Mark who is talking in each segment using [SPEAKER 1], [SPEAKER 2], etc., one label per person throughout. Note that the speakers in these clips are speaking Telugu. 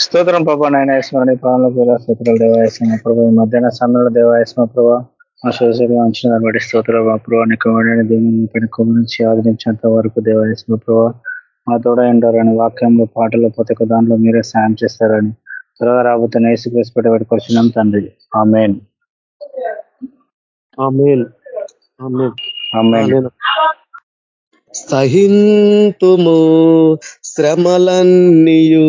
[SPEAKER 1] స్తోత్రం ప్రభా నాయన వేసుకుని పాలన కూడా స్తోత్రాలు దేవాయస్మ ప్రభా ఈ మధ్యాహ్న సమయంలో దేవాయస్మ ప్రభా మా శోషగా ఉంచిన బట్టి స్తోత్ర ప్రభా నీకు దేవుని పైన కొమ్ము నుంచి ఆదరించేంత వరకు దేవాయస్మ ప్రభా మా తోడ ఉంటారని వాక్యంలో పాటలు ప్రతి దాంట్లో మీరే సాయం చేస్తారని త్వరగా రాబోతున్న నేసి కేసు పెట్టి వచ్చినాం తండ్రి ఆ మెయిన్
[SPEAKER 2] సహింతుము శ్రమలన్నీయు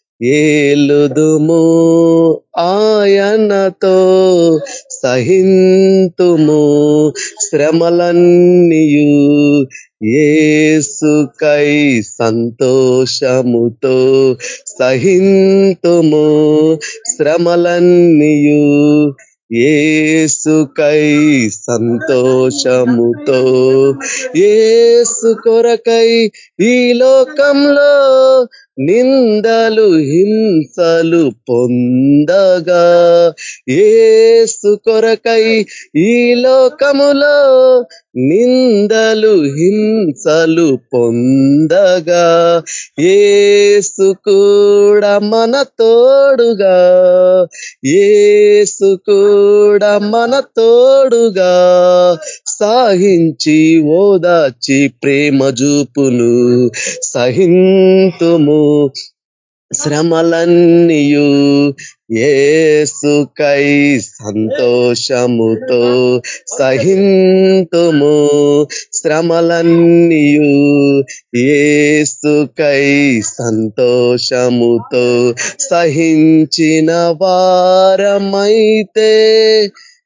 [SPEAKER 2] ఏలుదుము ఆయనతో సహింతుము శ్రమలన్నీయు ఏసుకై సంతోషముతో సహింతుము శ్రమలన్నీయు ఏసుకై సంతోషముతో ఏసు కొరకై ఈ లోకంలో నిందలు హింసలు పొందగా ఏసు కొరకై ఈ లోకములో నిందలు హింసలు పొందగా ఏసు కూడా మన తోడుగా ఏసు కూడా మన తోడుగా సాహించి ఓదాచి ప్రేమ చూపును సహింతుము. శ్రమలన్నీయు ఏసుకై సంతోషముతో సహింతుము. శ్రమలన్నీయు ఏసుకై సంతోషముతో సహించిన వారమైతే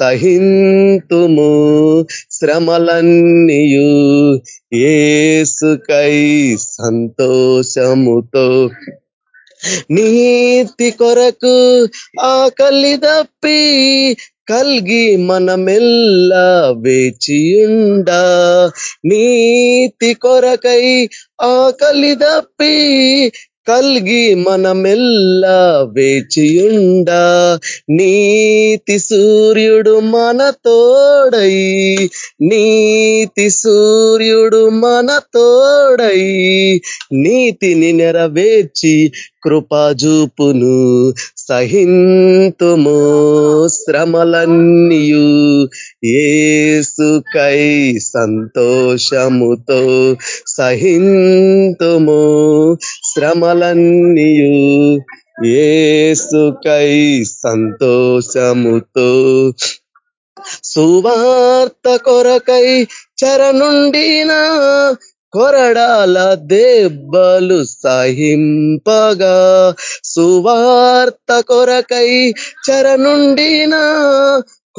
[SPEAKER 2] సహింతుము శ్రమలన్నీయు. ఏసుకై సంతోషముతో. నీతి కొరకు ఆకలి దప్పి కల్గి మనమెల్లా వేచియుండ. నీతి కొరకై ఆకలి దప్పి కల్గి మనమెల్ల వేచియుండ. నీతి సూర్యుడు మన తోడై. నీతి సూర్యుడు మన తోడై. నీతిని నెరవేర్చి కృపాజూపును సహింతుము శ్రమలన్నీయు. ఏసుకై సంతోషముతో సహింతుము శ్రమలన్నీయు. ఏసుకై సంతోషముతో సువార్త కొరకై చరనుండినా కొరడాల దెబ్బలు సహింపగా సువార్త కొరకై చరనుండిన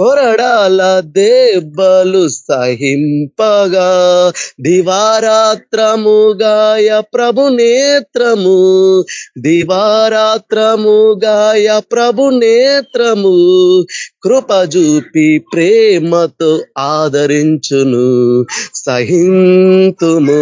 [SPEAKER 2] కొరడాల దెబ్బలు సహింపగా దివారాత్రముగాయ ప్రభు నేత్రము దివారాత్రముగాయ ప్రభు నేత్రము కృపజూపి ప్రేమతో ఆదరించును సహింతుము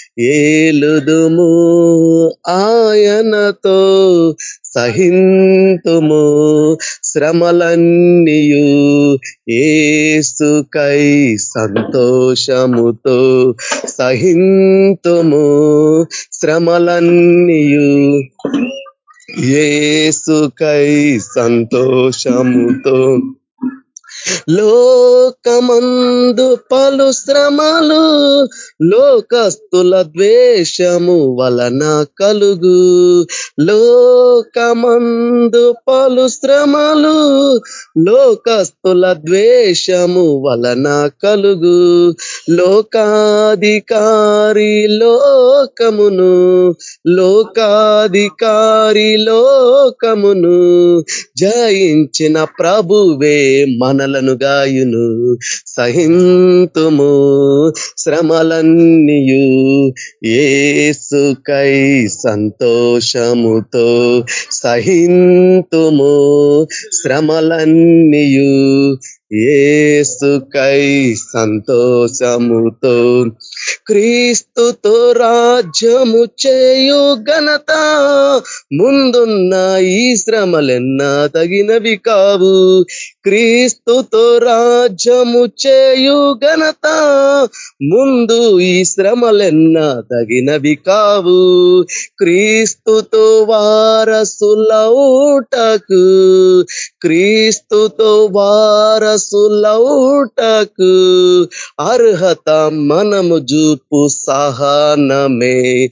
[SPEAKER 2] ఏలుదుము ఆయనతో సహింతుము శ్రమలన్నీయు ఏసుకై సంతోషముతో సహింతుము శ్రమలన్నీయు ఏసుకై సంతోషముతో లోకమందు పలు శ్రమలు లోకస్తుల ద్వేషము వలన కలుగు. లోకమందు పలు శ్రమలు లోకస్తుల ద్వేషము వలన కలుగు. లోకాధికారి లోకమును లోకాధికారి లోకమును జయించిన ప్రభువే మన గాయును సహింతుము శ్రమలన్నీయు. ఏసుకై సంతోషముతో సహింతుము శ్రమలన్నీయు. ఏసుకై సంతోషముతో క్రీస్తుతో రాజ్యము చేయు ఘనత ముందున్న ఈ శ్రమలెన్నా తగినవి కావు. క్రీస్తుతో రాజ్యము చేయు ఘనత. ముందు ఈ శ్రమలెన్న తగినవి కావు. క్రీస్తుతో వారసులౌటకు. క్రీస్తుతో వారసులౌటకు. అర్హత మనము జూపు సహనమే.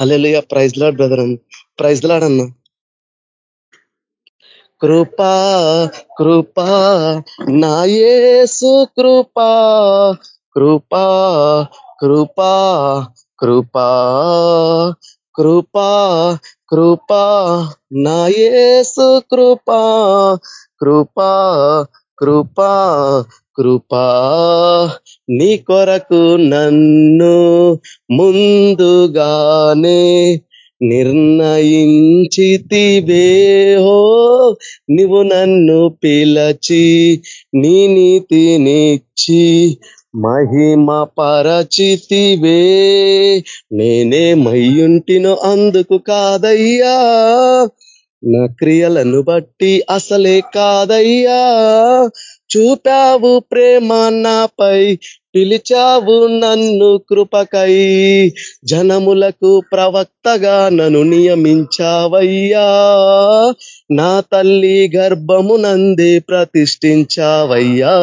[SPEAKER 2] హలెలుయ ప్రైజ్ లాడ్ బ్రదర్ అన్న. ప్రైజ్ లాడ్ అన్న. కృపా కృపా నా యేసు కృపా. కృపా కృపా కృపా కృపా కృపా నా కృపా. కృపా కృపా కృపా నీ కొరకు నన్ను ముందుగానే నిర్ణయించితివే నువ్వు నన్ను పిలచి నీ నీతినిచ్చి మహిమ పరచితివే నేనే మయ్యుంటినో అందుకు కాదయ్యా. నా క్రియలను బట్టి అసలే కాదయ్యా. చూపావు ప్రేమ నాపై పిలిచావు నన్ను కృపకై. జనములకు ప్రవక్తగా నన్ను నియమించావయ్యా. నా తల్లి గర్భమునందే ప్రతిష్ఠించావయ్యా.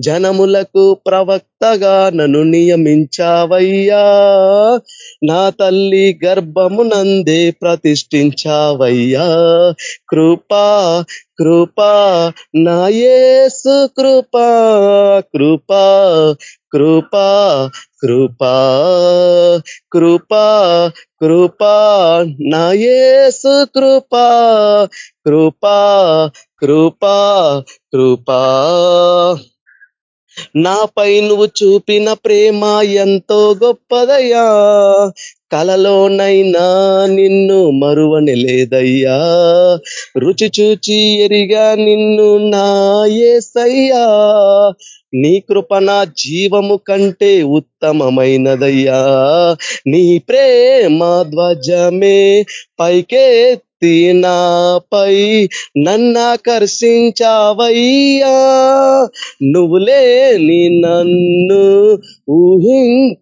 [SPEAKER 2] జనములకు ప్రవక్తగా నన్ను నియమించావయ్యా. నా తల్లి గర్భమునందే ప్రతిష్ఠించావయ్యా. కృపా కృపా నాయేసు కృపా కృపా కృపా కృపా కృపా కృపా నా యేసు కృపా కృపా కృపా కృపా. నాపై నువ్వు చూపిన ప్రేమ ఎంతో గొప్పదయ్యా. కలలోనైనా నిన్ను మరువని లేదయ్యా. రుచి చూచి ఎరిగా నిన్ను నా ఏసయ్యా నీ కృప నా జీవము కంటే ఉత్తమమైనదయ్యా. నీ ప్రేమ ధ్వజమే పైకెత్తి నాపై నన్నాకర్షించావయ్యా నువ్వు లేని నన్ను ఊహించలేను.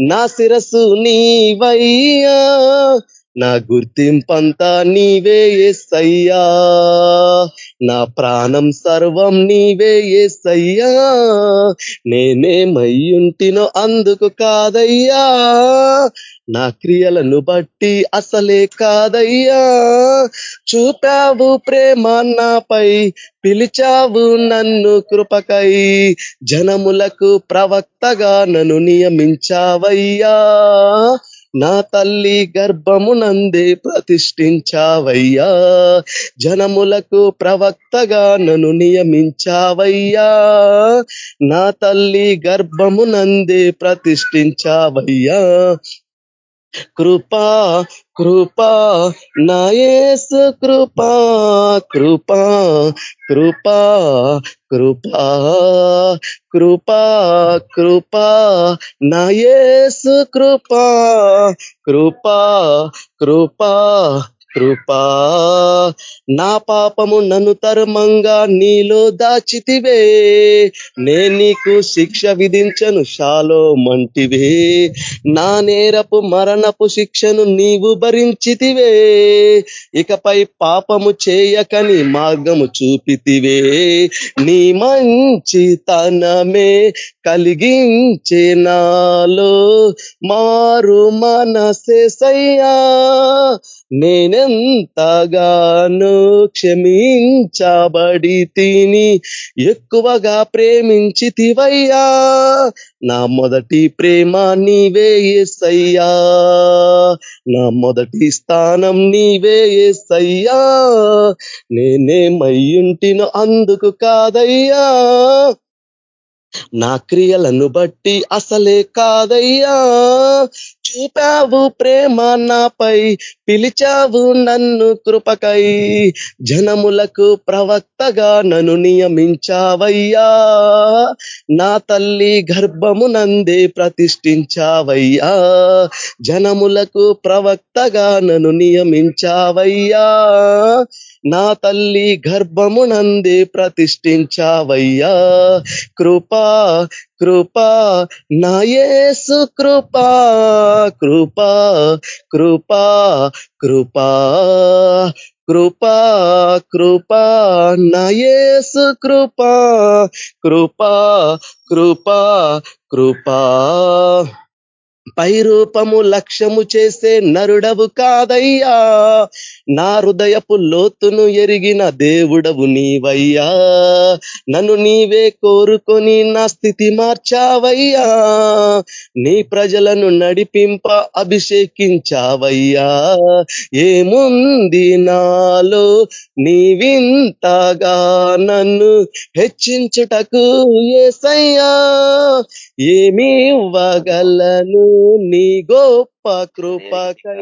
[SPEAKER 2] నా శిరసు నీవయ్యా. నా గుర్తింపంతా నీవే ఏసయ్యా. నా ప్రాణం సర్వం నీవే ఏసయ్యా. నేనేమయ్యుంటినో అందుకు కాదయ్యా. నా క్రియలను బట్టి అసలే కాదయ్యా. చూపావు ప్రేమ నాపై పిలిచావు నన్ను కృపకై. జనములకు ప్రవక్తగా నన్ను నియమించావయ్యా. నా తల్లి గర్భమునందే ప్రతిష్ఠించావయ్యా. జనములకు ప్రవక్తగా నన్ను నియమించావయ్యా. నా తల్లి గర్భమునందే ప్రతిష్ఠించావయ్యా. కృపా కృపా నాయసు కృపా కృపా కృపా కృపా కృపా కృపా నాయసు కృపా కృపా కృపా కృపా. నా పాపము నన్ను తరుమంగా నీలో దాచితివే. నే నీకు శిక్ష విధించను షాలో మంటివే. నా నేరపు మరణపు శిక్షను నీవు భరించితివే. ఇకపై పాపము చేయకని మార్గము చూపితివే. నీ మంచితనమే కలిగించే నాలో మారు మనసేసయ్యా ఎంతగానో క్షమించబడి తిని ఎక్కువగా ప్రేమించితివయ్యా. నా మొదటి ప్రేమ నీవే ఎస్సయ్యా నా మొదటి స్థానం నీవే ఎస్సయ్యా నేనేమయ్యుంటినో అందుకు కాదయ్యా. నా క్రియలను బట్టి అసలే కాదయ్యా. చూపావు ప్రేమ నాపై పిలిచావు నన్ను కృపకై. జనములకు ప్రవక్తగా నన్ను నియమించావయ్యా. నా తల్లి గర్భమునందే ప్రతిష్ఠించావయ్యా. జనములకు ప్రవక్తగా నన్ను నియమించావయ్యా. నా తల్లి గర్భమునందే ప్రతిష్ఠించావయ్యా. కృపా కృపా నాయసు కృపా కృపా కృపా కృపా కృపా కృపా నాయసు కృపా కృపా కృపా కృపా. పైరూపము లక్ష్యము చేసే నరుడవు కాదయ్యా. నా హృదయపు లోతును ఎరిగిన దేవుడవు నీవయ్యా. నన్ను నీవే కోరుకొని నా స్థితి మార్చావయ్యా. నీ ప్రజలను నడిపింప అభిషేకించావయ్యా. ఏముంది నాలో? నీవింతగా నన్ను హెచ్చించుటకు ఏసయ్యా ఏమి ఇవ్వగలను నీ గొప్ప కృపకై.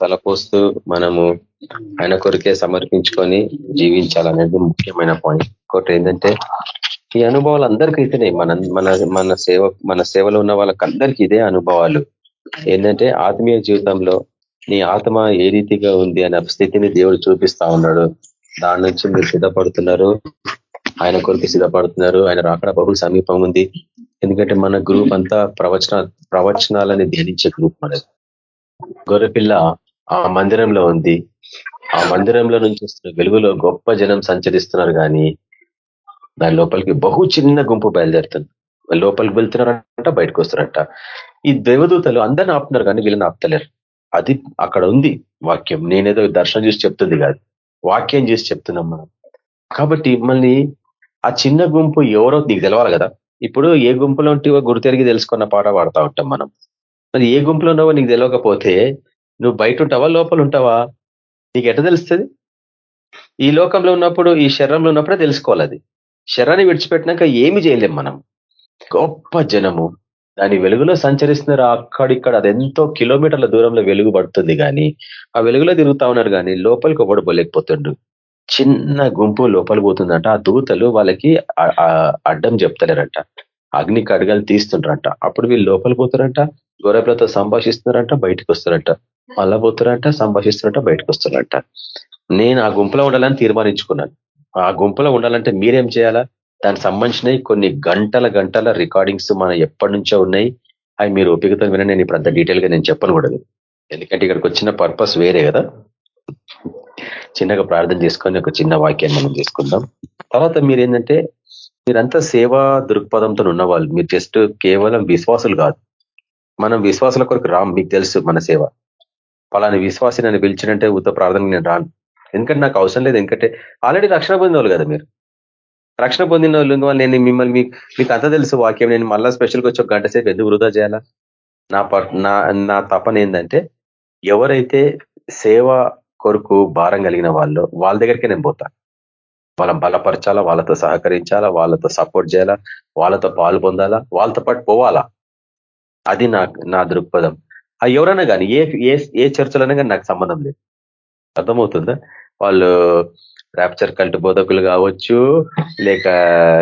[SPEAKER 3] తలపోస్తూ మనము ఆయన కొరికే సమర్పించుకొని జీవించాలనేది ముఖ్యమైన పాయింట్ ఇంకోటి ఏంటంటే ఈ అనుభవాలు అందరికీ అయితేనే మన మన మన సేవ మన సేవలో ఉన్న వాళ్ళకి అందరికీ ఇదే అనుభవాలు. ఏంటంటే ఆత్మీయ జీవితంలో నీ ఆత్మ ఏ రీతిగా ఉంది అనే స్థితిని దేవుడు చూపిస్తా ఉన్నాడు. దాని నుంచి మీరు సిద్ధపడుతున్నారు. ఆయన కొరికి సిద్ధపడుతున్నారు. ఆయన రాకడ బహు సమీపం ఉంది. ఎందుకంటే మన గ్రూప్ అంతా ప్రవచన ప్రవచనాలని ధ్యానించే గ్రూప్ మనది. గొర్రెపిల్ల ఆ మందిరంలో ఉంది. ఆ మందిరంలో నుంచి వస్తున్న వెలుగులో గొప్ప జనం సంచరిస్తున్నారు కానీ దాని లోపలికి బహు చిన్న గుంపు బయలుదేరుతుంది. లోపలికి వెళ్తున్నారంట బయటకు వస్తున్నారంట. ఈ దేవదూతలు అందరిని ఆపుతున్నారు కానీ వీళ్ళని ఆపుతలేరు. అది అక్కడ ఉంది. వాక్యం. నేనేదో దర్శనం చూసి చెప్తుంది కాదు. వాక్యం చేసి చెప్తున్నాం మనం. కాబట్టి మళ్ళీ ఆ చిన్న గుంపు ఎవరో నీకు తెలవాలి కదా. ఇప్పుడు ఏ గుంపులో ఉంటేవో గుర్తెరిగి తెలుసుకున్న పాట పాడుతూ ఉంటాం మనం. మరి ఏ గుంపులో ఉన్నావో నీకు తెలియకపోతే నువ్వు బయట ఉంటావా లోపల ఉంటావా? నీకు ఎట్ట తెలుస్తుంది? ఈ లోకంలో ఉన్నప్పుడు ఈ శరీరంలో ఉన్నప్పుడే తెలుసుకోవాలి అది. శరీరాన్ని విడిచిపెట్టినాక ఏమి చేయలేం మనం. గొప్ప జనము. దాని వెలుగులో సంచరిస్తున్నారు అక్కడిక్కడ అది ఎంతో కిలోమీటర్ల దూరంలో వెలుగు పడుతుంది కానీ ఆ వెలుగులో తిరుగుతా ఉన్నారు కానీ లోపలికి ఒకడు పోలేకపోతుండు. చిన్న గుంపు లోపలి పోతుందంట. ఆ దూతలు వాళ్ళకి అడ్డం చెప్తలేరంట. అగ్ని కడగలు తీస్తుండ్రంట. అప్పుడు వీళ్ళు లోపలి పోతారంట గొర్రెలతో సంభాషిస్తున్నారంట బయటకు వస్తారంట. మళ్ళా పోతారంట సంభాషిస్తారంట బయటకు వస్తారంట. నేను ఆ గుంపులో ఉండాలని తీర్మానించుకున్నాను. ఆ గుంపులో ఉండాలంటే మీరేం చేయాలా? దానికి సంబంధించినవి కొన్ని గంటల గంటల రికార్డింగ్స్ మన ఎప్పటి నుంచో ఉన్నాయి. అవి మీరు ఓపికతో విన నేను ఇప్పుడు అంత డీటెయిల్గా నేను చెప్పకూడదు ఎందుకంటే ఇక్కడికి వచ్చిన పర్పస్ వేరే కదా. చిన్నగా ప్రార్థన చేసుకొని ఒక చిన్న వాక్యాన్ని మనం తీసుకుందాం తర్వాత మీరు ఏంటంటే మీరంతా సేవా దృక్పథంతో ఉన్నవాళ్ళు. మీరు జస్ట్ కేవలం విశ్వాసులు కాదు. మనం విశ్వాసుల కొరకు రామ్ మీకు తెలుసు మన సేవ. పలాని విశ్వాసి నన్ను పిలిచినంటే ఉత్త ప్రార్థన నేను రాను. ఎందుకంటే నాకు అవసరం లేదు. ఎందుకంటే ఆల్రెడీ రక్షణ పొందిన వాళ్ళు కదా మీరు. రక్షణ పొందిన వాళ్ళు నేను మిమ్మల్ని మీకు అంత తెలుసు వాక్యం. నేను మళ్ళా స్పెషల్గా వచ్చి ఒక గంట సేపు ఎందుకు వృధా చేయాలా? నా నా నా తపన ఏంటంటే ఎవరైతే సేవ కొరకు భారం కలిగిన వాళ్ళు వాళ్ళ దగ్గరికే నేను పోతా. వాళ్ళని బలపరచాలా? వాళ్ళతో సహకరించాలా? వాళ్ళతో సపోర్ట్ చేయాలా? వాళ్ళతో పాలు పొందాలా? వాళ్ళతో పాటు పోవాలా? అది నా నా దృక్పథం. ఆ ఎవరైనా కానీ ఏ ఏ ఏ చర్చలైనా కానీ నాకు సంబంధం లేదు. అర్థమవుతుందా? వాళ్ళు ర్యాప్చర్ కల్ట్ బోధకులు కావచ్చు లేక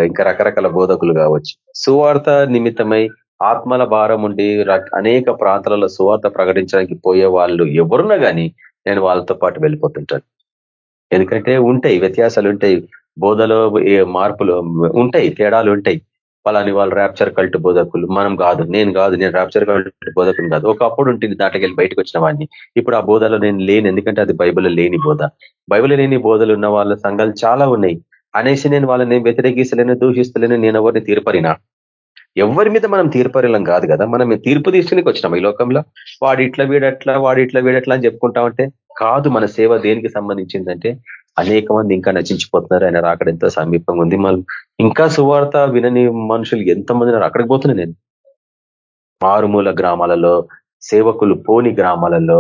[SPEAKER 3] ఇంకా రకరకాల బోధకులు కావచ్చు. సువార్త నిమిత్తమై ఆత్మల భారం ఉండి అనేక ప్రాంతాలలో సువార్త ప్రకటించడానికి పోయే వాళ్ళు ఎవరున్నా కానీ నేను వాళ్ళతో పాటు వెళ్ళిపోతుంటాను. ఎందుకంటే ఉంటాయి వ్యత్యాసాలు ఉంటాయి బోధలో మార్పులు ఉంటాయి తేడాలు ఉంటాయి. వాళ్ళని వాళ్ళు ర్యాప్చర్ కల్ట్ బోధకులు. మనం కాదు నేను కాదు నేను ర్యాప్చర్ కల్ట్ బోధకులు కాదు. ఒకప్పుడు ఉంటుంది దాటకెళ్ళి బయటకు వచ్చిన వాడిని. ఇప్పుడు ఆ బోధలో నేను లేను. ఎందుకంటే అది బైబిల్ లేని బోధ. బైబిల్ లేని బోధలు ఉన్న వాళ్ళ సంఘాలు చాలా ఉన్నాయి. అనేసి నేను వాళ్ళని వ్యతిరేకిస్తలేను దూషిస్తలేను నేను ఎవరిని తీర్పరినా? ఎవరి మీద మనం తీర్పరిలం కాదు కదా. మనం తీర్పు తీసుకునికి వచ్చినాం ఈ లోకంలో. వాడి ఇట్లా వీడట్లా వాడి ఇట్లా వీడట్లా అని చెప్పుకుంటా ఉంటే కాదు మన సేవ దేనికి సంబంధించిందంటే అనేక మంది ఇంకా నచించిపోతున్నారు ఆయన రాకడ ఎంతో సమీపంగా ఉంది. మనం ఇంకా సువార్త వినని మనుషులు ఎంతమంది అక్కడికి పోతున్నా నేను. మారుమూల గ్రామాలలో సేవకులు పోని గ్రామాలలో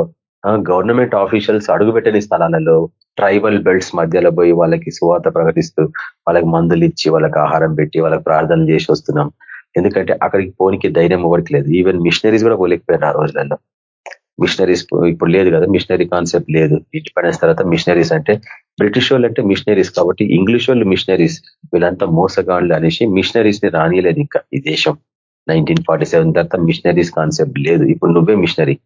[SPEAKER 3] గవర్నమెంట్ ఆఫీషియల్స్ అడుగుపెట్టని స్థలాలలో ట్రైబల్ బెల్ట్స్ మధ్యలో పోయి వాళ్ళకి సువార్త ప్రకటిస్తూ వాళ్ళకి మందులు ఇచ్చి వాళ్ళకి ఆహారం పెట్టి వాళ్ళకి ప్రార్థన చేసి వస్తున్నాం. ఎందుకంటే అక్కడికి పోనికి ధైర్యం ఎవరికి లేదు. ఈవెన్ మిషనరీస్ కూడా పోలేకపోయారు ఆ రోజులలో. మిషనరీస్ ఇప్పుడు లేదు కదా. మిషనరీ కాన్సెప్ట్ లేదు. ఇండిపెండెన్స్ తర్వాత మిషనరీస్ అంటే బ్రిటిష్ వాళ్ళు అంటే మిషనరీస్ కాబట్టి ఇంగ్లీష్ వాళ్ళు మిషనరీస్ వీళ్ళంతా మోసగాళ్ళు అనేసి మిషనరీస్ని రానియలేదు ఇంకా ఈ దేశం. నైన్టీన్ ఫార్టీ సెవెన్ తర్వాత మిషనరీస్ కాన్సెప్ట్ లేదు. ఇప్పుడు నువ్వే మిషనరీ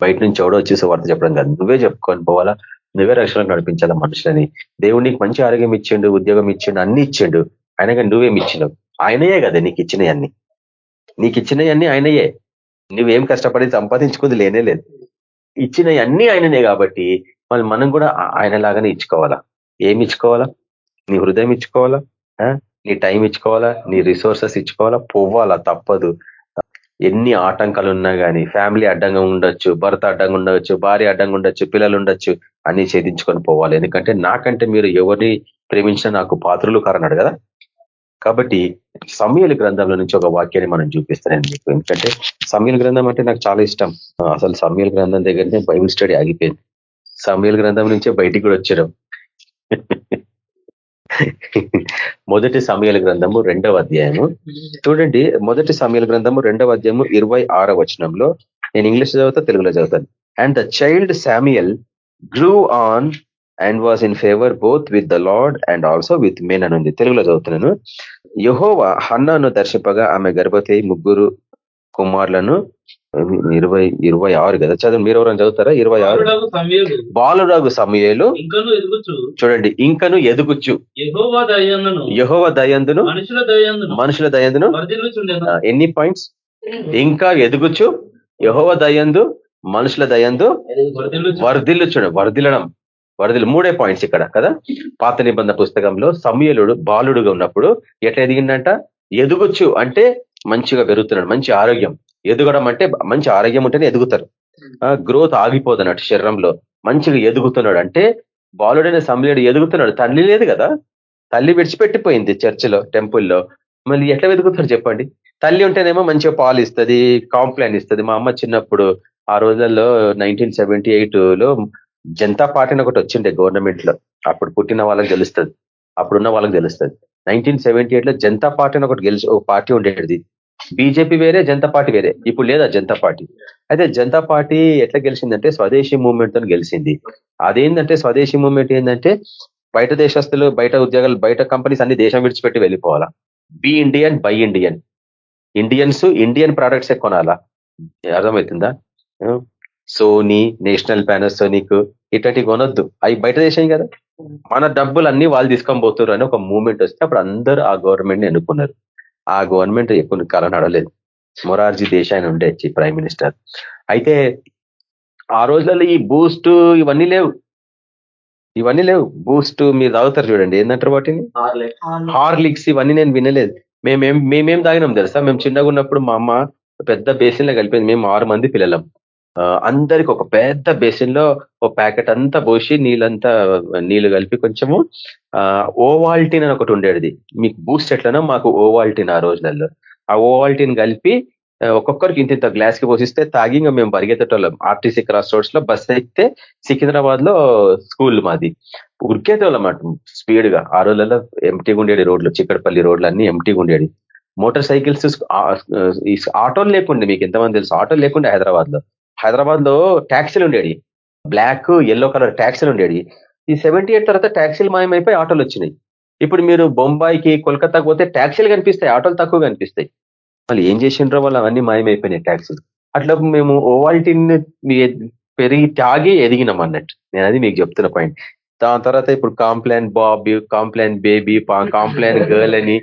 [SPEAKER 3] బయట నుంచి ఎవడో వచ్చేసి వార్త చెప్పడం కాదు. నువ్వే చెప్పుకొని పోవాలా? నువ్వే రక్షణ నడిపించాలా మనుషులని? దేవుడికి మంచి ఆరోగ్యం ఇచ్చిండు ఉద్యోగం ఇచ్చిండు అన్ని ఇచ్చిండు. అయినా కానీ నువ్వేమి ఇచ్చినావు? ఆయనయే కదా నీకు ఇచ్చినవన్నీ నీకు ఇచ్చినవన్నీ ఆయనయే. నువ్వేం కష్టపడి సంపాదించుకుంది లేనే లేదు. ఇచ్చినవన్నీ ఆయననే కాబట్టి మళ్ళీ మనం కూడా ఆయన లాగానే ఇచ్చుకోవాలా? ఏమి ఇచ్చుకోవాలా? నీ హృదయం ఇచ్చుకోవాలా? నీ టైం ఇచ్చుకోవాలా? నీ రిసోర్సెస్ ఇచ్చుకోవాలా? పోవాలా తప్పదు. ఎన్ని ఆటంకాలు ఉన్నా కానీ ఫ్యామిలీ అడ్డంగా ఉండొచ్చు భర్త అడ్డంగా ఉండొచ్చు భార్య అడ్డంగా ఉండొచ్చు పిల్లలు ఉండొచ్చు అన్ని ఛేదించుకొని పోవాలి. ఎందుకంటే నాకంటే మీరు ఎవరిని ప్రేమించినా నాకు పాత్రలు కారన్నాడు కదా? కాబట్టి సమయల గ్రంథంలో నుంచి ఒక వాక్యాన్ని మనం చూపిస్తాను మీకు ఎందుకంటే సమయల గ్రంథం అంటే నాకు చాలా ఇష్టం. అసలు సమయల గ్రంథం దగ్గరనే బైబుల్ స్టడీ ఆగిపోయింది. సమయల గ్రంథం నుంచే బయటికి కూడా వచ్చారు. మొదటి సమయాల గ్రంథము రెండవ అధ్యాయము. చూడండి మొదటి సమయాల గ్రంథము రెండవ అధ్యాయము ఇరవై వచనంలో నేను ఇంగ్లీష్ చదువుతా తెలుగులో చదువుతాను and the child Samuel grew on and was in favour both with the Lord and also with men అని ఉంది. తెలుగులో చదువుతున్నాను. యహోవా హన్నాను దర్శిపగా ఆమె గర్భవతి ముగ్గురు కుమారులను ఇరవై ఇరవై ఆరు కదా? చదువు మీరు ఎవరైనా చదువుతారా? ఇరవై ఆరు? బాలురాగు సమయాలు. చూడండి ఇంకను ఎదుగుచ్చు యహోవ దయందును. మనుషుల దయందును. ఎన్ని పాయింట్స్? ఇంకా ఎదుగుచ్చు యహోవ దయందు మనుషుల దయందు. వర్ధిల్లు చూడ వర్ధిల్లడం. వరదలు మూడే పాయింట్స్ ఇక్కడ కదా? పాత నిబంధన పుస్తకంలో సమయలుడు బాలుడుగా ఉన్నప్పుడు ఎట్లా ఎదిగిందంట ఎదుగొచ్చు అంటే మంచిగా పెరుగుతున్నాడు మంచి ఆరోగ్యం. ఎదుగడం అంటే మంచి ఆరోగ్యం ఉంటేనే ఎదుగుతారు గ్రోత్ ఆగిపోతున్నట్టు శరీరంలో మంచిగా ఎదుగుతున్నాడు అంటే బాలుడైన సమయుడు ఎదుగుతున్నాడు. తల్లి లేదు కదా? తల్లి విడిచిపెట్టిపోయింది చర్చిలో టెంపుల్లో. మళ్ళీ ఎట్లా వెతుకుతారు చెప్పండి? తల్లి ఉంటేనేమో మంచిగా పాలు ఇస్తుంది కాంప్లైన్ ఇస్తుంది. మా అమ్మ చిన్నప్పుడు ఆ రోజుల్లో నైన్టీన్లో జనతా పార్టీ ఒకటి వచ్చిండే గవర్నమెంట్లో అప్పుడు పుట్టిన వాళ్ళకి తెలుస్తుంది. అప్పుడున్న వాళ్ళకి తెలుస్తుంది. నైన్టీన్ సెవెంటీ లో జనతా పార్టీ అని ఒకటి గెలిచి ఒక పార్టీ ఉండేది. బీజేపీ వేరే జనతా పార్టీ వేరే. ఇప్పుడు లేదా జనతా పార్టీ. అయితే జనతా పార్టీ ఎట్లా గెలిచిందంటే స్వదేశీ మూవ్మెంట్తో గెలిచింది. అదేంటంటే స్వదేశీ మూవ్మెంట్ ఏంటంటే బయట దేశస్తులు బయట ఉద్యోగాలు బయట కంపెనీస్ అన్ని దేశం విడిచిపెట్టి వెళ్ళిపోవాలా. Be Indian buy Indian. Indians Indian ప్రొడక్ట్సే కొనాలా? అర్థమవుతుందా? సోనీ నేషనల్ పానాసోనిక్ ఇట్లాంటివి కొనొద్దు. అవి బయట దేశం కదా. మన డబ్బులు అన్ని వాళ్ళు తీసుకొని పోతున్నారు అని ఒక మూమెంట్ వస్తే అప్పుడు అందరూ ఆ గవర్నమెంట్ని ఎన్నుకున్నారు. ఆ గవర్నమెంట్ ఎక్కువ కాలం నడలేదు మొరార్జీ దేశాన్ని ఉండే ప్రైమ్ మినిస్టర్. అయితే ఆ రోజులలో ఈ బూస్ట్ ఇవన్నీ లేవు. ఇవన్నీ లేవు. బూస్ట్ మీరు తాగుతారు చూడండి. ఏంటంటారు వాటిని? హార్లిక్స్. ఇవన్నీ నేను వినలేదు. మేమేం మేమేం తాగినాం తెలుసా? మేము చిన్నగా ఉన్నప్పుడు మా అమ్మ పెద్ద బేసిన్లో కలిపింది. మేము ఆరు మంది పిల్లలం. అందరికి ఒక పెద్ద బేసిన్లో ఒక ప్యాకెట్ అంతా పోసి నీళ్ళంతా నీళ్ళు కలిపి కొంచెము ఆ ఓవాల్టిన్ అని ఒకటి ఉండేది మీకు బూస్ట్ ఎట్లనో మాకు ఓవాల్టిన్ ఆ రోజులలో ఆ ఓవాల్టిన్ కలిపి ఒక్కొక్కరికి ఇంత ఇంత గ్లాస్కి పోసిస్తే తాగి ఇంకా మేము పరిగెత్తేటోళ్ళం. ఆర్టీసీ క్రాస్ రోడ్స్లో బస్ ఎక్కితే సికింద్రాబాద్లో స్కూల్ మాది. ఉరికేతోళ్ళం అటు స్పీడ్గా ఆ రోజులలో ఎంటీగా ఉండేది రోడ్లు చిక్కడపల్లి రోడ్లు అన్ని ఎంటీగా ఉండేది మోటార్ సైకిల్స్ ఆటోలు లేకుండే మీకు ఎంతమంది తెలుసు ఆటోలు లేకుండా హైదరాబాద్లో హైదరాబాద్లో ట్యాక్సీలు ఉండేవి బ్లాక్ ఎల్లో కలర్ ట్యాక్సీలు ఉండేవి ఈ సెవెంటీ ఎయిట్ తర్వాత ట్యాక్సీలు మాయమైపోయి ఆటోలు వచ్చినాయి. ఇప్పుడు మీరు బొంబాయికి కోల్కతాకి పోతే ట్యాక్సీలు కనిపిస్తాయి ఆటోలు తక్కువ కనిపిస్తాయి. మళ్ళీ ఏం చేసిండ్రో వాళ్ళు అవన్నీ మాయమైపోయినాయి ట్యాక్సీలు. అట్లా మేము ఓవాల్టీన్ పెరిగి తాగి ఎదిగినాం అన్నట్టు. నేను అది మీకు చెప్తున్న పాయింట్ దాని తర్వాత ఇప్పుడు Complan Bobby Complan baby Complan girl అని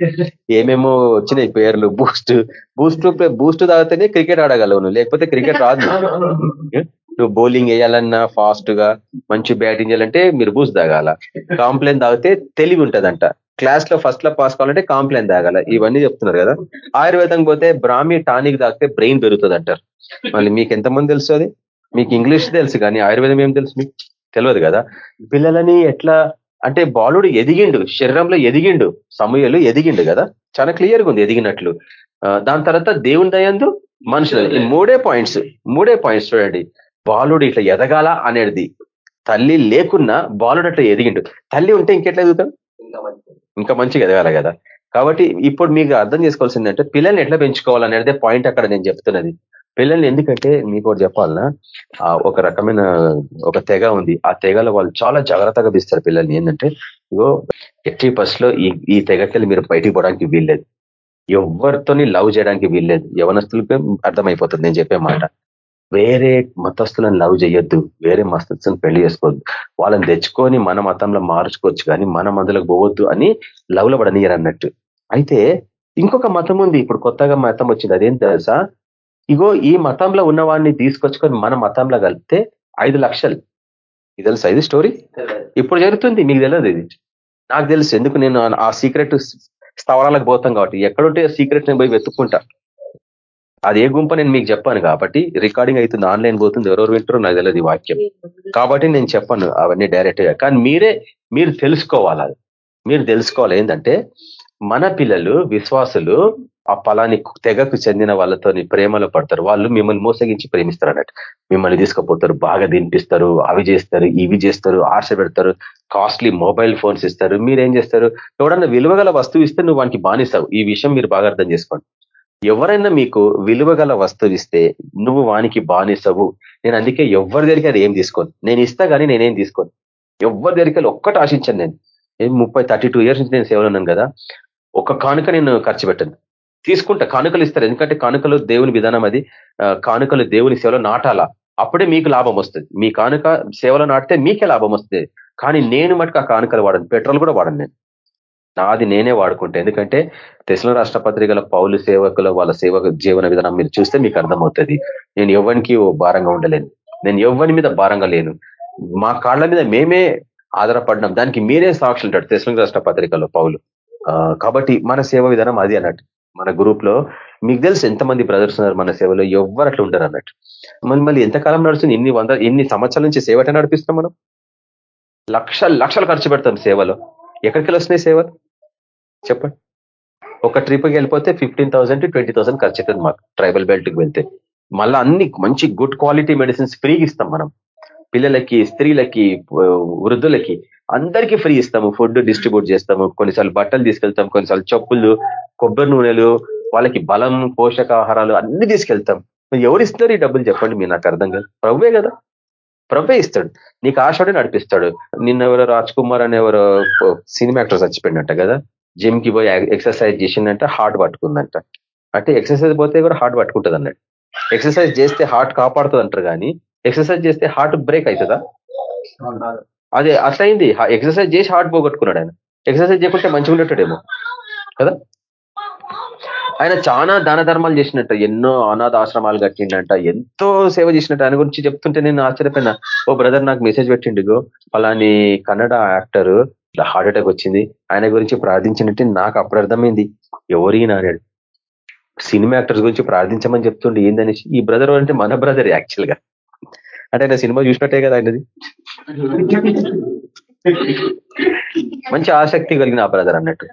[SPEAKER 3] ఏమేమో వచ్చినాయి పేర్లు. బూస్ట్ బూస్ట్ బూస్ట్ తాగితేనే క్రికెట్ ఆడగలవు నువ్వు. లేకపోతే క్రికెట్ రాదు. నువ్వు. బౌలింగ్ వేయాలన్నా ఫాస్ట్గా మంచి బ్యాటింగ్ చేయాలంటే మీరు బూస్ట్ తాగాల. కాంప్లైన్ తాగితే తెలివి ఉంటదంట. క్లాస్లో ఫస్ట్లో పాస్ కావాలంటే కాంప్లైన్ తాగాల. ఇవన్నీ చెప్తున్నారు కదా. ఆయుర్వేదం పోతే బ్రాహ్మి టానిక్ తాగితే బ్రెయిన్ పెరుగుతుంది అంటారు మళ్ళీ మీకు ఎంతమంది తెలుసు అది? మీకు ఇంగ్లీష్ తెలుసు కానీ ఆయుర్వేదం ఏం తెలుసు మీకు? తెలియదు కదా. పిల్లలని ఎట్లా అంటే బాలుడు ఎదిగిండు శరీరంలో ఎదిగిండు సమూహలు ఎదిగిండు కదా. చాలా క్లియర్గా ఉంది ఎదిగినట్లు. దాని తర్వాత దేవుని దయందు మనుషులు. ఈ మూడే పాయింట్స్ మూడే పాయింట్స్ చూడండి. బాలుడు ఇట్లా ఎదగాల అనేది తల్లి లేకున్నా బాలుడు అట్లా ఎదిగిండు. తల్లి ఉంటే ఇంకెట్లా ఎదుగుతాడు ఇంకా మంచిగా. ఎదగాల కదా. కాబట్టి ఇప్పుడు మీకు అర్థం చేసుకోవాల్సిందంటే పిల్లల్ని ఎట్లా పెంచుకోవాలనేదే పాయింట్ అక్కడ నేను చెప్తున్నది. పిల్లల్ని ఎందుకంటే మీకు ఒకటి చెప్పాలనా? ఆ ఒక రకమైన ఒక తెగ ఉంది. ఆ తెగలో వాళ్ళు చాలా జాగ్రత్తగా తీస్తారు పిల్లల్ని. ఏంటంటే ఇగో ఎట్టి బస్లో ఈ ఈ తెగకెళ్ళి మీరు బయటికి పోవడానికి వీల్లేదు. ఎవరితోని లవ్ చేయడానికి వీల్లేదు. యవనస్తులకి అర్థమైపోతుంది నేను చెప్పే మాట. వేరే మతస్థులను లవ్ చేయొద్దు. వేరే మతస్థులను పెళ్ళి చేసుకోవద్దు. వాళ్ళని తెచ్చుకొని మన మతంలో మార్చుకోవచ్చు కానీ మన మందులకు పోవద్దు అని లవ్లో పడనీయరు అన్నట్టు అయితే ఇంకొక మతం ఉంది. ఇప్పుడు కొత్తగా మతం వచ్చింది. అదేం తెలుసా? ఇగో ఈ మతంలో ఉన్న వాడిని తీసుకొచ్చుకొని మన మతంలో కలిపితే ఐదు లక్షలు. ఇది తెలుసా ఇది స్టోరీ ఇప్పుడు జరుగుతుంది మీకు తెలియదు ఇది. నాకు తెలుసు ఎందుకు నేను ఆ- సీక్రెట్ స్థావరాలకు పోతాం కాబట్టి. ఎక్కడుంటే సీక్రెట్ నేను పోయి వెతుక్కుంటా. అది ఏ గుంప నేను మీకు చెప్పాను కాబట్టి రికార్డింగ్ అవుతుంది ఆన్లైన్ పోతుంది ఎవరెవరు వింటారో నాకు తెలియదు ఈ వాక్యం. కాబట్టి నేను చెప్పాను అవన్నీ డైరెక్ట్గా. కానీ మీరే మీరు తెలుసుకోవాలి అది. మీరు తెలుసుకోవాలి ఏంటంటే మన పిల్లలు విశ్వాసులు ఆ పలాని తెగకు చెందిన వాళ్ళతోని ప్రేమలో పడతారు. వాళ్ళు మిమ్మల్ని మోసగించి ప్రేమిస్తారు అన్నట్టు మిమ్మల్ని తీసుకుపోతారు బాగా తినిపిస్తారు అవి చేస్తారు ఇవి చేస్తారు ఆశ పెడతారు కాస్ట్లీ మొబైల్ ఫోన్స్ ఇస్తారు. మీరేం చేస్తారు? ఎవడన్నా విలువగల వస్తువు ఇస్తే నువ్వు వానికి బానిస్తావు ఈ విషయం మీరు బాగా అర్థం చేసుకోండి. ఎవరైనా మీకు విలువగల వస్తువు ఇస్తే నువ్వు వానికి బానిసవు. నేను అందుకే ఎవరి దగ్గరికి అది ఏం తీసుకోను. నేను ఇస్తా కానీ నేనేం తీసుకోను. ఎవరి దగ్గరికి ఒక్కటి ఆశించాను నేను ముప్పై థర్టీ టూ ఇయర్స్ నుంచి నేను సేవలో ఉన్నాను కదా. ఒక కానుక నేను ఖర్చు పెట్టాను. తీసుకుంటా. కానుకలు ఇస్తారు. ఎందుకంటే కానుకలు దేవుని విధానం అది. కానుకలు దేవుని సేవలో నాటాలా. అప్పుడే మీకు లాభం వస్తుంది. మీ కానుక సేవలో నాటితే మీకే లాభం వస్తుంది. కానీ నేను మటుకు ఆ కానుకలు వాడను. పెట్రోల్ కూడా వాడను నేను. నాది నేనే వాడుకుంటా. ఎందుకంటే తెసల రాష్ట్ర పత్రికల పౌలు సేవకుల వాళ్ళ సేవ జీవన విధానం మీరు చూస్తే మీకు అర్థమవుతుంది. నేను ఎవ్వనికి భారంగా ఉండలేను. నేను ఎవ్వని మీద భారంగా లేను. మా కాళ్ళ మీద మేమే ఆధారపడినాం. దానికి మీరే సాక్షులు ఉంటాడు తెసల రాష్ట్ర పత్రికలో పౌలు. ఆ, కాబట్టి మన సేవ విధానం అది అన్నట్టు. మన గ్రూప్లో. మీకు తెలుసు ఎంతమంది బ్రదర్స్ ఉన్నారు మన సేవలో? ఎవ్వరు అట్లా ఉంటారు అన్నట్టు. మళ్ళీ మళ్ళీ ఎంతకాలం నడుస్తుంది? ఎన్ని వంద ఎన్ని సంవత్సరాల నుంచి సేవ నడిపిస్తాం మనం? లక్ష లక్షలు ఖర్చు పెడతాం సేవలో. ఎక్కడికి వెళ్ళి వస్తున్నాయి సేవలు? చెప్పండి. ఒక ట్రిప్కి వెళ్ళిపోతే fifteen thousand to twenty thousand ఖర్చు అవుతుంది మాకు. ట్రైబల్ బెల్ట్కి వెళ్తే. మళ్ళీ అన్ని మంచి గుడ్ క్వాలిటీ మెడిసిన్స్ ఫ్రీగా ఇస్తాం మనం. పిల్లలకి స్త్రీలకి వృద్ధులకి అందరికీ ఫ్రీ ఇస్తాము. ఫుడ్ డిస్ట్రిబ్యూట్ చేస్తాము. కొన్నిసార్లు బట్టలు తీసుకెళ్తాం కొన్నిసార్లు చెప్పులు కొబ్బరి నూనెలు వాళ్ళకి బలం పోషకాహారాలు అన్ని తీసుకెళ్తాం. ఎవరు ఇస్తున్నారు ఈ డబ్బులు చెప్పండి మీరు నాకు అర్థం కాదు. ప్రభువే కదా. ప్రభువే ఇస్తాడు. నీకు ఆశడే నడిపిస్తాడు. నిన్న ఎవరో రాజ్ కుమార్ అనే ఎవరో సినిమా యాక్టర్ చచ్చిపోయినట్ట కదా. జిమ్కి పోయి ఎక్సర్సైజ్ చేసిందంట హార్ట్ పట్టుకుందంట. అంటే ఎక్సర్సైజ్ పోతే కూడా హార్ట్ పట్టుకుంటుంది అన్నట్టు. ఎక్సర్సైజ్ చేస్తే హార్ట్ కాపాడుతుంది అంటారు కానీ ఎక్సర్సైజ్ చేస్తే హార్ట్ బ్రేక్ అవుతుందా అదే అట్లయింది ఎక్సర్సైజ్ చేసి హార్ట్ పోగొట్టుకున్నాడు ఆయన. ఎక్సర్సైజ్ చేయకుంటే మంచిగా ఉండేటాడేమో కదా? ఆయన చాలా దాన ధర్మాలు చేసినట్ట ఎన్నో అనాథ ఆశ్రమాలు కట్టిండంట ఎంతో సేవ చేసినట్టు. ఆయన గురించి చెప్తుంటే నేను ఆశ్చర్యపోయినా. ఓ బ్రదర్ నాకు మెసేజ్ పెట్టిండు అలాని కన్నడ యాక్టర్ హార్ట్ అటాక్ వచ్చింది. ఆయన గురించి ప్రార్థించినట్టు నాకు అప్పుడు అర్థమైంది ఎవరైనా అన్నాడు. సినిమా యాక్టర్స్ గురించి ప్రార్థించమని చెప్తుండే. ఏందనేసి ఈ బ్రదర్ అంటే మన బ్రదర్ యాక్చువల్గా. అంటే ఆయన సినిమా చూసినట్టే కదా ఆయనది. మంచి ఆసక్తి కలిగిన ఆ బ్రదర్ అన్నట్టు.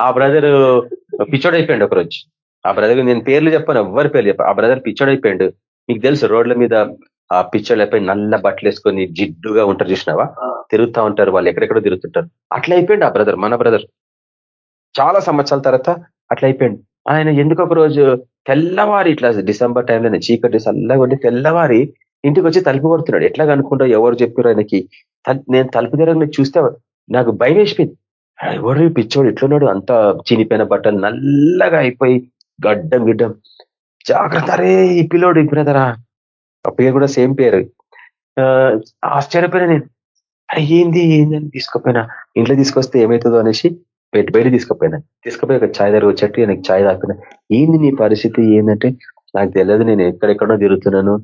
[SPEAKER 3] ఆ బ్రదర్ పిచ్చోడైపోయాడు ఒకరోజు. ఆ బ్రదర్ నేను పేర్లు చెప్పాను ఎవ్వరి పేర్లు చెప్పాను. ఆ బ్రదర్ పిచ్చోడైపోయాడు. మీకు తెలుసు రోడ్ల మీద ఆ పిచ్చోళ్ళు అయిపోయి నల్ల బట్టలు వేసుకొని జిడ్డుగా ఉంటారు చూసినావా? తిరుగుతా ఉంటారు వాళ్ళు ఎక్కడెక్కడో తిరుగుతుంటారు. అట్లా అయిపోయింది ఆ బ్రదర్ మన బ్రదర్ చాలా సంవత్సరాల తర్వాత అట్లా అయిపోయింది ఆయన ఎందుకు ఒక రోజు తెల్లవారి ఇట్లా డిసెంబర్ టైంలో చీకటి చల్లగా ఉండి తెల్లవారి ఇంటికి వచ్చి తలుపు కొడుతున్నాడు. ఎట్లా కనుక్కుంటా ఎవరు చెప్పారు ఆయనకి. నేను తలుపు దగ్గర చూస్తే నాకు భయం వేసిపోయింది. ఎవరు పిచ్చోడు ఎట్లున్నాడు? అంత చినిపోయిన బట్టలు నల్లగా అయిపోయి గడ్డం గిడ్డం. జాగ్రత్త రే ఈ పిల్లోడు బ్రదరా. ఆ పేరు కూడా సేమ్ పేరు. ఆశ్చర్యపోయినా నేను. ఏంది ఏంది అని తీసుకుపోయినా. ఇంట్లో తీసుకొస్తే ఏమవుతుందో అనేసి పెట్టి బయట తీసుకుపోయినా. తీసుకుపోయి ఒక ఛాయ్ దగ్గర వచ్చేట్టు నాకు ఛాయ్ తాకున్నా ఏంది నీ పరిస్థితి? ఏంటంటే నాకు తెలియదు నేను ఎక్కడెక్కడో తిరుగుతున్నాను.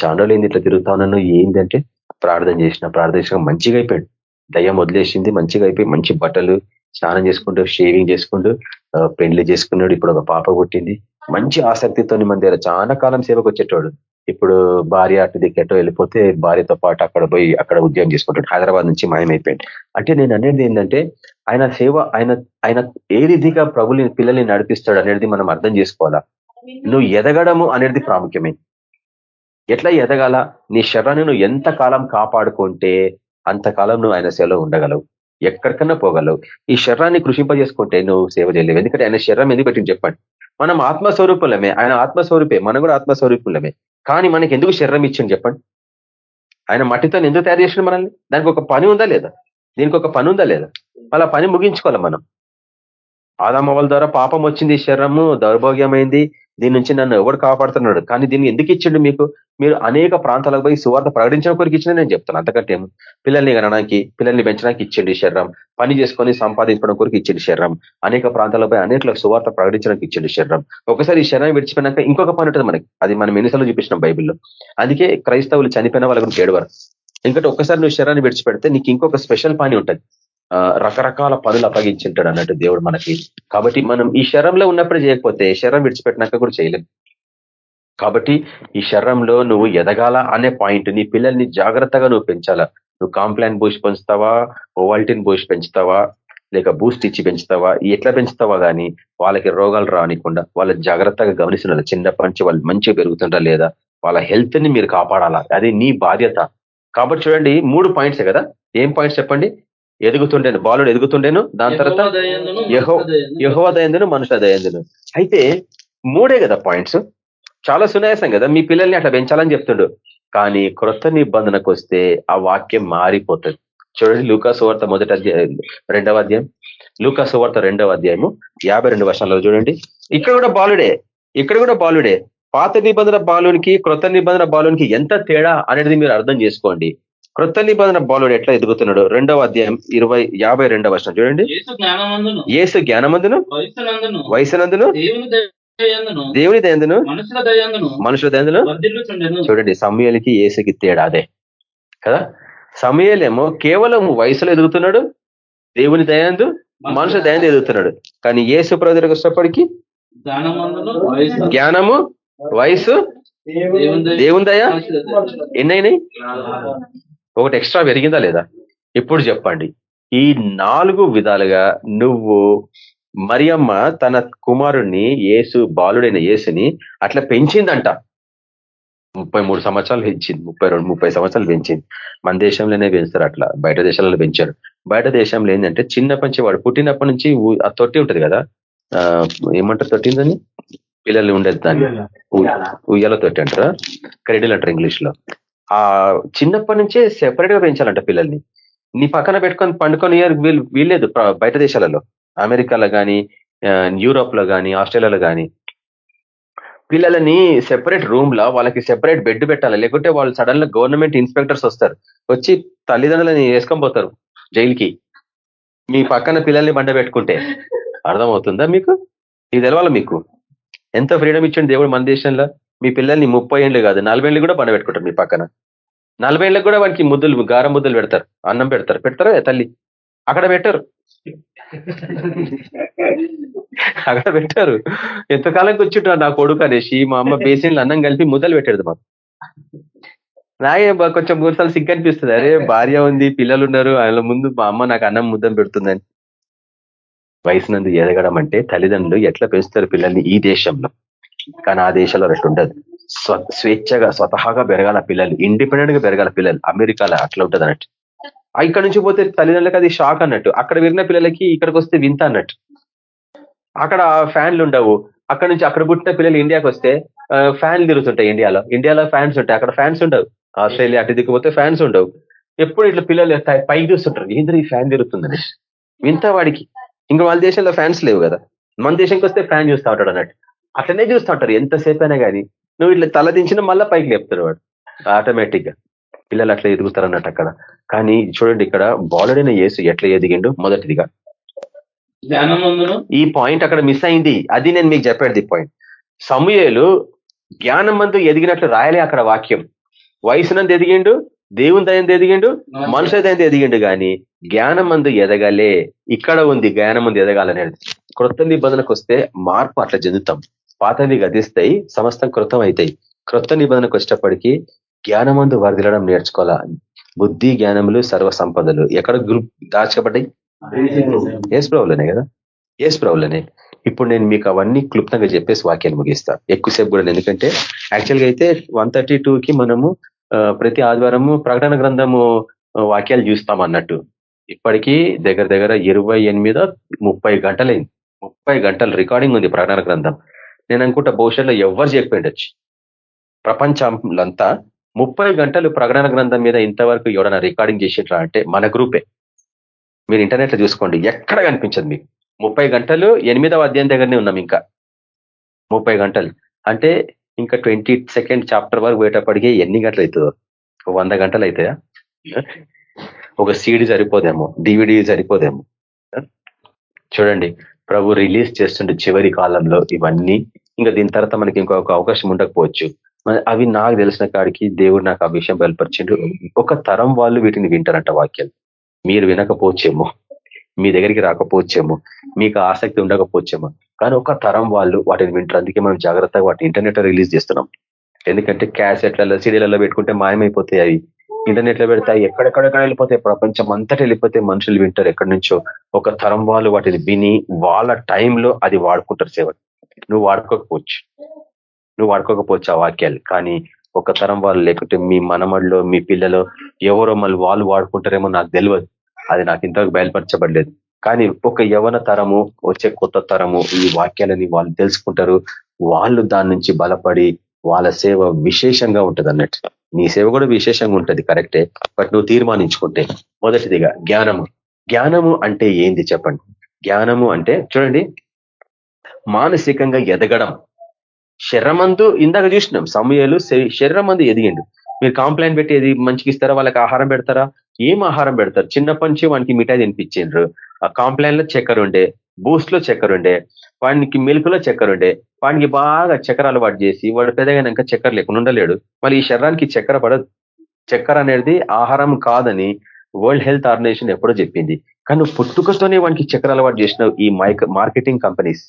[SPEAKER 3] చాండోలు ఏంది ఇట్లా తిరుగుతా ఉన్నాను. ఏంటంటే ప్రార్థన చేసిన ప్రార్థన చేసిన మంచిగా అయిపోయాడు. దయ్యం వదిలేసింది మంచిగా అయిపోయి మంచి బట్టలు స్నానం చేసుకుంటూ షేవింగ్ చేసుకుంటూ పెండ్లు చేసుకున్నాడు. ఇప్పుడు ఒక పాప పుట్టింది. మంచి ఆసక్తితో మన దగ్గర చాలా కాలం సేవకు వచ్చేటోడు. ఇప్పుడు భార్య అటు దిక్కెటో వెళ్ళిపోతే భార్యతో పాటు అక్కడ పోయి అక్కడ ఉద్యోగం చేసుకుంటాడు. హైదరాబాద్ నుంచి మాయమైపోయింది అంటే నేను అనేది ఏంటంటే ఆయన సేవ ఆయన ఆయన ఏ రీతిగా ప్రభుని పిల్లల్ని నడిపిస్తాడు అనేది మనం అర్థం చేసుకోవాలా? నువ్వు ఎదగడము అనేది ప్రాముఖ్యమే. ఎట్లా ఎదగాల? నీ శరణను నువ్వు ఎంత కాలం కాపాడుకుంటే అంతకాలం నువ్వు ఆయన సేవలో ఉండగలవు ఎక్కడికన్నా పోగలవు. ఈ శరీరాన్ని కృషింపజేసుకుంటే నువ్వు సేవ చేయలేవు. ఎందుకంటే ఆయన శరీరం ఎందుకు పెట్టింది చెప్పండి. మనం ఆత్మస్వరూపులమే ఆయన ఆత్మస్వరూపే మనం కూడా ఆత్మస్వరూపులమే. కానీ మనకి ఎందుకు శరీరం ఇచ్చింది చెప్పండి. ఆయన మట్టితో ఎందుకు తయారు చేసిన మనల్ని? దానికి ఒక పని ఉందా లేదా? దీనికి ఒక పని ఉందా లేదా? మళ్ళీ పని ముగించుకోవాలి మనం? ఆదామవల ద్వారా పాపం వచ్చింది శరీరము దౌర్భాగ్యమైంది. దీని నుంచి నన్ను ఎవడు కాపాడుతున్నాడు? కానీ దీన్ని ఎందుకు ఇచ్చిండు మీకు? మీరు అనేక ప్రాంతాలకు పోయి సువార్త ప్రకటించడం కొరికి ఇచ్చిన నేను చెప్తాను అంతకంటే పిల్లల్ని కనడానికి పిల్లల్ని పెంచడానికి ఇచ్చిండు శరీరం. పని చేసుకొని సంపాదించడం కొరకు ఇచ్చిండు శరీరం. అనేక ప్రాంతాలపై అనేక సువార్త ప్రకటించడానికి ఇచ్చిండు శరీరం. ఒకసారి ఈ శరీరం విడిచిపోయినాక ఇంకొక పని ఉంటుంది మనకి. అది మనం ఎన్నిసార్లు చూపించినాం బైబిల్లో. అందుకే క్రైస్తవులు చనిపోయిన వాళ్ళ గురించి ఏడవారు. ఎందుకంటే ఒక్కసారి నువ్వు శరీరాన్ని విడిచిపెడితే నీకు ఇంకొక స్పెషల్ పని ఉంటుంది. రకరకాల పనులు అప్పగించింటాడు అన్నట్టు దేవుడు మనకి. కాబట్టి మనం ఈ శరంలో ఉన్నప్పుడే చేయకపోతే శరం విడిచిపెట్టినాక కూడా చేయలేం. కాబట్టి ఈ శరంలో నువ్వు ఎదగాల అనే పాయింట్ నీ పిల్లల్ని జాగ్రత్తగా నువ్వు పెంచాలా. నువ్వు కాంప్లాన్ బూస్ట్ పెంచుతావా? ఓవాల్టిన్ బూస్ట్ పెంచుతావా? లేక బూస్ట్ ఇచ్చి పెంచుతావా? ఎట్లా పెంచుతావా కానీ వాళ్ళకి రోగాలు రానికుండా వాళ్ళ జాగ్రత్తగా గమనిస్తున్నారు చిన్నప్పటి నుంచి వాళ్ళు మంచిగా పెరుగుతుంటారా లేదా? వాళ్ళ హెల్త్ని మీరు కాపాడాలా? అది నీ బాధ్యత. కాబట్టి చూడండి మూడు పాయింట్సే కదా? ఏం పాయింట్స్ చెప్పండి? ఎదుగుతుండేను బాలుడు ఎదుగుతుండేను దాని తర్వాత యహో దయందును మనుషుల దయందును అయితే మూడే కదా పాయింట్స్. చాలా సునాయాసం కదా మీ పిల్లల్ని అట్లా పెంచాలని చెప్తుండు. కానీ క్రొత్త నిబంధనకు వస్తే ఆ వాక్యం మారిపోతుంది. చూడండి లూకా సువార్త మొదటి అధ్యాయం రెండవ అధ్యాయం. లూకా సువార్త రెండవ అధ్యాయము యాభై రెండు వర్షాలలో చూడండి. ఇక్కడ కూడా బాలుడే ఇక్కడ కూడా బాలుడే. పాత నిబంధన బాలునికి క్రొత్త నిబంధన బాలునికి ఎంత తేడా అనేది మీరు అర్థం చేసుకోండి. క్రొత్త నిబంధన బాలుడు ఎట్లా ఎదుగుతున్నాడు? రెండవ అధ్యాయం ఇరవై యాభై రెండవ వర్షం చూడండి. ఏసు జ్ఞానమందును. వయసునందును? దేవుని దయందును? మనుషుల దయందును. చూడండి సమయాలకి ఏసుకి తేడా అదే. కదా? సమయాలేమో కేవలం వయసులో ఎదుగుతున్నాడు దేవుని దయాందు మనుషుల దయందు ఎదుగుతున్నాడు. కానీ ఏసు ప్రజలకు వచ్చేప్పటికీ జ్ఞానము వయసు దేవుని దయ. ఎన్నైనాయి? ఒకటి ఎక్స్ట్రా పెరిగిందా లేదా? ఇప్పుడు చెప్పండి. ఈ నాలుగు విధాలుగా నువ్వు మరియమ్మ తన కుమారుణ్ణి ఏసు బాలుడైన యేసుని అట్లా పెంచిందంట. ముప్పై మూడు సంవత్సరాలు పెంచింది. ముప్పై రెండు ముప్పై సంవత్సరాలు పెంచింది. మన దేశంలోనే పెంచుతారు అట్లా. బయట దేశాలలో పెంచారు. బయట దేశంలో ఏంటంటే చిన్నప్పటి నుంచి వాడు పుట్టినప్పటి నుంచి ఆ తొట్టి ఉంటది కదా? ఏమంటారు తొట్టిందని పిల్లలు ఉండేది దాన్ని. ఉయ్యాల. తొట్టి అంటారా? క్రెడిల్ అంటారు ఇంగ్లీష్లో ఆ చిన్నప్పటి నుంచే సెపరేట్గా పెంచాలంట పిల్లల్ని. నీ పక్కన పెట్టుకొని పండుకొని వీల్లేదు బయట దేశాలలో. అమెరికాలో కానీ యూరోప్లో కానీ ఆస్ట్రేలియాలో కానీ పిల్లలని సెపరేట్ రూమ్లో వాళ్ళకి సెపరేట్ బెడ్ పెట్టాలి? లేకుంటే వాళ్ళు సడన్గా గవర్నమెంట్ ఇన్స్పెక్టర్స్ వస్తారు. వచ్చి తల్లిదండ్రులని వేసుకొని పోతారు జైలుకి. మీ పక్కన పిల్లల్ని బండ పెట్టుకుంటే. అర్థమవుతుందా మీకు? ఇది తెలవాలి మీకు? ఎంత ఫ్రీడమ్ ఇచ్చిండు దేవుడు మన దేశంలో? మీ పిల్లల్ని ముప్పై ఏళ్ళు కాదు నలభై ఏళ్ళు కూడా పండబెట్టుకుంటారు మీ పక్కన. నలభై ఏళ్ళకి కూడా వానికి ముద్దులు గారం ముద్దులు పెడతారు అన్నం పెడతారు. పెడతారా తల్లి? అక్కడ పెట్టరు. అక్కడ పెట్టారు. ఎంతకాలం కూర్చుంటారు నా కొడుకు అనేసి మా అమ్మ బేసిన్లు అన్నం కలిపి ముద్దలు పెట్టాడు మాకు. నాకే కొంచెం మూడుసార్లు సిగ్గు అనిపిస్తుంది. అరే భార్య ఉంది పిల్లలు ఉన్నారు ఆయన ముందు మా అమ్మ నాకు అన్నం ముద్దం పెడుతుందని. వయసునందు ఎదగడం అంటే తల్లిదండ్రులు ఎట్లా పెంచుతారు పిల్లల్ని ఈ దేశంలో? కానీ ఆ దేశంలో అట్లా ఉండదు స్వ- స్వేచ్ఛగా స్వతహాగా పెరగాల పిల్లలు ఇండిపెండెంట్గా పెరగాల పిల్లలు అమెరికాలో అట్లా ఉంటుంది అన్నట్టు. ఇక్కడ నుంచి పోతే తల్లిదండ్రులకు అది షాక్ అన్నట్టు. అక్కడ విరిగిన పిల్లలకి ఇక్కడికి వస్తే వింత అన్నట్టు. అక్కడ ఫ్యాన్లు ఉండవు. అక్కడ నుంచి అక్కడ పుట్టిన పిల్లలు ఇండియాకి వస్తే ఫ్యాన్లు తిరుగుతుంటాయి ఇండియాలో. ఇండియాలో ఫ్యాన్స్ ఉంటాయి. అక్కడ ఫ్యాన్స్ ఉండవు. ఆస్ట్రేలియా అటు దిక్కుపోతే ఫ్యాన్స్ ఉండవు. ఎప్పుడు ఇట్లా పిల్లలు పై- పైకి చూస్తుంటారు. ఏంద్ర ఈ ఫ్యాన్ తిరుగుతుందని. వింత వాడికి. ఇంకా వాళ్ళ దేశంలో ఫ్యాన్స్ లేవు కదా. మన దేశంకి వస్తే ఫ్యాన్ చూస్తూ ఉంటాడు అన్నట్టు. అట్లనే చూస్తూ ఉంటారు ఎంతసేపు అయినా కానీ నువ్వు ఇట్లా తల దించిన మళ్ళీ పైకి లేపుతాడు వాడు. ఆటోమేటిక్గా. పిల్లలు అట్లా ఎదుగుతారు అన్నట్టు అక్కడ. కానీ చూడండి ఇక్కడ బాలుడైన యేసు ఎట్లా ఎదిగిండు? మొదటిదిగా. ఈ పాయింట్ అక్కడ మిస్ అయింది. అది నేను మీకు చెప్పేది పాయింట్. సమూయేలు జ్ఞానమందు ఎదిగినట్లు రాయలే అక్కడ వాక్యం. వయసునందు ఎదిగిండు దేవుని దయంతో ఎదిగిండు మనుషుల దయంతో ఎదిగిండు కానీ జ్ఞానమందు ఎదగలే. ఇక్కడ ఉంది జ్ఞానమందు ఎదగాలనేది. క్రొత్త నిబంధనకు వస్తే మార్పు అట్లా చెందుతాం. పాతవి గతిస్తాయి సమస్తం కృతం అవుతాయి క్రొత్త నిబంధనకు వచ్చేటప్పటికి జ్ఞానమందు వరదలడం నేర్చుకోవాలా? బుద్ధి జ్ఞానములు సర్వ సంపదలు. ఎక్కడ గ్రూప్ దాచబడ్డాయి? ఏసు ప్రభులనే కదా? ఏసు ప్రభులనే ఇప్పుడు నేను మీకు అవన్నీ క్లుప్తంగా చెప్పేసి వాక్యాలు ముగిస్తా. ఎక్కువసేపు కూడా ఎందుకంటే యాక్చువల్గా అయితే వన్ థర్టీ కి మనము ప్రతి ఆదివారము ప్రకటన గ్రంథము వాక్యాలు చూస్తాం అన్నట్టు. ఇప్పటికీ దగ్గర దగ్గర ఇరవై ఎనిమిదో ముప్పై గంటలైంది. ముప్పై గంటలు రికార్డింగ్ ఉంది ప్రకటన గ్రంథం. నేను అనుకుంటా భవిష్యత్తులో ఎవరు చెప్పిపోయిండొచ్చు ప్రపంచంలంతా ముప్పై గంటలు ప్రకటన గ్రంథం మీద ఇంతవరకు ఎవడన్నా రికార్డింగ్ చేసేట్రా అంటే మన గ్రూపే. మీరు ఇంటర్నెట్లో చూసుకోండి ఎక్కడ కనిపించదు మీకు. ముప్పై గంటలు ఎనిమిదవ అధ్యాయం దగ్గరనే ఉన్నాం ఇంకా. ముప్పై గంటలు. అంటే ఇంకా ట్వంటీ సెకండ్ చాప్టర్ వరకు పోయేటప్పటికి ఎన్ని గంటలు అవుతుందో? వంద గంటలు అవుతాయా? ఒక సీడీ సరిపోదేమో డివిడి సరిపోదేమో. చూడండి. ప్రభు రిలీజ్ చేస్తుండే చివరి కాలంలో ఇవన్నీ. ఇంకా దీని తర్వాత మనకి ఇంకొక అవకాశం ఉండకపోవచ్చు. అవి నాకు తెలిసిన కాడికి దేవుడు నాకు ఆ విషయం బయలుపరిచిండు. ఒక తరం వాళ్ళు వీటిని వింటారంట వాక్యాలు. మీరు వినకపోవచ్చేమో. మీ దగ్గరికి రాకపోవచ్చేమో. మీకు ఆసక్తి ఉండకపోవచ్చేమో. కానీ ఒక తరం వాళ్ళు వాటిని వింటారు. అందుకే మనం జాగ్రత్తగా వాటి ఇంటర్నెట్ రిలీజ్ చేస్తున్నాం. ఎందుకంటే క్యాసెట్లలో సీడీలలో పెట్టుకుంటే మాయమైపోతాయి అవి. ఇంటర్నెట్లో పెడితే ఎక్కడెక్కడెక్కడ వెళ్ళిపోతే ప్రపంచం అంతటా వెళ్ళిపోతే మనుషులు వింటారు ఎక్కడి నుంచో. ఒక తరం వాళ్ళు వాటిని విని వాళ్ళ టైంలో అది వాడుకుంటారు సేవ నువ్వు వాడుకోకపోవచ్చు. నువ్వు వాడుకోకపోవచ్చు ఆ వాక్యాలు. కానీ ఒక తరం వాళ్ళు లేకుంటే మీ మనమడిలో మీ పిల్లలో ఎవరో మళ్ళీ వాళ్ళు వాడుకుంటారేమో నాకు తెలియదు అది నాకు ఇంతవరకు బయలుపరచబడలేదు. కానీ ఒక యవన తరము వచ్చే కొత్త తరము ఈ వాక్యాలని వాళ్ళు తెలుసుకుంటారు. వాళ్ళు దాని నుంచి బలపడి వాళ్ళ సేవ విశేషంగా ఉంటుంది అన్నట్టు నీ సేవ కూడా విశేషంగా ఉంటుంది కరెక్టే. బట్ నువ్వు తీర్మానించుకుంటే మొదటిదిగా జ్ఞానము. జ్ఞానము అంటే ఏంది చెప్పండి? జ్ఞానము అంటే చూడండి మానసికంగా ఎదగడం. శర్రమందు ఇందాక చూసినాం సమయాలు శరీరమందు ఎదిగిండు. మీరు కాంప్లైంట్ పెట్టి ఏది మంచిగా ఇస్తారా? వాళ్ళకి ఆహారం పెడతారా? ఏం ఆహారం పెడతారు? చిన్నప్పటి నుంచి వానికి మిఠాయి తినిపించిండ్రు. ఆ కాంప్లైన్లో చక్కెర ఉండే బూస్ట్లో చక్కెర ఉండే. వాడికి మిల్క్ చక్కెర ఉండే వాడికి బాగా చక్కెర అలవాటు చేసి వాడు పెద్దగైనాక చక్కెర లేకుండా ఉండలేడు. మళ్ళీ ఈ శరీరానికి చక్కెర పడదు. చక్కెర అనేది ఆహారం కాదని వరల్డ్ హెల్త్ ఆర్గనైజేషన్ ఎప్పుడో చెప్పింది. కానీ నువ్వు పుట్టుకతోనే వానికి చక్కెర అలవాటు చేసినావు ఈ మార్కెటింగ్ కంపెనీస్.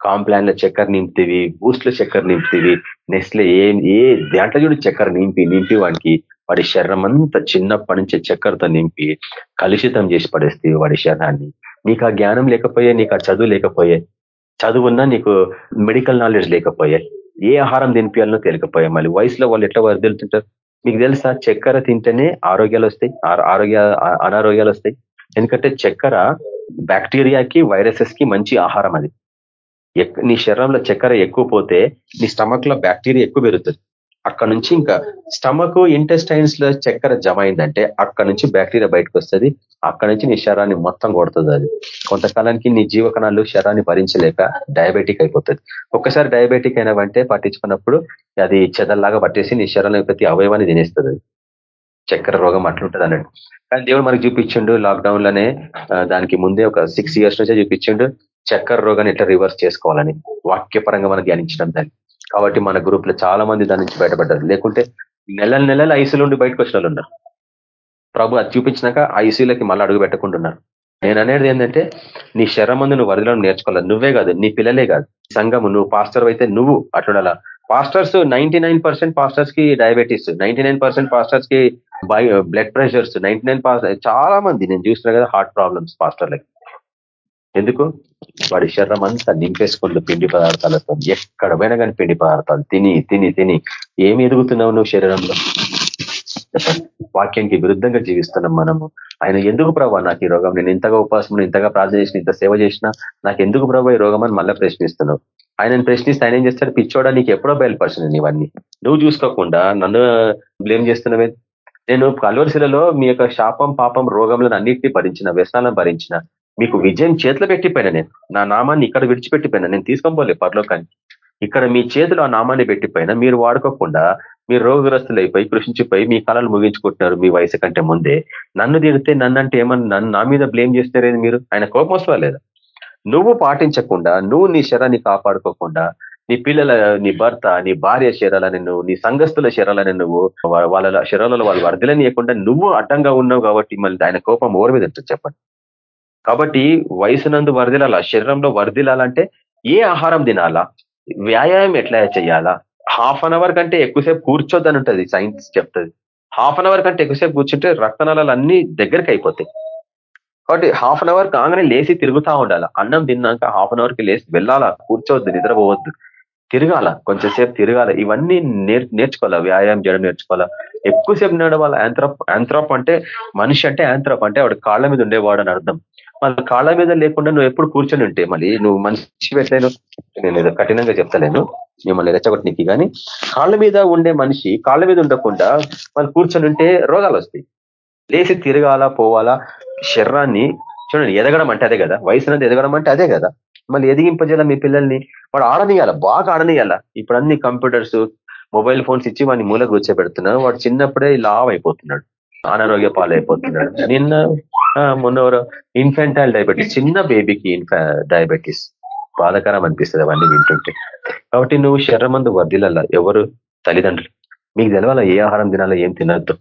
[SPEAKER 3] కాంప్లాన్ చక్కెర నింపుతీవి బూస్ట్ చక్కెర నింపుతీవి నెస్లే ఏ ఏ దాంట్లో చూడు చక్కెర నింపి నింపి వానికి వాడి శరీరం అంతా చిన్నప్పటి నుంచి చక్కెరతో నింపి కలుషితం చేసి పడేస్తే వాడి శరీరాన్ని. నీకు ఆ జ్ఞానం లేకపోయే నీకు ఆ చదువు లేకపోయే చదువున్నా నీకు మెడికల్ నాలెడ్జ్ లేకపోయాయి ఏ ఆహారం తినిపించాలనో తెలియకపోయాయి మళ్ళీ వయసులో వాళ్ళు ఎట్లా వరదలుతుంటారు మీకు తెలుసా చక్కెర తింటేనే ఆరోగ్యాలు వస్తాయి ఆరోగ్య అనారోగ్యాలు వస్తాయి. ఎందుకంటే చక్కెర బ్యాక్టీరియాకి వైరసెస్కి మంచి ఆహారం అది. నీ శరీరంలో చక్కెర ఎక్కువ పోతే నీ స్టమక్లో బ్యాక్టీరియా ఎక్కువ పెరుగుతుంది. అక్కడ నుంచి ఇంకా స్టమక్ ఇంటెస్టైన్స్లో చక్కెర జమ అయిందంటే అక్కడ నుంచి బ్యాక్టీరియా బయటకు వస్తుంది. అక్కడ నుంచి నీ శరాన్ని మొత్తం కొడుతుంది అది. కొంతకాలానికి నీ జీవకణాలు శరాన్ని భరించలేక డయాబెటిక్ అయిపోతుంది. ఒక్కసారి డయాబెటిక్ అయినవంటే పట్టించుకున్నప్పుడు అది చెదల్లాగా పట్టేసి నీ శరీరంలో ప్రతి అవయవాన్ని తినేస్తుంది. చక్కెర రోగం అట్లుంటుంది అన్నట్టు. కానీ దేవుడు మనకి చూపించిండు లాక్డౌన్లోనే దానికి ముందే ఒక సిక్స్ ఇయర్స్ నుంచే చూపించిండు చక్కెర రోగాన్ని ఎట్లా రివర్స్ చేసుకోవాలని. వాక్యపరంగా మనం ధ్యానించడం దాన్ని. కాబట్టి మన గ్రూప్లో చాలా మంది దాని నుంచి బయటపడ్డారు. లేకుంటే నెల నెలలు ఐసీలు ఉండి బయటకు వచ్చిన వాళ్ళు ఉన్నారు. ప్రభు అది చూపించినాక ఐసీలకి మళ్ళీ అడుగు పెట్టకుండా నేను అనేది ఏంటంటే నీ శరమందు నువ్వు వరదలను నేర్చుకోవాలి? నువ్వే కాదు నీ పిల్లలే కాదు. సంఘము నువ్వు పాస్టర్ అయితే నువ్వు అట్లా పాస్టర్స్ నైన్టీ పాస్టర్స్కి డయాబెటీస్ నైన్టీ పాస్టర్స్కి బ్లడ్ ప్రెషర్స్ నైన్టీ చాలా మంది. నేను చూస్తున్నా కదా హార్ట్ ప్రాబ్లమ్స్ పాస్టర్లకి ఎందుకు? వాడి శరీరం అంతా నింపేసుకుంటూ పిండి పదార్థాలతో ఎక్కడ పోయినా కానీ పిండి పదార్థాలు తిని తిని తిని ఏమి ఎదుగుతున్నావు నువ్వు శరీరంలో? వాక్యానికి విరుద్ధంగా జీవిస్తున్నాం మనము. ఆయన ఎందుకు ప్రభావ నాకు ఈ రోగం? నేను ఇంతగా ఉపాసం ఇంతగా ప్రార్థన చేసిన ఇంత సేవ చేసినా నాకు ఎందుకు ప్రభావ ఈ రోగం అని మళ్ళీ ప్రశ్నిస్తున్నావు? ఆయనను ప్రశ్నిస్తే ఆయన ఏం చేస్తాడు? పిచ్చోడా నీకు ఎప్పుడో బయలుపరచను ఇవన్నీ నువ్వు చూసుకోకుండా నన్ను బ్లేమ్ చేస్తున్నావే? నేను కల్వరిశిలలో మీ యొక్క శాపం పాపం రోగంలో అన్నింటినీ భరించిన వ్యసనాలను భరించిన మీకు విజయం చేతిలో పెట్టిపోయినా నేను. నా నామాన్ని ఇక్కడ విడిచిపెట్టిపోయినా. నేను తీసుకోబోలే పరలోకానికి. ఇక్కడ మీ చేతిలో ఆ నామాన్ని పెట్టిపోయినా మీరు వాడుకోకుండా మీరు రోగగ్రస్తులైపోయి కృషించిపోయి మీ కాలాలు ముగించుకుంటున్నారు మీ వయసు కంటే ముందే. నన్ను తిడితే నన్ను అంటే ఏమన్నా నన్ను నా మీద బ్లేమ్ చేస్తారేది మీరు? ఆయన కోపం వస్తా లేదా? నువ్వు పాటించకుండా నువ్వు నీ శరాన్ని కాపాడుకోకుండా నీ పిల్లల నీ భర్త నీ భార్య శరాలని నువ్వు నీ సంఘస్థుల శరాలని నువ్వు వాళ్ళ శరాలలో వాళ్ళు వర్ధలనియకుండా నువ్వు అడ్డంగా ఉన్నావు కాబట్టి మళ్ళీ ఆయన కోపం ఓరి మీద ఉంటుంది చెప్పండి? కాబట్టి వయసునందు వరదిలాల శరీరంలో వరదిలాలంటే ఏ ఆహారం తినాలా? వ్యాయామం ఎట్లా చేయాలా? హాఫ్ అన్ అవర్ కంటే ఎక్కువసేపు కూర్చోద్దని ఉంటుంది సైన్స్ చెప్తుంది. హాఫ్ అన్ అవర్ కంటే ఎక్కువసేపు కూర్చుంటే రక్తనాళాలు అన్ని దగ్గరికి అయిపోతాయి కాబట్టి హాఫ్ అన్ అవర్ కాగానే లేచి తిరుగుతా ఉండాలి? అన్నం తిన్నాక హాఫ్ అన్ అవర్కి లేచి వెళ్ళాలా? కూర్చోవద్దు నిద్రపోవద్దు. తిరగాల? కొంచెంసేపు తిరగాల? ఇవన్నీ నేర్ నేర్చుకోవాలా? వ్యాయామం చేయడం నేర్చుకోవాలా? ఎక్కువసేపు నడవాల? యాంత్రప్ యాంత్రప్ అంటే మనిషి అంటే యాంత్రప్ అంటే వాడు కాళ్ళ మీద ఉండేవాడు అని అర్థం. వాళ్ళ కాళ్ళ మీద లేకుండా నువ్వు ఎప్పుడు కూర్చొని ఉంటే మళ్ళీ నువ్వు మనిషి పెట్టలేను నేను ఏదో కఠినంగా చెప్తలేను మిమ్మల్ని రెచ్చగొట్టనికి కానీ కాళ్ళ మీద ఉండే మనిషి కాళ్ళ మీద ఉండకుండా వాళ్ళు కూర్చొని ఉంటే రోగాలు వస్తాయి. లేచి తిరగాల పోవాలా శరీరాన్ని చూడండి ఎదగడం అంటే అదే కదా వయసు ఎదగడం అంటే అదే కదా. మళ్ళీ ఎదిగింపజేయాల మీ పిల్లల్ని? వాడు ఆడనియాల బాగా ఆడనియాల? ఇప్పుడు అన్ని కంప్యూటర్స్ మొబైల్ ఫోన్స్ ఇచ్చి వాడిని మూల కూర్చోబెడుతున్నారు వాడు చిన్నప్పుడే లావ్ అయిపోతున్నాడు అనారోగ్య పాలైపోతున్నాడు. నిన్న మొన్న ఇన్ఫెంటైల్ డయాబెటీస్ చిన్న బేబీకి ఇన్ఫా డయాబెటీస్ బాధకరం అనిపిస్తుంది అవన్నీ వింటుంటే. కాబట్టి నువ్వు శరీరమందు వర్దిలల్లా ఎవరు? తల్లిదండ్రులు. మీకు తెలవాలా ఏ ఆహారం తినాలో ఏం తినద్దు?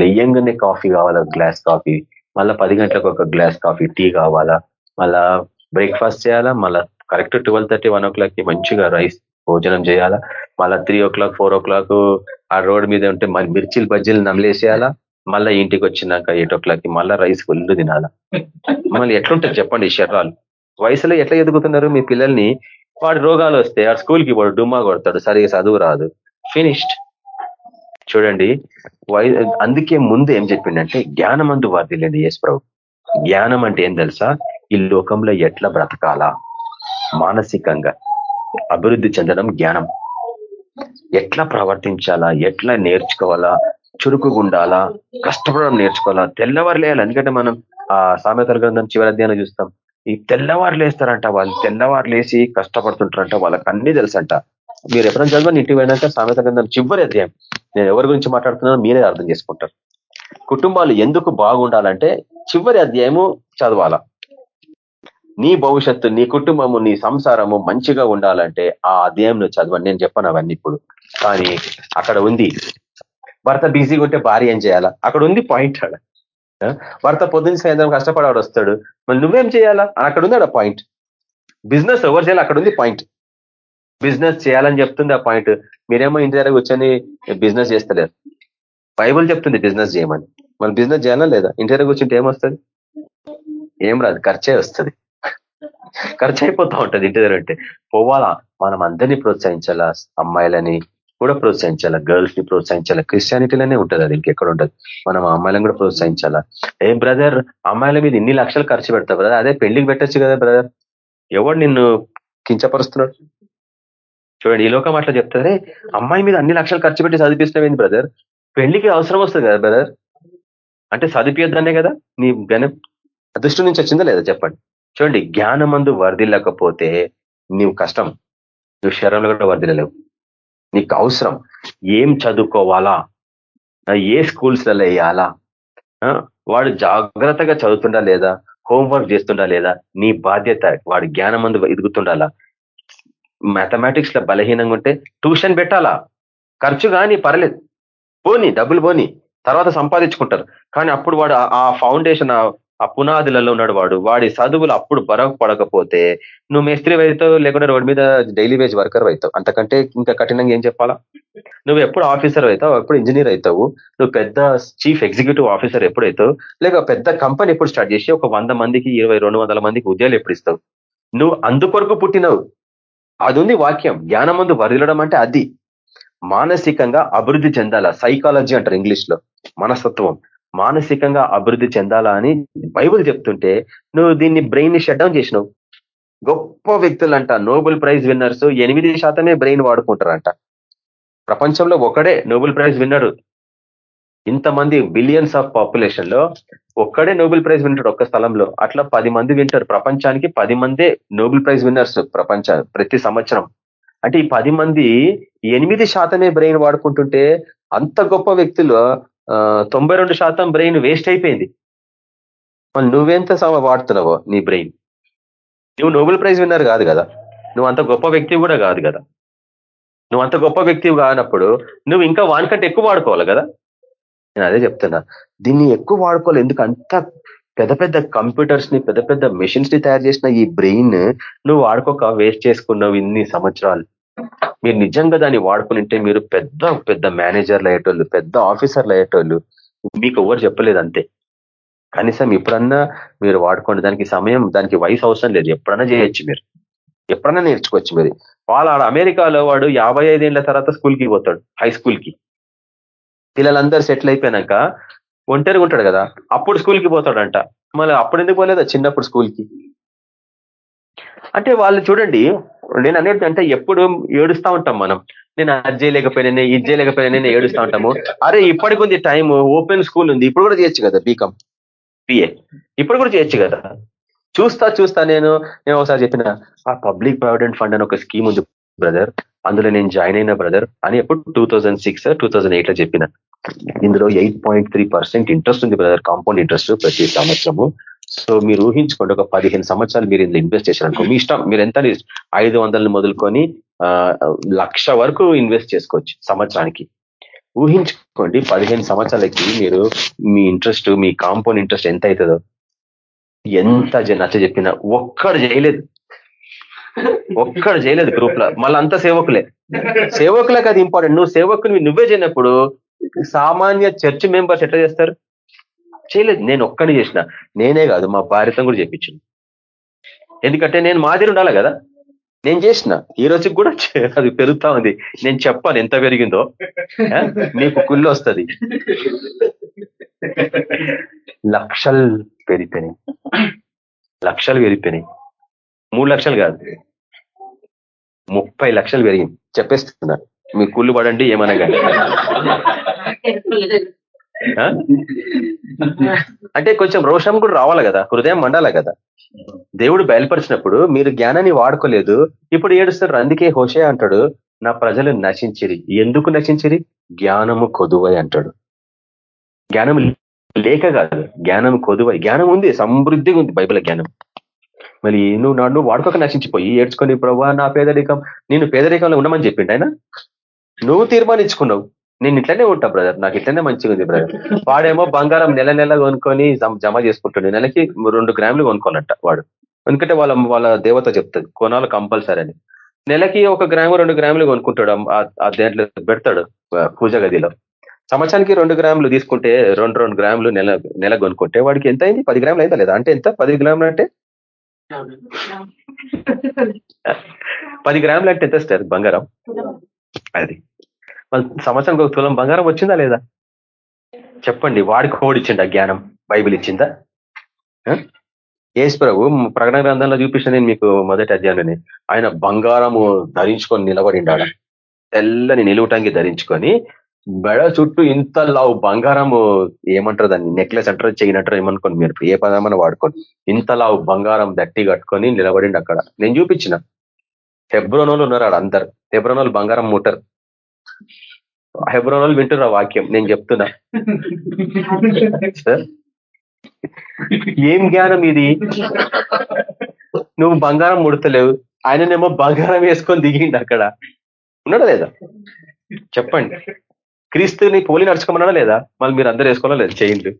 [SPEAKER 3] లెయ్యంగానే కాఫీ కావాలా? గ్లాస్ కాఫీ మళ్ళీ పది గంటలకు ఒక గ్లాస్ కాఫీ టీ కావాలా? మళ్ళా బ్రేక్ఫాస్ట్ చేయాలా? మళ్ళా కరెక్ట్ ట్వెల్వ్ థర్టీ వన్ ఓ క్లాక్కి మంచిగా రైస్ భోజనం చేయాలా? మళ్ళా three o'clock four o'clock ఆ రోడ్ మీద ఉంటే మరి మిర్చిలు బజ్జీలు నమలేసేయాలా? మళ్ళీ ఇంటికి వచ్చినాక ఎయిట్ ఓ క్లాక్కి మళ్ళీ రైస్ ఫుల్ తినాలా? మళ్ళీ ఎట్లుంటారు చెప్పండి శర్రాలు శరీరాలు వయసులో ఎట్లా ఎదుగుతున్నారు మీ పిల్లల్ని? వాడు రోగాలు వస్తే ఆ స్కూల్కి వాడు డుమ్మా కొడతాడు సరిగా చదువు రాదు. ఫినిష్డ్. చూడండి అందుకే ముందు ఏం చెప్పిండంటే జ్ఞానం అందు వర్దిలేండి యేసు ప్రభు. జ్ఞానం అంటే ఏం తెలుసా? ఈ లోకంలో ఎట్లా బ్రతకాలా? మానసికంగా. అభివృద్ధి చెందడం జ్ఞానం. ఎట్లా ప్రవర్తించాలా? ఎట్లా నేర్చుకోవాలా? చురుకుగుండాలా? కష్టపడడం నేర్చుకోవాలా? తెల్లవారు లేయాలి. ఎందుకంటే మనం ఆ సామెతల గ్రంథం చివరి అధ్యాయం చూస్తాం. ఈ తెల్లవారు లేస్తారంట వాళ్ళు. తెల్లవారు లేసి కష్టపడుతుంటారంట వాళ్ళకి అన్ని తెలుసంట. మీరు ఎప్పుడైనా చదవండి ఇంటికి పోయినాక సామెత గ్రంథం చివరి అధ్యాయం. నేను ఎవరి గురించి మాట్లాడుతున్నానో మీరే అర్థం చేసుకుంటారు. కుటుంబాలు ఎందుకు బాగుండాలంటే చివరి అధ్యాయము చదవాలా. నీ భవిష్యత్తు నీ కుటుంబము నీ సంసారము మంచిగా ఉండాలంటే ఆ అధ్యాయం నువ్వు చదవండి. నేను చెప్పను అవన్నీ ఇప్పుడు. కానీ అక్కడ ఉంది. భర్త బిజీగా ఉంటే భార్య ఏం చేయాలా? అక్కడ ఉంది పాయింట్ ఆడ భర్త పొద్దున్న సాయంత్రం కష్టపడాడు వస్తాడు. మరి నువ్వేం చేయాలా? అక్కడ ఉంది ఆ పాయింట్ బిజినెస్ ఎవరు చేయాలి అక్కడ ఉంది పాయింట్ బిజినెస్ చేయాలని చెప్తుంది ఆ పాయింట్ మీరేమో ఇంటి దగ్గర కూర్చొని బిజినెస్ చేస్తలేరు. బైబుల్ చెప్తుంది బిజినెస్ చేయమని. మనం బిజినెస్ చేయాలా లేదా? ఇంటి దగ్గర కూర్చుంటే ఏమొస్తుంది? ఏం రాదు. ఖర్చే వస్తుంది. ఖర్చు అయిపోతా ఉంటుంది. ఇంటి దగ్గర అంటే పోవాలా? మనం అందరినీ ప్రోత్సహించాలా? అమ్మాయిలని కూడా ప్రోత్సహించాలా? గర్ల్స్ని ప్రోత్సహించాలా? క్రిస్టియానిటీలోనే ఉంటుంది అది ఇంకెక్కడ ఉండదు. మనం అమ్మాయిలను కూడా ప్రోత్సహించాలా? ఏ బ్రదర్ అమ్మాయిల మీద ఇన్ని లక్షలు ఖర్చు పెడతా బ్రదర్ అదే పెళ్ళికి పెట్టచ్చు కదా బ్రదర్ ఎవడు నిన్ను కించపరుస్తున్నాడు? చూడండి ఈ లోకం అట్లా చెప్తారే అమ్మాయి మీద అన్ని లక్షలు ఖర్చు పెట్టి చదివిస్తున్నావేంది బ్రదర్ పెళ్ళికి అవసరం వస్తుంది కదా బ్రదర్ అంటే చదివియొద్దనే కదా? నీ గణం అదృష్టం నుంచి వచ్చిందా లేదా చెప్పండి? చూడండి జ్ఞానమందు వరదిల్లకపోతే నీవు కష్టం. నువ్వు శరీరంలో కూడా వర్దిలలేవు నీకు అవసరం ఏం చదువుకోవాలా? ఏ స్కూల్స్లలో వేయాలా? వాడు జాగ్రత్తగా చదువుతుండా లేదా? హోంవర్క్ చేస్తుండా లేదా? నీ బాధ్యత వాడి జ్ఞానం మందు ఎదుగుతుండాలా? మ్యాథమెటిక్స్లో బలహీనంగా ఉంటే ట్యూషన్ పెట్టాలా? ఖర్చు కానీ పర్లేదు. పోని డబ్బులు పోని. తర్వాత సంపాదించుకుంటారు. కానీ అప్పుడు వాడు ఆ ఫౌండేషన్ ఆ పునాదులలో ఉన్నాడు వాడు. వాడి చదువులు అప్పుడు బరవ పడకపోతే నువ్వు మేస్త్రి అవుతావు లేకుంటే రోడ్ మీద డైలీ వేజ్ వర్కర్ అవుతావు. అంతకంటే ఇంకా కఠినంగా ఏం చెప్పాలా? నువ్వు ఎప్పుడు ఆఫీసర్ అవుతావు ఎప్పుడు ఇంజనీర్ అవుతావు నువ్వు పెద్ద చీఫ్ ఎగ్జిక్యూటివ్ ఆఫీసర్ ఎప్పుడు అవుతావు లేక పెద్ద కంపెనీ ఎప్పుడు స్టార్ట్ చేసి ఒక వంద మందికి ఇరవై రెండు వందల మందికి ఉద్యోగాలు ఎప్పుడు ఇస్తావు? నువ్వు అందుకొరకు పుట్టినవు. అది ఉంది వాక్యం. జ్ఞానం ముందు వదిలడం అంటే అది. మానసికంగా అభివృద్ధి చెందాల? సైకాలజీ అంటారు ఇంగ్లీష్లో మనస్తత్వం. మానసికంగా అభివృద్ధి చెందాలా అని బైబుల్ చెప్తుంటే నువ్వు దీన్ని బ్రెయిన్ని షట్ డౌన్ చేసినావు. గొప్ప వ్యక్తులంట నోబెల్ ప్రైజ్ విన్నర్స్ ఎనిమిది శాతమే బ్రెయిన్ వాడుకుంటారంట. ప్రపంచంలో ఒకడే నోబెల్ ప్రైజ్ విన్నరు. ఇంతమంది బిలియన్స్ ఆఫ్ పాపులేషన్లో ఒక్కడే నోబెల్ ప్రైజ్ వింటాడు ఒక్క స్థలంలో. అట్లా పది మంది వింటారు. ప్రపంచానికి పది మందే నోబెల్ ప్రైజ్ విన్నర్స్ ప్రపంచ ప్రతి సంవత్సరం. అంటే ఈ పది మంది ఎనిమిది శాతమే బ్రెయిన్ వాడుకుంటుంటే అంత గొప్ప వ్యక్తులు తొంభై శాతం బ్రెయిన్ వేస్ట్ అయిపోయింది. మళ్ళీ నువ్వెంత వాడుతున్నావో నీ బ్రెయిన్? నువ్వు నోబెల్ ప్రైజ్ విన్నర్ కాదు కదా. నువ్వు అంత గొప్ప వ్యక్తి కూడా కాదు కదా. నువ్వు అంత గొప్ప వ్యక్తి కానప్పుడు నువ్వు ఇంకా వానికంటే ఎక్కువ వాడుకోవాలి కదా. నేను అదే చెప్తున్నా. దీన్ని ఎక్కువ వాడుకోవాలి ఎందుకు? అంత పెద్ద పెద్ద కంప్యూటర్స్ని పెద్ద పెద్ద మెషిన్స్ని తయారు చేసిన ఈ బ్రెయిన్ నువ్వు వాడుకోక వేస్ట్ చేసుకున్నావు ఇన్ని సంవత్సరాలు. మీరు నిజంగా దాన్ని వాడుకునింటే మీరు పెద్ద పెద్ద మేనేజర్లు అయ్యేటోళ్ళు పెద్ద ఆఫీసర్లు అయ్యేటోళ్ళు మీకు ఎవరు చెప్పలేదు అంతే. కనీసం ఎప్పుడన్నా మీరు వాడుకోండి దానికి సమయం దానికి వయసు అవసరం లేదు. ఎప్పుడన్నా చేయొచ్చు మీరు. ఎప్పుడన్నా నేర్చుకోవచ్చు మీరు. వాళ్ళ అమెరికాలో వాడు యాభై ఐదేళ్ళ తర్వాత స్కూల్కి పోతాడు హై స్కూల్కి. పిల్లలందరూ సెటిల్ అయిపోయినాక ఒంటరిగా ఉంటాడు కదా అప్పుడు స్కూల్కి పోతాడంట. మళ్ళీ అప్పుడు ఎందుకు పోలేదా చిన్నప్పుడు స్కూల్కి? అంటే వాళ్ళు చూడండి నేను అనేది అంటే ఎప్పుడు ఏడుస్తా ఉంటాం మనం. నేను అది చేయలేకపోయినా ఇది చేయలేకపోయినా నేను ఏడుస్తా ఉంటాము. అరే ఇప్పటికి ఉంది టైం ఓపెన్ స్కూల్ ఉంది. ఇప్పుడు కూడా చేయొచ్చు కదా బీకామ్ బిఏ ఇప్పుడు కూడా చేయొచ్చు కదా. చూస్తా చూస్తా నేను. నేను ఒకసారి చెప్పిన ఆ పబ్లిక్ ప్రావిడెంట్ ఫండ్ అని ఒక స్కీమ్ ఉంది బ్రదర్ అందులో నేను జాయిన్ అయిన బ్రదర్ అని ఎప్పుడు two thousand six two thousand ఎయిట్లో చెప్పిన. ఇందులో eight point three percent interest ఉంది బ్రదర్ కాంపౌండ్ ఇంట్రెస్ట్ ప్రతి సంవత్సరము. సో మీరు ఊహించుకోండి ఒక పదిహేను సంవత్సరాలు మీరు ఇందులో ఇన్వెస్ట్ చేశారనుకో మీ ఇష్టం మీరు ఎంత ఐదు వందలను మొదలుకొని లక్ష వరకు ఇన్వెస్ట్ చేసుకోవచ్చు సంవత్సరానికి. ఊహించుకోండి పదిహేను సంవత్సరాలకి మీరు మీ ఇంట్రెస్ట్ మీ కాంపౌండ్ ఇంట్రెస్ట్ ఎంత అవుతుందో ఎంత నచ్చ చెప్పినా ఒక్కడు చేయలేదు. ఒక్కడు చేయలేదు గ్రూప్లో. మళ్ళీ అంతా సేవకులే. సేవకులకు అది ఇంపార్టెంట్ నువ్వు సేవకుని నువ్వే చేయనప్పుడు సామాన్య చర్చ్ మెంబర్స్ ఎట్లా చేస్తారు? చేయలేదు. నేను ఒక్కడిని చేసిన. నేనే కాదు మా భార్యతో కూడా చెప్పించింది ఎందుకంటే నేను మాదిరి ఉండాలి కదా. నేను చేసిన. ఈ రోజుకి కూడా అది పెరుగుతా ఉంది. నేను చెప్పాను ఎంత పెరిగిందో. నీకు కుళ్ళు వస్తుంది. లక్షలు పెరిగిపోయినాయి. లక్షలు పెరిగిపోయినాయి. మూడు లక్షలు కాదు. ముప్పై లక్షలు పెరిగింది. చెప్పేస్తున్నారు మీ కుళ్ళు పడండి ఏమనగా అంటే కొంచెం రోషం కూడా రావాలి కదా? హృదయం మండాలి కదా? దేవుడు బయలుపరిచినప్పుడు మీరు జ్ఞానాన్ని వాడుకోలేదు. ఇప్పుడు ఏడుస్తారు అందుకే హోషే అంటాడు నా ప్రజలు నశించిరి. ఎందుకు నశించిరి? జ్ఞానము కొదువై అంటాడు. జ్ఞానం లేక కాదు జ్ఞానం కొదువై. జ్ఞానం ఉంది సమృద్ధిగా ఉంది బైబిల్ జ్ఞానం. మరి నువ్వు నన్ను వాడుకోక నశించిపోయి ఏడ్చుకొని ప్రభావ నా పేదరికం నేను పేదరికంలో ఉండమని చెప్పిండు ఆయన నువ్వు తీర్మానించుకున్నావు. నేను ఇట్లనే ఉంటా బ్రదర్ నాకు ఇట్లనే మంచిగా ఉంది బ్రదర్ వాడేమో బంగారం నెల నెల కొనుక్కొని జమ చేసుకుంటుండే. నెలకి రెండు గ్రాములు కొనుక్కోనంట వాడు. ఎందుకంటే వాళ్ళ వాళ్ళ దేవత చెప్తుంది కొనాలి కంపల్సరీ అని. నెలకి ఒక గ్రాము రెండు గ్రాములు కొనుక్కుంటాడు ఆ దేంట్లో పెడతాడు పూజ గదిలో. సంవత్సరానికి రెండు గ్రాములు తీసుకుంటే రెండు రెండు గ్రాములు నెల నెల కొనుక్కుంటే వాడికి ఎంత అయింది? పది గ్రాములు అయిందా లేదా? అంటే ఎంత? పది గ్రాములు అంటే? పది గ్రాములు అంటే ఎంత బంగారం? అది. సంవత్సరానికి ఒక తులం బంగారం వచ్చిందా లేదా? చెప్పండి వాడికి ఓడిచ్చిండ జ్ఞానం? బైబిల్ ఇచ్చిందా? ఏసు ప్రభు ప్రకటన గ్రంథంలో చూపించిన నేను మీకు మొదటి అధ్యాయంలోనే. ఆయన బంగారము ధరించుకొని నిలబడిండాడ. తెల్లని నిలువటానికి ధరించుకొని బెడ చుట్టూ ఇంత లావు బంగారము ఏమంటారు దాన్ని? నెక్లెస్ అంటారు చేయనంటారు ఏమనుకోండి మీరు? ఏ పదమని వాడుకోండి. ఇంత లావు బంగారం దట్టి కట్టుకొని నిలబడిండి అక్కడ. నేను చూపించిన. హెబ్రోనోళ్ళు ఉన్నారు ఆడ అందరు. హెబ్రోనోళ్ళు బంగారం మూటరు హెబ్రోనోలు వింటున్న వాక్యం నేను చెప్తున్నా. ఏం జ్ఞానం ఇది? నువ్వు బంగారం ముడతలేవు. ఆయననేమో బంగారం వేసుకొని దిగిండు అక్కడ. ఉన్నాడా లేదా? చెప్పండి. క్రీస్తుని పోలి నడుచుకోమన్నాడా లేదా? మళ్ళీ మీరు అందరూ వేసుకోవాలా లేదు? చేయండి.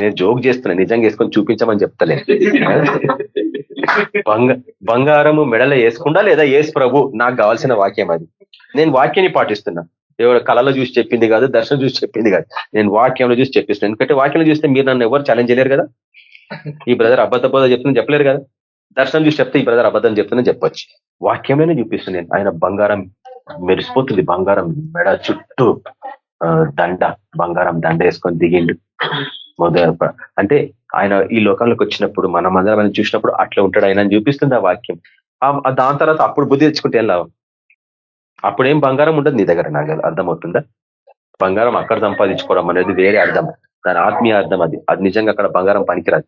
[SPEAKER 3] నేను జోక్ చేస్తున్నా నిజంగా వేసుకొని చూపించమని చెప్తలే. బంగ బంగారము మెడలో వేసుకుండా లేదా? ఏసు ప్రభు నాకు కావాల్సిన వాక్యం అది. నేను వాక్యాన్ని పాటిస్తున్నా. ఎవరు కళలో చూసి చెప్పింది కాదు దర్శనం చూసి చెప్పింది కాదు. నేను వాక్యంలో చూసి చెప్పిస్తున్నాను ఎందుకంటే వాక్యంలో చూస్తే మీరు నన్ను ఎవరు ఛాలెంజ్ చేయలేరు కదా? ఈ బ్రదర్ అబద్ధ బోధ చెప్తున్నా చెప్పలేరు కదా? దర్శనం చూసి చెప్తే ఈ బ్రదర్ అబద్ధం చెప్తున్నా చెప్పొచ్చు. వాక్యంలోనే చూపిస్తున్నాను ఆయన బంగారం మెరిసిపోతుంది. బంగారం మెడ చుట్టూ ఆ, దండ బంగారం దండ వేసుకొని దిగిండు. మొదట అంటే ఆయన ఈ లోకంలోకి వచ్చినప్పుడు మనం అందరం ఆయన చూసినప్పుడు అట్లా ఉంటాడు ఆయన అని చూపిస్తుంది ఆ వాక్యం. దాని తర్వాత అప్పుడు బుద్ధి తెచ్చుకుంటే ఏం లాభం? అప్పుడేం బంగారం ఉండదు నీ దగ్గర నాకు అర్థమవుతుందా? బంగారం అక్కడ సంపాదించుకోవడం అనేది వేరే అర్థం. దాని ఆత్మీయ అర్థం అది. అది నిజంగా అక్కడ బంగారం పనికిరాదు.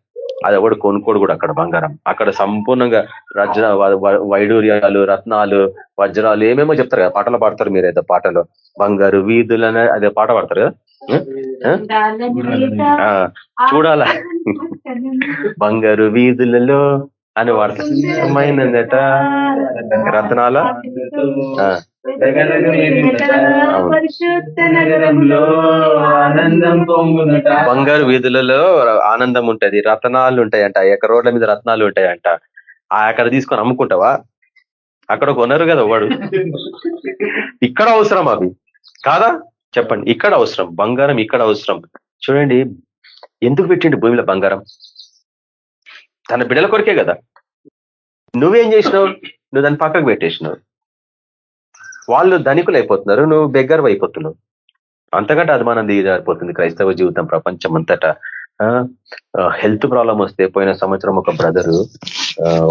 [SPEAKER 3] అది ఎవడు కొనుక్కోడు కూడా అక్కడ బంగారం. అక్కడ సంపూర్ణంగా వ- వైడూర్యాలు రత్నాలు వజ్రాలు ఏమేమో చెప్తారు కదా పాటలు పాడతారు మీరు ఏదో పాటలు. బంగారు వీధులు అనే అదే పాట పాడతారు కదా? చూడాలా? బంగారు వీధులలో అని వాడతారు రత్నాల ఆ,
[SPEAKER 4] పరిశుద్ధ నగరంలో ఆనందం పొంగునట.
[SPEAKER 3] బంగారు వీధులలో ఆనందం ఉంటది రత్నాలు ఉంటాయంట. ఎక్కడ రోడ్ల మీద రత్నాలు ఉంటాయంట. ఆ అక్కడ తీసుకొని అమ్ముకుంటావా? అక్కడ కొనరు కదా వాడు. ఇక్కడ అవసరం అవి కాదా? చెప్పండి ఇక్కడ అవసరం. బంగారం ఇక్కడ అవసరం. చూడండి ఎందుకు పెట్టిండు భూమిలో బంగారం? తన బిడ్డల కొరికే కదా. నువ్వేం చేసినావు? నువ్వు దాన్ని పక్కకు పెట్టేసినావు. వాళ్ళు ధనికులు అయిపోతున్నారు నువ్వు బెగ్గర్ అయిపోతున్నావు అంతకంటే అభిమానం దిగిపోతుంది క్రైస్తవ జీవితం ప్రపంచం అంతటా హెల్త్ ప్రాబ్లం వస్తే పోయిన సంవత్సరం ఒక బ్రదరు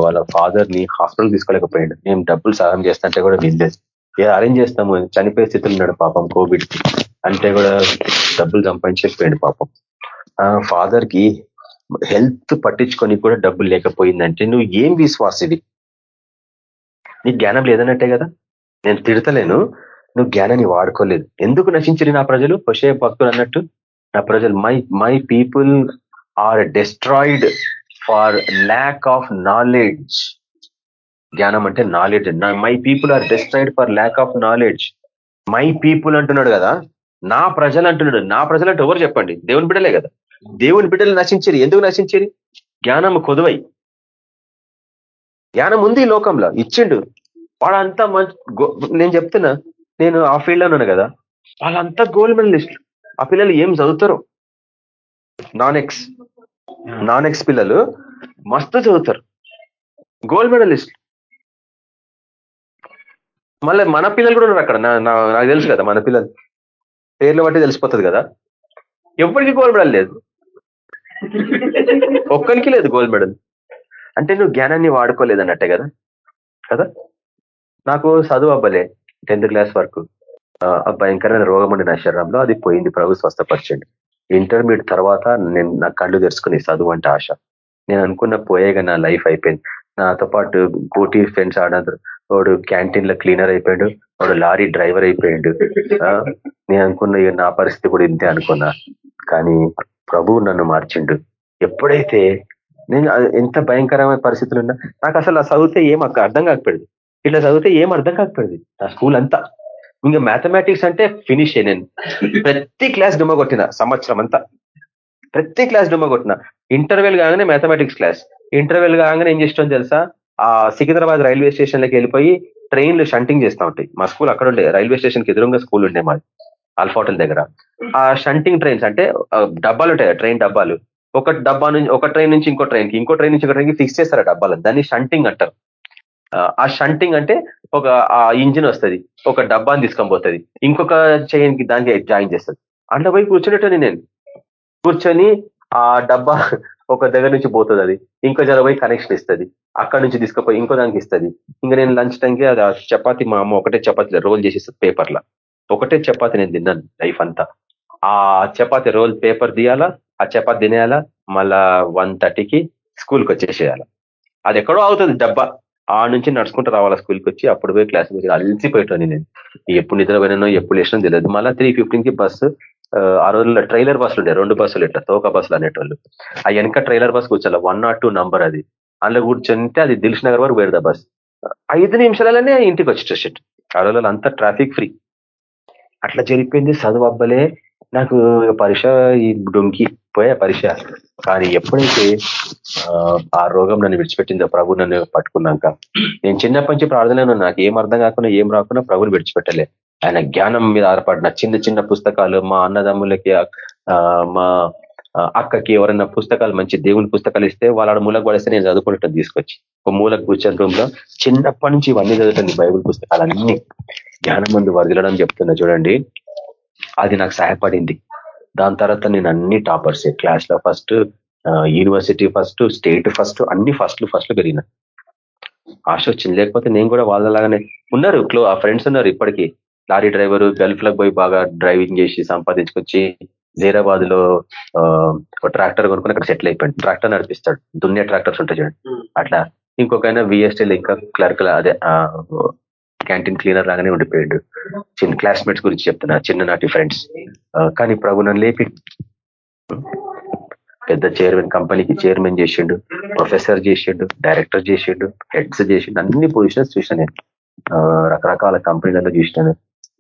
[SPEAKER 3] వాళ్ళ ఫాదర్ని హాస్పిటల్ తీసుకోలేకపోయాడు. మేము డబ్బులు సహాయం చేస్తుంటే కూడా వినలేదు ఏ అరేంజ్ చేస్తాము? చనిపోయే స్థితిలో ఉన్నాడు పాపం కోవిడ్ అంటే కూడా డబ్బులు సంపాదించకపోయాడు పాపం. ఫాదర్కి హెల్త్ పట్టించుకొని కూడా డబ్బులు లేకపోయిందంటే నువ్వు ఏం విశ్వాసివి నీ జ్ఞానం లేదన్నట్టే కదా? నేను తిడతలేను నువ్వు జ్ఞానాన్ని వాడుకోలేదు. ఎందుకు నశించరు నా ప్రజలు? హుషే భక్తులు అన్నట్టు నా ప్రజలు my my people are destroyed for lack of knowledge. జ్ఞానం అంటే knowledge. My people are destroyed for lack of knowledge. My people అంటున్నాడు కదా? నా ప్రజలు అంటున్నాడు నా ప్రజలు అంటే ఎవరు చెప్పండి? దేవుని బిడ్డలే కదా? దేవుని బిడ్డలు నశించరు. ఎందుకు నశించరు? జ్ఞానం కొదువై. జ్ఞానం ఉంది ఈ లోకంలో. ఇచ్చిండు. మంచి నేను చెప్తున్నా. నేను ఆ ఫీల్డ్ ఉన్నాను కదా. వాళ్ళంతా గోల్డ్ మెడలిస్ట్ ఆ పిల్లలు ఏం చదువుతారు? నాన్ ఎక్స్ నాన్ ఎక్స్ పిల్లలు మస్తు చదువుతారు. గోల్డ్ మెడలిస్ట్ మళ్ళీ మన పిల్లలు కూడా ఉన్నారు అక్కడ. నాకు తెలుసు కదా మన పిల్లలు. పేర్లు బట్టి తెలిసిపోతుంది కదా. ఎవరికి గోల్డ్ మెడల్ లేదు? ఒక్కరికి లేదు గోల్డ్ మెడల్. అంటే నువ్వు జ్ఞానాన్ని వాడుకోలేదు అన్నట్టే కదా? కదా? నాకు చదువు అవ్వలే టెన్త్ క్లాస్ వరకు. భయంకరమైన రోగం ఉండి నా శరీరంలో అది పోయింది. ప్రభు స్వస్థపరచండి. ఇంటర్మీడియట్ తర్వాత నేను నా కళ్ళు తెరుచుకుని చదువు అంటే ఆశ. నేను అనుకున్న పోయేగా నా లైఫ్ అయిపోయింది. నాతో పాటు గోటి ఫ్రెండ్స్ ఆడారు వాడు క్యాంటీన్లో క్లీనర్ అయిపోయాడు. వాడు లారీ డ్రైవర్ అయిపోయాడు. నేను అనుకున్న నా పరిస్థితి కూడా ఇంతే అనుకున్నా. కానీ ప్రభువు నన్ను మార్చిండు. ఎప్పుడైతే నేను ఎంత భయంకరమైన పరిస్థితులు ఉన్నా నాకు అసలు ఆ చదివితే ఏం అర్థం కాకపోయింది. ఇట్లా చదివితే ఏం అర్థం కాకపోయింది? నా స్కూల్ అంతా. ఇంకా మ్యాథమెటిక్స్ అంటే ఫినిష్ నేను. ప్రతి క్లాస్ డుమ్మ కొట్టిన సంవత్సరం అంతా. ప్రతి క్లాస్ డుమ్మ కొట్టిన. ఇంటర్వెల్ కాగానే మ్యాథమెటిక్స్ క్లాస్. ఇంటర్వెల్ కాగానే ఏం చేస్తాం తెలుసా? ఆ సికింద్రాబాద్ రైల్వే స్టేషన్లోకి వెళ్ళిపోయి ట్రైన్లు షంటింగ్ చేస్తూ ఉంటాయి. మా స్కూల్ అక్కడ ఉండే రైల్వే స్టేషన్కి ఎదురుగా స్కూల్ ఉండే మాది. అల్ఫాటల్ దగ్గర. ఆ షంటింగ్ ట్రైన్స్ అంటే డబ్బాలు ఉంటాయి ట్రైన్ డబ్బాలు. ఒక డబ్బా నుంచి ఒక ట్రైన్ నుంచి ఇంకో ట్రైన్కి ఇంకో ట్రైన్ నుంచి ఇంకో ట్రైన్కి ఫిక్స్ చేస్తారు డబ్బాలు దాన్ని షంటింగ్ అంటారు. ఆ షంటింగ్ అంటే ఒక ఆ ఇంజిన్ వస్తుంది ఒక డబ్బాని తీసుకొని పోతుంది ఇంకొక చైన్కి దానికి జాయిన్ చేస్తుంది. అందులో పోయి కూర్చునేటని నేను. కూర్చొని ఆ డబ్బా ఒక దగ్గర నుంచి పోతుంది అది. ఇంకో జర పోయి కనెక్షన్ ఇస్తుంది. అక్కడ నుంచి తీసుకుపోయి ఇంకో దానికి ఇస్తుంది. ఇంకా నేను లంచ్ టైంకి అది చపాతి మా అమ్మ ఒకటే చపాతి రోల్ చేసేస్తుంది పేపర్లో. ఒకటే చపాతి నేను తిన్నాను లైఫ్ అంతా. ఆ చపాతి రోల్ పేపర్ తీయాలా ఆ చపాతి తినేయాలా మళ్ళా వన్ థర్టీకి స్కూల్కి వచ్చేసేయాలా. అది ఎక్కడో అవుతుంది డబ్బా. ఆ నుంచి నడుచుకుంటూ రావాలా స్కూల్కి వచ్చి అప్పుడు పోయి క్లాస్ వచ్చి నేను. ఎప్పుడు నిద్రపోయినానో ఎప్పుడు వేసినా తెలియదు. మళ్ళీ త్రీ ఫిఫ్టీన్కి బస్సు ఆ, రోజుల్లో ట్రైలర్ బస్సులు ఉండే రెండు బస్సులు ఇట్లా తోక బస్సులు అనేటోళ్ళు. ఆ వెనక ట్రైలర్ బస్ కూర్చోాలి వన్ నాట్ టూ నంబర్ అది. అందులో కూర్చుంటే అది దిల్ష్ నగర్ వరకు పోయేది బస్. ఐదు నిమిషాలనే ఇంటికి వచ్చేటట్టు ఆ రోజుల్లో అంతా ట్రాఫిక్ ఫ్రీ. అట్లా జరిగిపోయింది. చదువు అబ్బలే. నాకు పరీక్ష ఈ డొంకి పోయా పరీక్ష. కానీ ఎప్పుడైతే ఆ, రోగం నన్ను విడిచిపెట్టిందో ప్రభు నన్ను పట్టుకున్నాక నేను చిన్నప్పటి నుంచి ప్రార్థనలో నాకు ఏం అర్థం కాకుండా ఏం రాకుండా ప్రభుని విడిచిపెట్టలే. ఆయన జ్ఞానం మీద ఆధారపడిన చిన్న చిన్న పుస్తకాలు మా అన్నదమ్ములకి ఆ, మా అక్కకి ఎవరైనా పుస్తకాలు మంచి దేవుని పుస్తకాలు ఇస్తే వాళ్ళ మూలకు పడేస్తే నేను చదువుకుంటాను తీసుకొచ్చి. ఒక మూలకు కూర్చొని రూమ్లో చిన్నప్పటి నుంచి ఇవన్నీ చదువుతుంది బైబుల్ పుస్తకాలు అన్ని జ్ఞానం ముందు వదిలడం చెప్తున్నా చూడండి. అది నాకు సహాయపడింది. దాని తర్వాత నేను అన్ని టాపర్స్ క్లాస్లో first university first state first అన్ని ఫస్ట్లు ఫస్ట్లు పెరిగిన. ఆశ వచ్చింది. లేకపోతే నేను కూడా వాళ్ళలాగానే ఉన్నారు. క్లో ఆ ఫ్రెండ్స్ ఉన్నారు ఇప్పటికీ. లారీ డ్రైవర్ గల్ఫ్లకు పోయి బాగా డ్రైవింగ్ చేసి సంపాదించుకొచ్చి జైరాబాద్లో ఆ, ఒక ట్రాక్టర్ కొనుక్కొని అక్కడ సెటిల్ అయిపోయాడు. ట్రాక్టర్ నడిపిస్తాడు. దున్నే ట్రాక్టర్స్ ఉంటాయి చూడండి. అట్లా ఇంకొక ఆయన విఎస్టీలు ఇంకా క్లర్క్ అదే క్యాంటీన్ క్లీనర్ లాగానే ఉండిపోయాడు. చిన్న క్లాస్మేట్స్ గురించి చెప్తున్నా చిన్ననాటి ఫ్రెండ్స్. కానీ ప్రభు నన్ను లేపి పెద్ద చైర్మన్ కంపెనీకి చైర్మన్ చేసిండు ప్రొఫెసర్ చేసిండు డైరెక్టర్ చేసిండు హెడ్స్ చేసిండు అన్ని పొజిషన్స్ చూసిన నేను. రకరకాల కంపెనీలలో చూసినాను.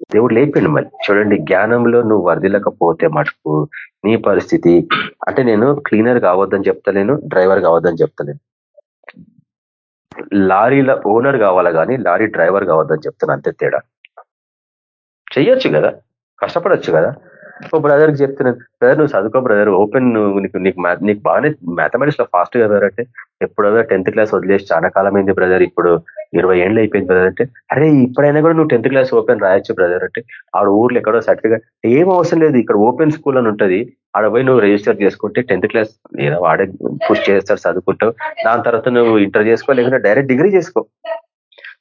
[SPEAKER 3] దేవుడు లేపాడు మరి. చూడండి జ్ఞానంలో నువ్వు వర్దిల్లకపోతే మటుకు నీ పరిస్థితి అంటే నేను క్లీనర్ కావద్దని చెప్తలేను డ్రైవర్ కావద్దని చెప్తలేను. లారీల ఓనర్ కావాలా కానీ లారీ డ్రైవర్ కావద్దని చెప్తాను అంతే తేడా. చెయ్యొచ్చు కదా కష్టపడొచ్చు కదా. ఓ బ్రదర్కి చెప్తున్నాను బ్రదర్ నువ్వు చదువుకో బ్రదర్ ఓపెన్ నీకు నీకు నీకు బాగానే మ్యాథమెటిక్స్లో ఫాస్ట్గా అంటే ఎప్పుడో టెన్త్ క్లాస్ వదిలేసి చాలా కాలం అయింది బ్రదర్ ఇప్పుడు ఇరవై ఏళ్ళు అయిపోయింది బ్రదర్ అంటే. అరే ఇప్పుడైనా కూడా నువ్వు టెన్త్ క్లాస్ ఓపెన్ రాయొచ్చు బ్రదర్ అంటే. ఆడ ఊర్లో ఎక్కడో సర్టిఫికేట్ ఏం అవసరం లేదు. ఇక్కడ ఓపెన్ స్కూల్ అని ఉంటుంది. ఆడ పోయి నువ్వు రిజిస్టర్ చేసుకుంటే టెన్త్ క్లాస్ ఏదో వాడే పుష్ చేస్తాడు చదువుకుంటావు. దాని తర్వాత నువ్వు ఇంటర్ చేసుకో లేకుంటే డైరెక్ట్ డిగ్రీ చేసుకో.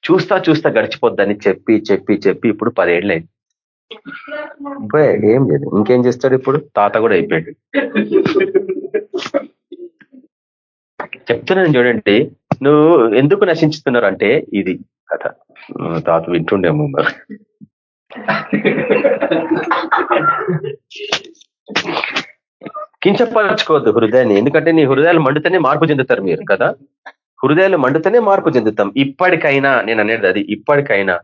[SPEAKER 3] చూస్తా చూస్తా గడిచిపోద్దని చెప్పి చెప్పి చెప్పి ఇప్పుడు పదేళ్ళు అయింది. ఏం లేదు. ఇంకేం చేస్తాడు ఇప్పుడు? తాత కూడా అయిపోయాడు. చెప్తున్నాను చూడండి. నువ్వు ఎందుకు నశించుతున్నారు అంటే ఇది కథ. తాత వింటుండేమో మరి. కించపరచుకోవద్దు హృదయాన్ని ఎందుకంటే నీ హృదయాలు మండుతూనే మార్పు చెందుతారు మీరు కదా? హృదయాలు మండుతూనే మార్పు చెందుతాం. ఇప్పటికైనా నేను అనేది అది ఇప్పటికైనా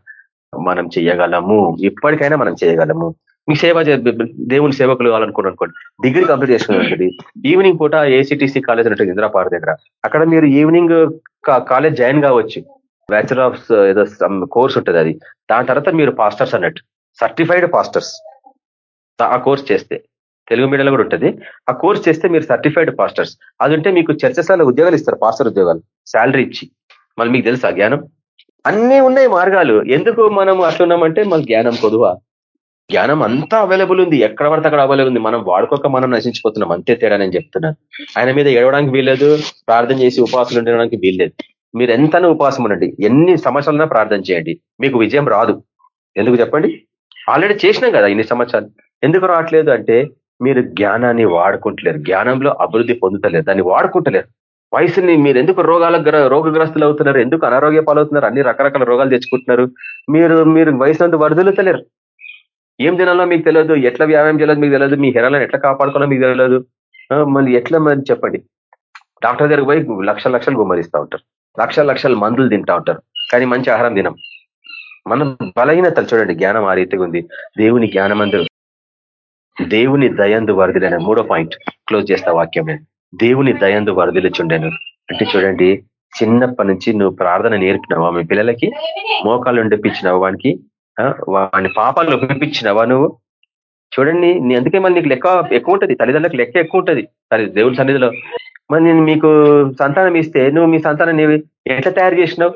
[SPEAKER 3] మనం చేయగలము ఇప్పటికైనా మనం చేయగలము. మీ సేవ దేవుని సేవకులు కావాలనుకోండి అనుకోండి. డిగ్రీ కంప్లీట్ చేసుకున్నది ఈవినింగ్ పూట ఏసీటీసీ కాలేజ్ ఉంటుంది ఇంద్రాపార్ దగ్గర. అక్కడ మీరు ఈవినింగ్ కాలేజ్ జాయిన్ కావచ్చు. బ్యాచులర్ ఆఫ్ ఏదో కోర్స్ ఉంటుంది అది. దాని తర్వాత మీరు పాస్టర్స్ అన్నట్టు. Certified pastors. ఆ కోర్స్ చేస్తే. తెలుగు మీడియంలో కూడా ఉంటుంది. ఆ కోర్స్ చేస్తే మీరు సర్టిఫైడ్ పాస్టర్స్. అది ఉంటే మీకు చర్చశాల ఉద్యోగాలు ఇస్తారు పాస్టర్ ఉద్యోగాలు. శాలరీ ఇచ్చి. మళ్ళీ మీకు తెలుసా జ్ఞానం? అన్నీ ఉన్నాయి మార్గాలు. ఎందుకు మనం అట్లున్నామంటే మన జ్ఞానం కొదువా? జ్ఞానం అంతా అవైలబుల్ ఉంది. ఎక్కడ పడితే అక్కడ అవైలబుల్ ఉంది. మనం వాడుకోక మనం నశించిపోతున్నాం. అంతే తేడా నేను చెప్తున్నాను. ఆయన మీద ఏడవడానికి వీల్లేదు. ప్రార్థన చేసి ఉపవాసాలు ఉండడానికి వీల్లేదు. మీరు ఎంత ఉపవాసం ఉండండి. ఎన్ని సంవత్సరాలైనా ప్రార్థన చేయండి. మీకు విజయం రాదు. ఎందుకు చెప్పండి? ఆల్రెడీ చేసినాం కదా ఇన్ని సంవత్సరాలు. ఎందుకు రావట్లేదు అంటే మీరు జ్ఞానాన్ని వాడుకుంటలేరు. జ్ఞానంలో అభివృద్ధి పొందుతలేరు. దాన్ని వాడుకుంటలేరు. వయసుని మీరు ఎందుకు రోగాల రోగగ్రస్తులు అవుతున్నారు? ఎందుకు అనారోగ్య పాలవుతున్నారు? అన్ని రకరకాల రోగాలు తెచ్చుకుంటున్నారు? మీరు మీరు వయసు వరదలుతలేరు ఏం తినాలో మీకు తెలియదు ఎట్లా వ్యాయామం చేయాలో మీకు తెలియదు మీ హెరాలను ఎట్లా కాపాడుకోవాలో మీకు తెలియదు. మళ్ళీ ఎట్లా మరి చెప్పండి. డాక్టర్ దగ్గరికి పోయి లక్ష లక్షలు గుమ్మరిస్తూ ఉంటారు. లక్ష లక్షల మందులు తింటా ఉంటారు. కానీ మంచి ఆహారం తినం. మనం బలహీనతలు చూడండి జ్ఞానం ఆ రీతిగా ఉంది. దేవుని జ్ఞానమందు దేవుని దయందు వరదలైన మూడో పాయింట్ క్లోజ్ చేస్తా వాక్యం నేను దేవుని దయందు వరదలుచుండాను. అంటే చూడండి చిన్నప్పటి నుంచి నువ్వు ప్రార్థన నేర్పినావు? ఆమె పిల్లలకి మోకాలు ఉండిపించినావు వానికి? వాడిని పాపాలను పాపాలు నువ్వు? చూడండి నీ అందుకే మళ్ళీ నీకు లెక్క ఎక్కువ ఉంటది. తల్లిదండ్రులకు లెక్క ఎక్కువ ఉంటది. సరే దేవుడి సన్నిధిలో. మరి నేను మీకు సంతానం ఇస్తే నువ్వు మీ సంతానం ఎట్లా తయారు చేసినావు?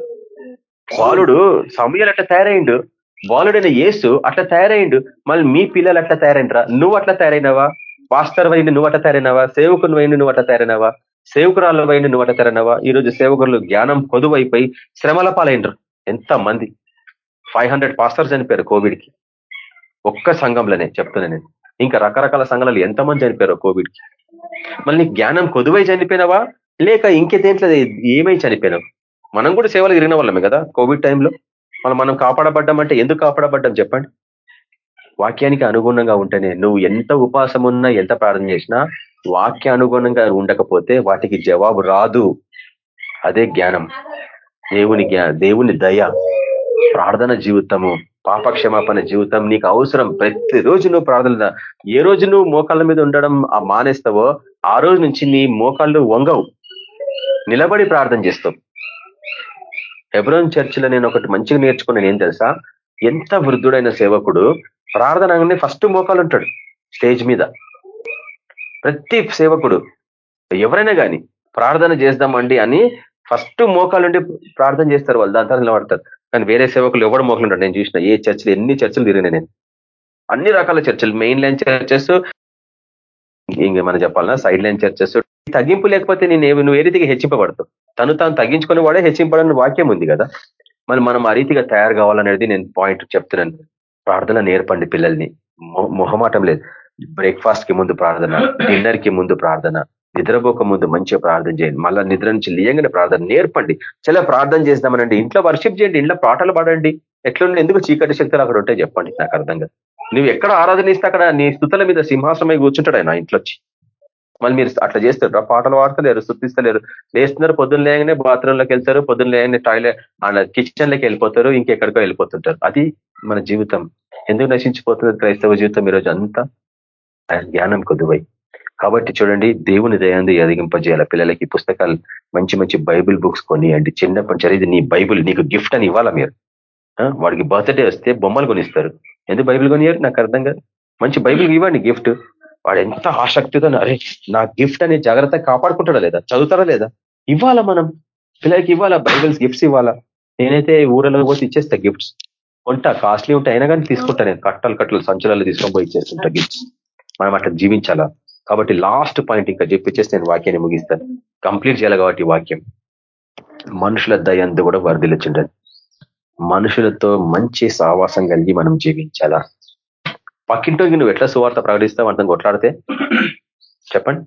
[SPEAKER 3] బాలుడు సమయాలు అట్లా తయారైండు బాలుడైన యేసు అట్లా తయారైండు మళ్ళీ మీ పిల్లలు అట్లా తయారైనరా? నువ్వు అట్లా తయారైనవా? పాస్టర్ వైండి నువ్వు అట్లా తయారైనవా? సేవకుని వైండి నువ్వు అట్లా తయారైనవా? సేవకురాల వైండి నువ్వు అట్లా తయారైనవా? ఈ రోజు సేవకులు జ్ఞానం కొదువైపోయి శ్రమల పాలైండ్రు. ఎంత మంది ఫైవ్ హండ్రెడ్ పాస్టర్స్ చనిపోయారు కోవిడ్కి. ఒక్క సంఘంలోనే చెప్తున్నా నేను. ఇంకా రకరకాల సంఘాలలో ఎంతమంది చనిపోయారు కోవిడ్కి మళ్ళీ జ్ఞానం కొదువై చనిపోయినావా? లేక ఇంకే దేంట్లో ఏమై చనిపోయినావు? మనం కూడా సేవలు తిరిగిన వాళ్ళమే కదా కోవిడ్ టైంలో. మనం మనం కాపాడబడ్డాం అంటే ఎందుకు కాపాడబడ్డాం చెప్పండి. వాక్యానికి అనుగుణంగా ఉంటేనే నువ్వు ఎంత ఉపాసం ఉన్నా ఎంత ప్రార్థన చేసినా వాక్య అనుగుణంగా ఉండకపోతే వాటికి జవాబు రాదు. అదే జ్ఞానం. దేవుని జ్ఞా దేవుని దయ. ప్రార్థన జీవితము పాపక్షమాపణ జీవితం నీకు అవసరం. ప్రతిరోజు నువ్వు ప్రార్థన ఏ రోజు నువ్వు మోకాళ్ళ మీద ఉండడం మానేస్తావో ఆ రోజు నుంచి నీ మోకాళ్ళు వంగవు. నిలబడి ప్రార్థన చేస్తావు. హెబ్రోన్ చర్చిలో నేను ఒకటి మంచిగా నేర్చుకున్నాను ఏం తెలుసా? ఎంత వృద్ధుడైన సేవకుడు ప్రార్థన ఫస్ట్ మోకాలు ఉంటాడు స్టేజ్ మీద. ప్రతి సేవకుడు ఎవరైనా కానీ ప్రార్థన చేద్దామండి అని ఫస్ట్ మోకాలుండి ప్రార్థన చేస్తారు వాళ్ళు దాని తర్వాత నిలబడతారు. కానీ వేరే సేవకులు ఎవడు మోకలు నేను చూసిన ఏ చర్చలు ఎన్ని చర్చలు తిరిగిన నేను. అన్ని రకాల చర్చలు మెయిన్ లైన్ చర్చెస్ ఇంక మనం చెప్పాలన్నా సైడ్ లైన్ చర్చెస్ తగ్గింపు లేకపోతే నేను నువ్వు ఏ రీతిగా హెచ్చింపబడతావు? తను తాను తగ్గించుకుని వాడే హెచ్చింపడని వాక్యం ఉంది కదా. మరి మనం ఆ రీతిగా తయారు కావాలనేది నేను పాయింట్ చెప్తున్నాను. ప్రార్థన నేర్పండి పిల్లల్ని. మొహమాటం లేదు. బ్రేక్ఫాస్ట్కి ముందు ప్రార్థన డిన్నర్కి ముందు ప్రార్థన. నిద్రపోక ముందు మంచిగా ప్రార్థన చేయండి. మళ్ళీ నిద్ర నుంచి లేయంగానే ప్రార్థన నేర్పండి. చాలా ప్రార్థన చేద్దామనండి. ఇంట్లో వర్షిప్ చేయండి. ఇంట్లో పాటలు పాడండి. ఎట్లుండి? ఎందుకు చీకటి శక్తులు అక్కడ ఉంటాయి చెప్పండి. నాకు అర్థం కాదు. నువ్వు ఎక్కడ ఆరాధన ఇస్తే అక్కడ నీ స్థుతుల మీద సింహాసనమై కూర్చుంటాడు ఆయన ఇంట్లో వచ్చి మళ్ళీ మీరు అట్లా చేస్తారు పాటలు పాడతలేరు స్థుతిస్తలేరు. లేస్తున్నారు పొద్దున్న లేగానే బాత్రూంలోకి వెళ్తారు పొద్దున్న లేగానే టాయిలెట్ కిచెన్లోకి వెళ్ళిపోతారు ఇంకెక్కడికో వెళ్ళిపోతుంటారు. అది మన జీవితం. ఎందుకు నశించిపోతుంది క్రైస్తవ జీవితం ఈరోజు అంతా? ఆయన జ్ఞానం కొద్దువై. కాబట్టి చూడండి దేవుని దయాన్ని ఎదిగింపజేయాలి. పిల్లలకి పుస్తకాలు మంచి మంచి బైబిల్ బుక్స్ కొనియండి. చిన్నప్పటి నుంచి నీ బైబిల్ నీకు గిఫ్ట్ అని ఇవ్వాలా మీరు? వాడికి బర్త్డే వస్తే బొమ్మలు కొనిస్తారు. ఎందుకు బైబిల్ కొనియారు నాకు అర్థం కాదు. మంచి బైబిల్ ఇవ్వండి గిఫ్ట్ వాడు ఎంత ఆసక్తితో అరే నా గిఫ్ట్ అని జాగ్రత్త కాపాడుకుంటాడా లేదా? చదువుతారా లేదా? ఇవ్వాలా మనం? పిల్లలకి ఇవ్వాలా? బైబిల్స్ గిఫ్ట్స్ ఇవ్వాలా? నేనైతే ఊరలో పోతే ఇచ్చేస్తా గిఫ్ట్స్ కొంటా కాస్ట్లీ ఉంటా అయినా కానీ తీసుకుంటా నేను. కట్టలు కట్టలు సంచులలో తీసుకొని పోయి ఇచ్చేస్తుంటా గిఫ్ట్స్ మనం అట్లా జీవించాలా? కాబట్టి లాస్ట్ పాయింట్ ఇంకా చెప్పించేసి నేను వాక్యాన్ని ముగిస్తాను. కంప్లీట్ చేయాలి కాబట్టి వాక్యం. మనుషుల దయంతో కూడా వర్ధిల్చుండదు మనుషులతో మంచి సావాసం కలిగి మనం జీవించాలా? పక్కింటోకి నువ్వు ఎట్లా సువార్త ప్రకటిస్తావు అంతం కొట్లాడితే? చెప్పండి.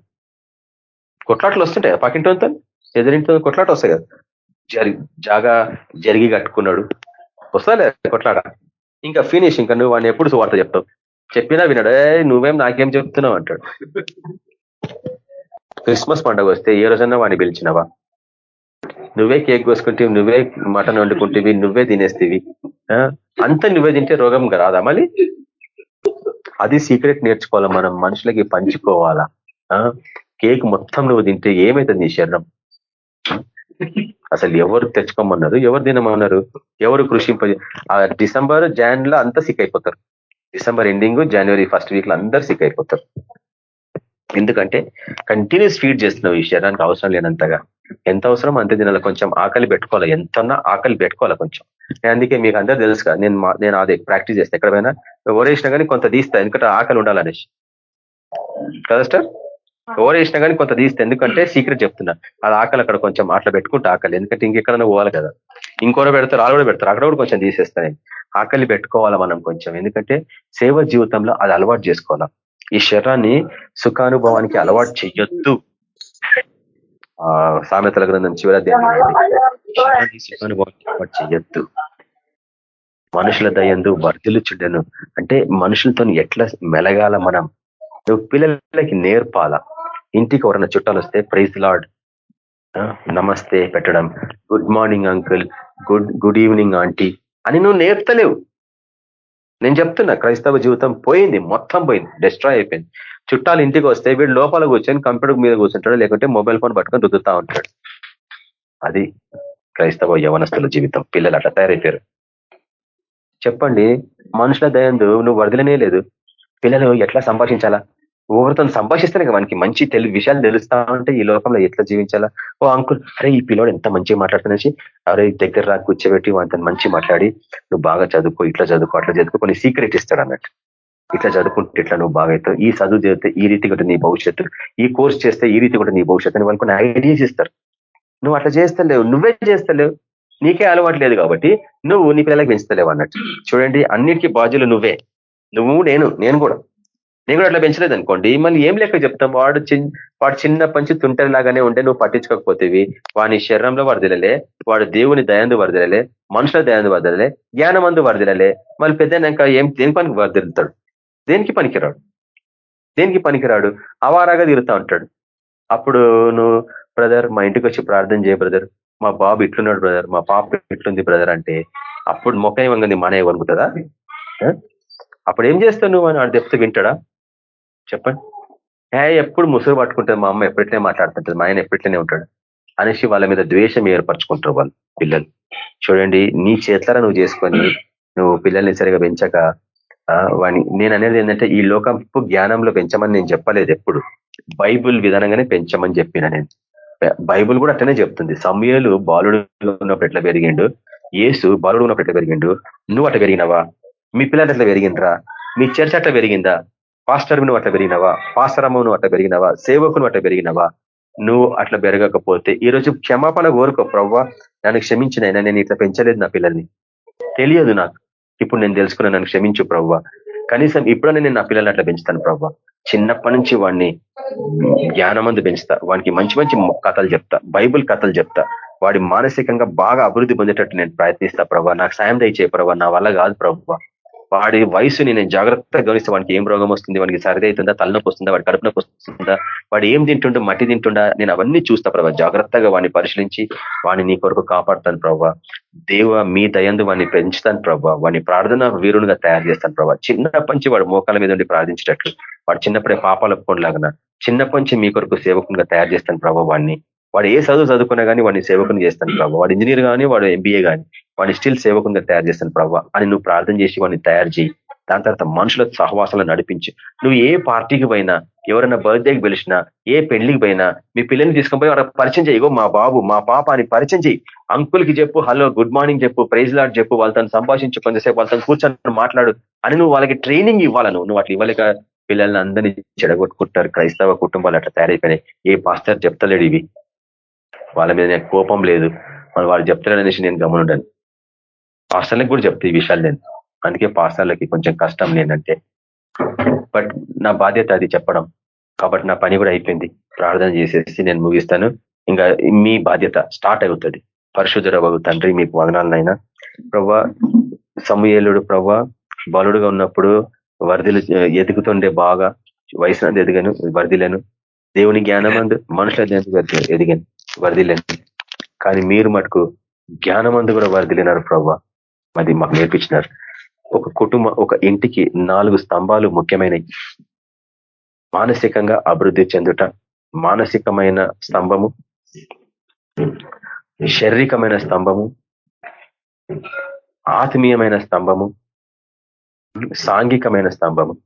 [SPEAKER 3] కొట్లాట్లు వస్తుంటాయి పక్కింటోతో ఎదురింటితో కొట్లాట వస్తాయి కదా? జరి జాగా జరిగి కట్టుకున్నాడు. వస్తాలే కొట్లాడ ఇంకా ఫినిష్ ఇంకా నువ్వు వాడిని ఎప్పుడు సువార్త చెప్తావు? చెప్పినా విన్నాడు నువ్వేం నాకేం చెప్తున్నావు? అంటాడు. క్రిస్మస్ పండుగ వస్తే ఏ రోజన్నా వాడిని పిలిచినవా? నువ్వే కేక్ కోసుకుంటే నువ్వే మటన్ వండుకుంటేవి నువ్వే తినేస్తేవి. అంత నువ్వే తింటే రోగం రాదా మళ్ళీ? అది సీక్రెట్ నేర్చుకోవాలా మనం? మనుషులకి పంచుకోవాలా? కేక్ మొత్తం నువ్వు తింటే ఏమైతుంది నీ శరీరం? అసలు ఎవరు తెచ్చుకోమన్నారు? ఎవరు తినమన్నారు? ఎవరు కృషింప? డిసెంబర్ జాన్లో అంతా సిక్ అయిపోతారు. డిసెంబర్ ఎండింగ్ జనవరి ఫస్ట్ వీక్లో అందరు సిక్ అయిపోతారు. ఎందుకంటే కంటిన్యూస్ ఫీడ్ చేస్తున్నావు ఈ శరీరానికి అవసరం లేనంతగా. ఎంత అవసరం అంత దినాల కొంచెం ఆకలి పెట్టుకోవాలి. ఎంత ఆకలి పెట్టుకోవాలి కొంచెం. అందుకే మీకు అందరూ తెలుసు కదా నేను నేను అదే ప్రాక్టీస్ చేస్తాను ఎక్కడైనా ఓరేసినా కానీ కొంత తీస్తా. ఎందుకంటే ఆకలి ఉండాలనేసి. కదా సార్ ఓరేసినా కానీ కొంత తీస్తే. ఎందుకంటే సీక్రెట్ చెప్తున్నా. అది ఆకలి అక్కడ కొంచెం అట్లా పెట్టుకుంటే ఆకలి. ఎందుకంటే ఇంకెక్కడైనా పోవాలి కదా. ఇంకోరో పెడతారు వాళ్ళు కూడా పెడతారు. అక్కడ కూడా కొంచెం తీసేస్తాను ఆకలి పెట్టుకోవాలా మనం కొంచెం. ఎందుకంటే సేవ జీవితంలో అది అలవాటు చేసుకోవాలా. ఈ శరీరాన్ని సుఖానుభవానికి అలవాటు చెయ్యొద్దు. సామెతల గ్రంథం చివరి సుఖానుభవానికి అలవాటు చెయ్యొద్దు. మనుషుల దయందు వర్ధిల్చుండెను అంటే మనుషులతో ఎట్లా మెలగాల మనం? నువ్వు పిల్లలకి నేర్పాల? ఇంటికి ఎవరైనా చుట్టాలు వస్తే ప్రైజ్ లాడ్ నమస్తే పెట్టడం. Good morning uncle. Good good evening aunty. అని నువ్వు నేర్పలేవు నేను చెప్తున్నా క్రైస్తవ జీవితం పోయింది మొత్తం పోయింది డిస్ట్రాయ్ అయిపోయింది. చుట్టాలు ఇంటికి వస్తే వీడు లోపల కూర్చొని కంప్యూటర్ మీద కూర్చుంటాడు లేకుంటే మొబైల్ ఫోన్ పట్టుకొని రుద్దుతా ఉంటాడు. అది క్రైస్తవ యవనస్తుల జీవితం పిల్లలు అట్లా తయారైపోయారు. చెప్పండి మనుషుల దయందు నువ్వు వరదలనే లేదు. పిల్లలు ఎట్లా సంభాషించాలా? ఒకరితో సంభాషిస్తేనే మనకి మంచి తెలు విషయాలు తెలుస్తా ఉంటే ఈ లోకంలో ఎట్లా జీవించాలా? ఓ అంకుల్ అరే ఈ పిల్లోడు ఎంత మంచిగా మాట్లాడుతున్నసి అరే దగ్గర రా కూర్చోబెట్టి అంత మంచి మాట్లాడి నువ్వు బాగా చదువుకో ఇట్లా చదువుకో అట్లా చదువుకో కొన్ని సీక్రెట్ ఇస్తాడు అన్నట్టు. ఇట్లా చదువుకుంటే ఇట్లా నువ్వు బాగా అవుతావు? ఈ చదువు చేస్తే ఈ రీతి కూడా నీ భవిష్యత్తు ఈ కోర్స్ చేస్తే ఈ రీతి కూడా నీ భవిష్యత్తు అని కొన్ని ఐడియాస్ ఇస్తారు. నువ్వు అట్లా చేస్తలేవు నువ్వే చేస్తలేవు నీకే అలవాటు లేదు కాబట్టి నువ్వు నీ పిల్లలకి పెంచుతలేవు అన్నట్టు. చూడండి అన్నిటికీ బాధ్యులు నువ్వే. నువ్వు నేను నేను కూడా. నేను కూడా అట్లా పెంచలేదు అనుకోండి. మళ్ళీ ఏం లెక్క చెప్తాం? వాడు చిన్న వాడు చిన్న పంచి తుంటరిలాగానే ఉంటే నువ్వు పట్టించుకోకపోతేవి. వాని శరీరంలో వరదలలే వాడు దేవుని దయాందు వరదలలే మనుషుల దయాందు వరదలలే జ్ఞానమందు వరదలలే మళ్ళీ పెద్ద ఏం దేని పనికి వరదలుతాడు దేనికి పనికిరాడు? దేనికి పనికిరాడు? అవారాగా తిరుగుతా ఉంటాడు. అప్పుడు నువ్వు బ్రదర్ మా ఇంటికి వచ్చి ప్రార్థన చేయ బ్రదర్. మా బాబు ఇట్లున్నాడు బ్రదర్ మా పాప ఇట్లుంది బ్రదర్ అంటే అప్పుడు మొక్క ఏమంగంది మానే వణుకుతుందా? అప్పుడు ఏం చేస్తావు నువ్వు అని వాడు చెప్తే వింటాడా? చెప్పండి. ఏ ఎప్పుడు ముసురు పట్టుకుంటుంది మా అమ్మ? ఎప్పటినే మాట్లాడుతుంటుంది? మా ఆయన ఎప్పటినే ఉంటాడు. అనేసి వాళ్ళ మీద ద్వేషం ఏర్పరచుకుంటారు వాళ్ళు పిల్లలు. చూడండి నీ చేతుల నువ్వు చేసుకొని నువ్వు పిల్లల్ని సరిగా పెంచక వాణి నేను అనేది ఏంటంటే ఈ లోకపు జ్ఞానంలో పెంచమని నేను చెప్పలేదు ఎప్పుడు. బైబుల్ విధానంగానే పెంచమని చెప్పిన నేను. బైబుల్ కూడా అట్లనే చెప్తుంది. సమయలు బాలుడు ఉన్నప్పుడు ఎట్లా పెరిగిండు? ఏసు బాలుడు ఉన్నప్పుడు ఎట్లా పెరిగిండు? నువ్వు అట్లా పెరిగినవా? మీ పిల్లలు అట్లా పెరిగిండ్రా? మీ చర్చ అట్లా పెరిగిందా? పాస్టర్ నువ్వు అట్లా పెరిగినవా? పాస్టరమ్మ నువ్వు అట్లా పెరిగినవా? సేవకును అట్లా పెరిగినవా? నువ్వు అట్లా పెరగకపోతే ఈ రోజు క్షమాపణ కోరుకో ప్రవ్వా. నన్ను క్షమించినైనా నేను ఇట్లా పెంచలేదు నా పిల్లల్ని. తెలియదు నాకు. ఇప్పుడు నేను తెలుసుకున్నా నన్ను క్షమించు ప్రవ్వ. కనీసం ఇప్పుడనే నేను నా పిల్లల్ని అట్లా పెంచుతాను ప్రవ్వ. చిన్నప్పటి నుంచి వాడిని జ్ఞానమందు పెంచుతా. వానికి మంచి మంచి కథలు చెప్తా. బైబుల్ కథలు చెప్తా. వాడి మానసికంగా బాగా అభివృద్ధి పొందేటట్టు నేను ప్రయత్నిస్తా ప్రభావ నాకు సాయం దయచే ప్రభావ నా వల్ల కాదు ప్రభావ వాడి వయసుని నేను జాగ్రత్తగా గమనిస్తే వాడికి ఏం రోగం వస్తుంది వాడికి సరిది అవుతుందా తలనొప్పి వస్తుందా వాడి కడుపునొప్పి వస్తుందా వాడు ఏం తింటుండో మట్టి తింటుండా నేను అవన్నీ చూస్తా ప్రభావ జాగ్రత్తగా వాడిని పరిశీలించి వాడిని నీ కొరకు కాపాడుతాను ప్రభావ దేవ మీ దయందు వాడిని పెంచుతాను ప్రభావ వాడిని ప్రార్థన వీరునిగా తయారు చేస్తాను ప్రభావ చిన్నప్పటి నుంచి వాడు మోకాల మీద ఉండి ప్రార్థించేటట్లు వాడు చిన్నప్పుడే పాపాల పొండలాగన చిన్నప్పటి నుంచి మీ కొరకు సేవకునిగా తయారు చేస్తాను ప్రభావ వాడిని. వాడు ఏ చదువు చదువుకున్నా కానీ వాడిని సేవకుని చేస్తాను ప్రభావ వాడు ఇంజనీర్ కానీ వాడు ఎంబీఏ కానీ వాడిని స్టిల్ సేవకుండా తయారు చేస్తాను ప్రభావ అని నువ్వు ప్రార్థన చేసి వాడిని తయారు చేయి. దాని తర్వాత మనుషుల సహవాసాలను నడిపించి. నువ్వు ఏ పార్టీకి పోయినా ఎవరైనా బర్త్డేకి పిలిచినా ఏ పెళ్ళికి పోయినా మీ పిల్లల్ని తీసుకొని పోయి వాళ్ళకి పరిచయం చేయగో మా బాబు మా పాప అని పరిచయం చేయి. అంకుల్కి చెప్పు హలో గుడ్ మార్నింగ్ చెప్పు ప్రైజ్ లాడ్ చెప్పు వాళ్ళతో సంభాషించు కొంతసేపు వాళ్ళతో కూర్చొని మాట్లాడు అని నువ్వు వాళ్ళకి ట్రైనింగ్ ఇవ్వాలను నువ్వు? నువ్వు అట్లా ఇవ్వలేక పిల్లల్ని అందరినీ చెడగొట్టుకుంటారు. క్రైస్తవ కుటుంబాలు అట్లా తయారైపోయినాయి. ఏ పాస్టర్ చెప్తలేడు ఇవి. వాళ్ళ మీద కోపం లేదు. మరి వాళ్ళు చెప్తారనేసి నేను గమనుండను. పాస్టర్లకు కూడా చెప్తే ఈ విషయాలు నేను. అందుకే పాస్టర్లకి కొంచెం కష్టం నేనంటే బట్ నా బాధ్యత అది చెప్పడం. కాబట్టి నా పని కూడా అయిపోయింది. ప్రార్థన చేసేసి నేను ముగిస్తాను. ఇంకా మీ బాధ్యత స్టార్ట్ అవుతుంది. పరిశుద్ధ తండ్రి మీకు వదనాలనైనా ప్రవ్వా సమయలుడు ప్రవ్వా బలుడుగా ఉన్నప్పుడు వరదలు ఎదుగుతుండే బాగా. వయసు ఎదిగాను వరదిలను దేవుని జ్ఞానమందు మనుషుల ఎదిగాను వరదిలేను కానీ మీరు మటుకు జ్ఞానమందు కూడా వరదిలేనారు ప్రవ్వా అది మాకు నేర్పించినారు. ఒక కుటుంబం ఒక ఇంటికి నాలుగు స్తంభాలు ముఖ్యమైనవి మానసికంగా అభివృద్ధి చెందుట మానసికమైన స్తంభము శారీరకమైన స్తంభము ఆత్మీయమైన స్తంభము సాంఘికమైన స్తంభము.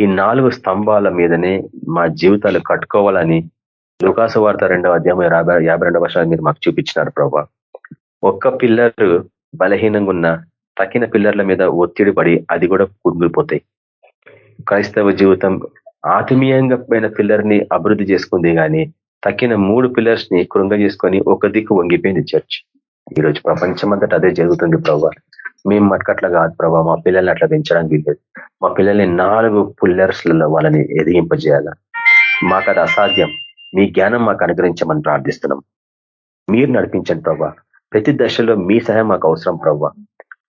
[SPEAKER 3] ఈ నాలుగు స్తంభాల మీదనే మా జీవితాలు కట్టుకోవాలని లుకాసు వార్త రెండవ అధ్యాయం యాభై యాభై రెండవ వర్షాలు మీరు మాకు చూపించినారు ప్రభా. ఒక్క పిల్లరు బలహీనంగా ఉన్న తక్కిన పిల్లర్ల మీద ఒత్తిడి పడి అది కూడా కుంగిపోతాయి క్రైస్తవ జీవితం ఆత్మీయంగా పోయిన పిల్లర్ని అభివృద్ధి చేసుకుంది కానీ తక్కిన మూడు పిల్లర్స్ని కృంగ చేసుకొని ఒక దిక్కు వంగిపోయింది చర్చ్. ఈరోజు ప్రపంచమంతటా అదే జరుగుతుంది ప్రభావ మేము మట్కట్లా కాదు ప్రభావ మా పిల్లల్ని అట్లా పెంచడానికి లేదు మా పిల్లల్ని నాలుగు పిల్లర్స్లలో వాళ్ళని ఎదిగింపజేయాల? మాకు అది అసాధ్యం. మీ జ్ఞానం మాకు అనుగ్రహించమని ప్రార్థిస్తున్నాం. మీరు నడిపించండి ప్రభా ప్రతి దశలో మీ సహాయం మాకు అవసరం ప్రవ్వ.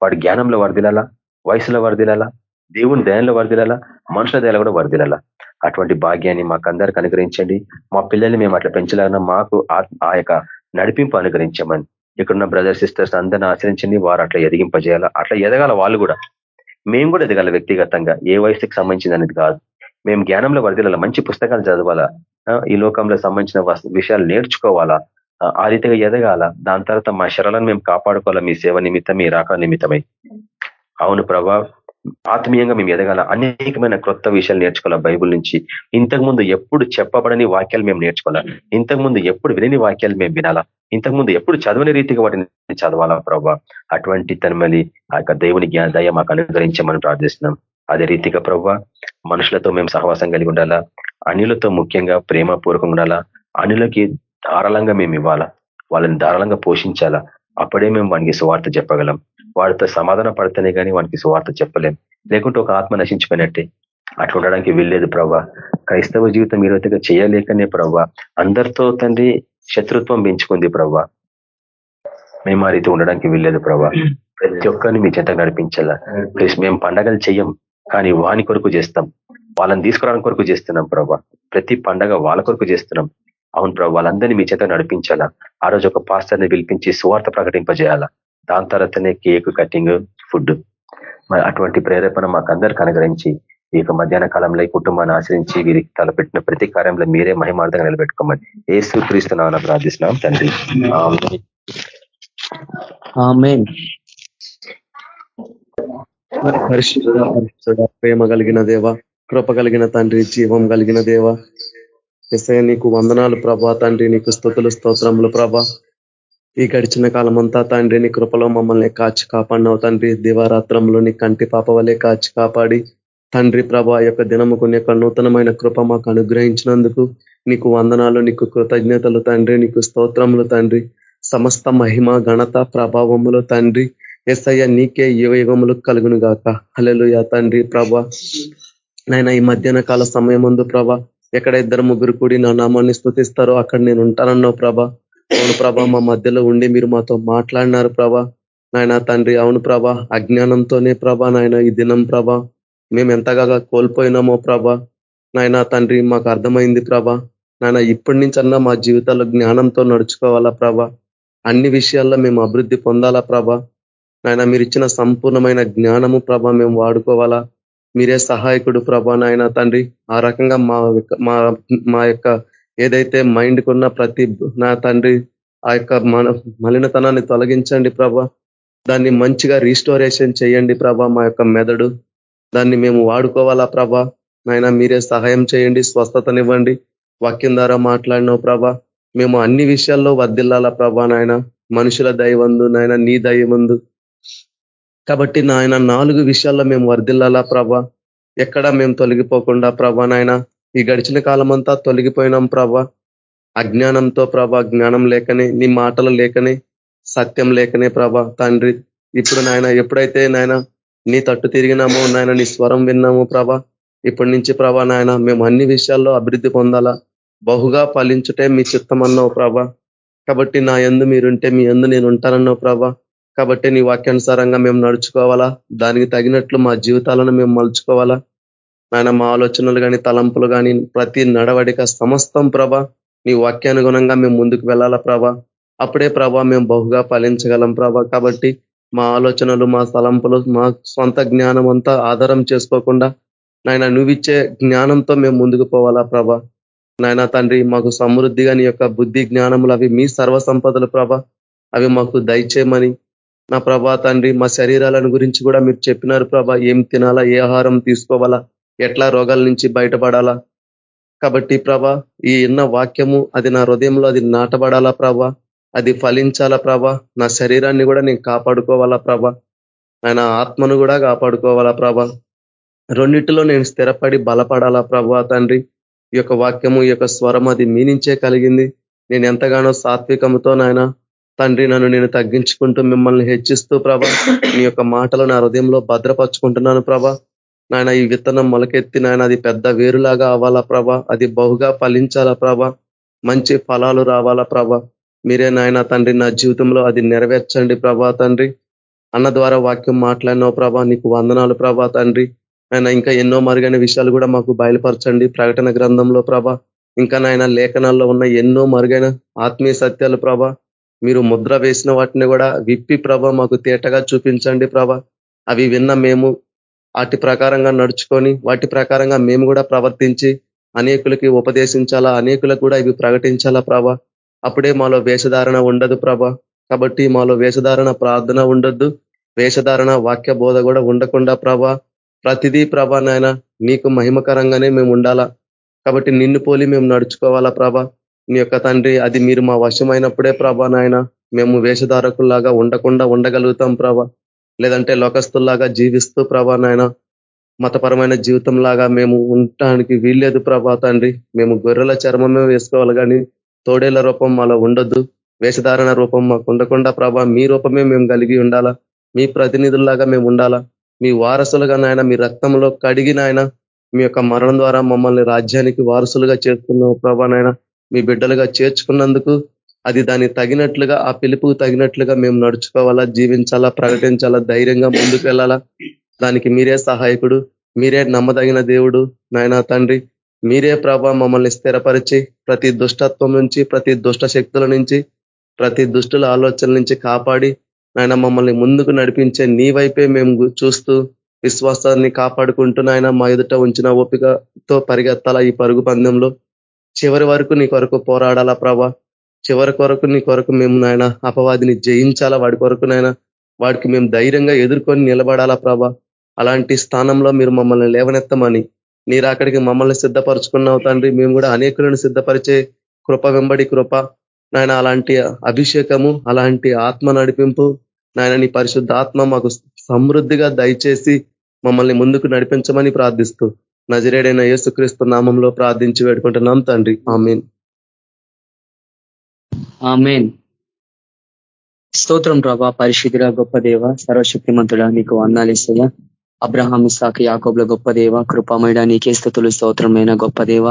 [SPEAKER 3] వాడు జ్ఞానంలో వర్దిలాలా వయసులో వర్దిలాలా దేవుని దయంలో వర్దిలాలా మనుషుల దయలో కూడా వర్దిలాలా అటువంటి భాగ్యాన్ని మాకు అందరికి అనుగ్రహించండి. మా పిల్లల్ని మేము అట్లా పెంచలాగా మాకు ఆ యొక్క నడిపింపు అనుగ్రహించమని. ఇక్కడున్న బ్రదర్ సిస్టర్స్ అందరిని ఆచరించండి వారు అట్లా ఎదిగింపజేయాలా. అట్లా ఎదగాల వాళ్ళు కూడా. మేము కూడా ఎదగాల వ్యక్తిగతంగా. ఏ వయసుకి సంబంధించింది అనేది కాదు. మేము జ్ఞానంలో వర్దిలాల మంచి పుస్తకాలు చదవాలా. ఈ లోకంలో సంబంధించిన విషయాలు నేర్చుకోవాలా. ఆ రీతిగా ఎదగాల. దాని తర్వాత మా శరాలను మేము కాపాడుకోవాలా. మీ సేవ నిమిత్తం మీ రాక నిమిత్తమై. అవును ప్రభా. ఆత్మీయంగా మేము ఎదగాల. అనేకమైన క్రొత్త విషయాలు నేర్చుకోవాలా బైబుల్ నుంచి. ఇంతకుముందు ఎప్పుడు చెప్పబడని వాక్యాలు మేము నేర్చుకోవాలా. ఇంతకుముందు ఎప్పుడు వినని వాక్యాలు మేము వినాలా. ఇంతకుముందు ఎప్పుడు చదవని రీతిగా వాటిని చదవాలా ప్రభా. అటువంటి తనమలి ఆ యొక్క దేవుని జ్ఞాన దయ మాకు అనుగ్రహించమని ప్రార్థిస్తున్నాం. అదే రీతిగా ప్రభావ మనుషులతో మేము సహవాసం కలిగి ఉండాలా. అనిలతో ముఖ్యంగా ప్రేమపూర్వకంగా ఉండాలా. అనులకి ధారాళంగా మేము ఇవ్వాలా? వాళ్ళని ధారాళంగా పోషించాలా? అప్పుడే మేము వానికి సువార్త చెప్పగలం. వాడితో సమాధాన పడితేనే కానీ వానికి సువార్త చెప్పలేం. లేకుంటే ఒక ఆత్మ నశించిపోయినట్టే. అట్లా ఉండడానికి వీల్లేదు ప్రభా క్రైస్తవ జీవితం మీరు చేయలేకనే ప్రభా అందరితో తండ్రి శత్రుత్వం పెంచుకుంది ప్రభా మేము ఆ రీతి ఉండడానికి వీల్లేదు ప్రభా ప్రతి ఒక్కరిని మీ చెంత నడిపించాలా? ప్లస్ మేము పండగలు చెయ్యం కానీ వాని కొరకు చేస్తాం. వాళ్ళని తీసుకురావడం కొరకు చేస్తున్నాం ప్రభా ప్రతి పండగ వాళ్ళ కొరకు చేస్తున్నాం. అవును ప్రభు వాళ్ళందరినీ మీ చేత నడిపించాలా? ఆ రోజు ఒక పాస్టర్ని పిలిపించి సువార్త ప్రకటింపజేయాలా? దాని తర్వాతనే కేక్ కటింగ్ ఫుడ్ మరి అటువంటి ప్రేరేపణ మాకు అందరికి అనుగ్రహించి ఈ యొక్క మధ్యాహ్న కాలంలో ఈ కుటుంబాన్ని ఆశ్రయించి వీరికి తలపెట్టిన ప్రతి కార్యంలో మీరే మహిమార్థంగా నిలబెట్టుకోమని ఏ సూక్రీస్తున్నామని ప్రార్థిస్తున్నాం తండ్రి.
[SPEAKER 2] ప్రేమ కలిగిన దేవ కృప కలిగిన తండ్రి జీవం కలిగిన దేవ ఎస్ఐ నీకు వందనాలు ప్రభా. తండ్రి నీకు స్థుతులు స్తోత్రములు ప్రభా. ఈ గడిచిన కాలం అంతా తండ్రి నీ కృపలో మమ్మల్ని కాచి కాపాడినవు తండ్రి. దివారాత్రంలో నీ కంటి పాప వలె కాచి కాపాడి తండ్రి ప్రభా యొక్క దినము కొన్ని నూతనమైన కృప మాకు అనుగ్రహించినందుకు నీకు వందనాలు నీకు కృతజ్ఞతలు తండ్రి నీకు స్తోత్రములు తండ్రి. సమస్త మహిమ ఘనత ప్రభావములు తండ్రి. ఎస్ఐ నీకే యువయుగములు కలుగును గాక హలెలుయ తండ్రి ప్రభా. నాయన ఈ మధ్యాహ్న కాల సమయం ముందు ప్రభా ఎక్కడ ఇద్దరు ముగ్గురు కూడి నా నామాన్ని స్థుతిస్తారో అక్కడ నేను ఉంటానన్నావు ప్రభా. అవును ప్రభా మా మధ్యలో ఉండి మీరు మాతో మాట్లాడినారు ప్రభా. నాయన తండ్రి అవును ప్రభా అజ్ఞానంతోనే ప్రభ నాయన ఈ దినం ప్రభ. మేము ఎంతగా కోల్పోయినామో ప్రభ. నాయన తండ్రి మాకు అర్థమైంది ప్రభా. నాయన ఇప్పటి నుంచన్నా మా జీవితాల్లో జ్ఞానంతో నడుచుకోవాలా ప్రభ. అన్ని విషయాల్లో మేము అభివృద్ధి పొందాలా ప్రభ. నాయన మీరు ఇచ్చిన సంపూర్ణమైన జ్ఞానము ప్రభ మేము వాడుకోవాలా. మీరే సహాయకుడు ప్రభా నాయన తండ్రి. ఆ రకంగా మా మా యొక్క ఏదైతే మైండ్కి ఉన్న ప్రతి నా తండ్రి ఆ యొక్క మన మలినతనాన్ని తొలగించండి ప్రభా. దాన్ని మంచిగా రీస్టోరేషన్ చేయండి ప్రభా మా యొక్క మెదడు. దాన్ని మేము వాడుకోవాలా ప్రభా. నాయన మీరే సహాయం చేయండి స్వస్థతనివ్వండి. వాక్యం ద్వారా మాట్లాడినావు ప్రభా. మేము అన్ని విషయాల్లో వర్దిల్లాలా ప్రభా నాయన. మనుషుల దయవందు నాయన నీ దయవందు కాబట్టి నాయన నాలుగు విషయాల్లో మేము వర్ధిల్లాలా ప్రభా. ఎక్కడ మేము తొలగిపోకుండా ప్రభా నాయన ఈ గడిచిన కాలం అంతా తొలగిపోయినాం ప్రభా. అజ్ఞానంతో ప్రభా జ్ఞానం లేకనే నీ మాటలు లేకనే సత్యం లేకనే ప్రభా. తండ్రి ఇప్పుడు నాయన ఎప్పుడైతే నాయన నీ తట్టు తిరిగినామో నాయన నీ స్వరం విన్నాము ప్రభా ఇప్పటి నుంచి ప్రభా నాయన మేము అన్ని విషయాల్లో అభివృద్ధి పొందాలా. బహుగా ఫలించుటే మీ చిత్తం అన్నావు ప్రభా. కాబట్టి నా ఎందు మీరుంటే మీ ఎందు నేను ఉంటానన్నావు ప్రభా. కాబట్టి నీ వాక్యానుసారంగా మేము నడుచుకోవాలా? దానికి తగినట్లు మా జీవితాలను మేము మలుచుకోవాలా? ఆయన మా ఆలోచనలు కానీ తలంపులు కానీ ప్రతి నడవడిక సమస్తం ప్రభ నీ వాక్యానుగుణంగా మేము ముందుకు వెళ్ళాలా ప్రభ? అప్పుడే ప్రభా మేము బహుగా ఫలించగలం ప్రభ. కాబట్టి మా ఆలోచనలు మా తలంపులు మా సొంత జ్ఞానం అంతా ఆధారం చేసుకోకుండా నాయన నువ్విచ్చే జ్ఞానంతో మేము ముందుకు పోవాలా ప్రభ? నాయన తండ్రి మాకు సమృద్ధిగా నీ యొక్క బుద్ధి జ్ఞానములు అవి మీ సర్వసంపదలు ప్రభ. అవి మాకు దయచేయమని నా ప్రభా తండ్రి మా శరీరాలను గురించి కూడా మీరు చెప్పినారు ప్రభా. ఏం తినాలా ఏ ఆహారం తీసుకోవాలా ఎట్లా రోగాల నుంచి బయటపడాలా. కాబట్టి ప్రభా ఈ ఎన్న వాక్యము అది నా హృదయంలో అది నాటబడాలా ప్రభా. అది ఫలించాలా ప్రభా. నా శరీరాన్ని కూడా నేను కాపాడుకోవాలా ప్రభా. ఆయన ఆత్మను కూడా కాపాడుకోవాలా ప్రభా. రెండింటిలో నేను స్థిరపడి బలపడాలా ప్రభా తండ్రి. ఈ యొక్క వాక్యము ఈ యొక్క స్వరం అది మీనించే కలిగింది. నేను ఎంతగానో సాత్వికముతో నాయన తండ్రి నన్ను నేను తగ్గించుకుంటూ మిమ్మల్ని హెచ్చిస్తూ ప్రభా నీ యొక్క మాటలు నా హృదయంలో భద్రపరుచుకుంటున్నాను ప్రభా. నాయన ఈ విత్తనం మొలకెత్తి నాయన అది పెద్ద వేరులాగా అవ్వాలా ప్రభా. అది బహుగా ఫలించాలా ప్రభ. మంచి ఫలాలు రావాలా ప్రభ. మీరే నాయన తండ్రి నా జీవితంలో అది నెరవేర్చండి ప్రభా తండ్రి. అన్న ద్వారా వాక్యం మాట్లాడినావు ప్రభా నీకు వందనాలు ప్రభా తండ్రి. ఆయన ఇంకా ఎన్నో మరుగైన విషయాలు కూడా మాకు బయలుపరచండి ప్రకటన గ్రంథంలో ప్రభ. ఇంకా నాయన లేఖనాల్లో ఉన్న ఎన్నో మరుగైన ఆత్మీయ సత్యాలు ప్రభా. మీరు ముద్ర వేసిన వాటిని కూడా విప్పి ప్రభ మాకు తేటగా చూపించండి ప్రభ. అవి విన్న మేము వాటి ప్రకారంగా నడుచుకొని వాటి ప్రకారంగా మేము కూడా ప్రవర్తించి అనేకులకి ఉపదేశించాలా అనేకులకు కూడా ఇవి ప్రకటించాలా ప్రభ. అప్పుడే మాలో వేషధారణ ఉండదు ప్రభ. కాబట్టి మాలో వేషధారణ ప్రార్థన ఉండొద్దు. వేషధారణ వాక్య బోధ కూడా ఉండకుండా ప్రభ ప్రతిదీ ప్రభ నాయన నీకు మహిమకరంగానే మేము ఉండాలా. కాబట్టి నిన్ను పోలి మేము నడుచుకోవాలా ప్రభ. మీ యొక్క తండ్రి అది మీరు మా వశమైనప్పుడే ప్రభా నాయన మేము వేషధారకుల్లాగా ఉండకుండా ఉండగలుగుతాం ప్రభ. లేదంటే లోకస్తుల్లాగా జీవిస్తూ ప్రభా నాయన మతపరమైన జీవితం లాగా మేము ఉండటానికి వీల్లేదు ప్రభా తండ్రి. మేము గొర్రెల చర్మమే వేసుకోవాలి కానీ తోడేల రూపం మాలో ఉండొద్దు. వేషధారణ రూపం మాకు ఉండకుండా ప్రభా మీ రూపమే మేము కలిగి ఉండాలా? మీ ప్రతినిధుల్లాగా మేము ఉండాలా? మీ వారసులుగా నాయన మీ రక్తంలో కడిగినాయన మీ యొక్క మరణం ద్వారా మమ్మల్ని రాజ్యానికి వారసులుగా చేస్తున్నావు ప్రభా నాయన. మీ బిడ్డలుగా చేర్చుకున్నందుకు అది దానికి తగినట్లుగా ఆ పిలుపుకు తగినట్లుగా మేము నడుచుకోవాలా జీవించాలా ప్రకటించాలా ధైర్యంగా ముందుకు వెళ్ళాలా దానికి మీరే సహాయకుడు మీరే నమ్మదగిన దేవుడు నాయనా తండ్రి. మీరే ప్రభా మమ్మల్ని స్థిరపరిచి ప్రతి దుష్టత్వం నుంచి ప్రతి దుష్ట శక్తుల నుంచి ప్రతి దుష్టుల ఆలోచనల నుంచి కాపాడి నాయన మమ్మల్ని ముందుకు నడిపించే నీ వైపే మేము చూస్తూ విశ్వాసాన్ని కాపాడుకుంటూ నాయన మా ఎదుట ఉంచిన ఓపికతో పరిగెత్తాలా ఈ పరుగు పందెంలో. చివరి వరకు నీ కొరకు పోరాడాలా ప్రభా? చివరి కొరకు నీ కొరకు మేము నాయన అపవాదిని జయించాలా? వాడి కొరకు నాయన వాడికి మేము ధైర్యంగా ఎదుర్కొని నిలబడాలా ప్రభా? అలాంటి స్థానంలో మీరు మమ్మల్ని లేవనెత్తమని మీరు అక్కడికి మమ్మల్ని సిద్ధపరచుకున్నావు తండ్రి. మేము కూడా అనేకులను సిద్ధపరిచే కృప వెంబడి కృప. నాయన అలాంటి అభిషేకము అలాంటి ఆత్మ నడిపింపు నాయన నీ పరిశుద్ధ ఆత్మ మాకు సమృద్ధిగా దయచేసి మమ్మల్ని ముందుకు నడిపించమని ప్రార్థిస్తూ నజరేడైన యేసుక్రీస్తు నామంలో ప్రార్థించి వేడుకుంటున్నాం తండ్రి. ఆమెన్.
[SPEAKER 5] ఆమెన్. స్తోత్రం ప్రభా పరిశుద్ధుల గొప్ప దేవ సర్వశక్తిమంతుడ నీకు వందాలేసయ్య అబ్రహాం ఇసాక్ యాకోబ్ల గొప్ప దేవ కృపామయడ నీకే స్థుతులు స్తోత్రమైన గొప్ప దేవ.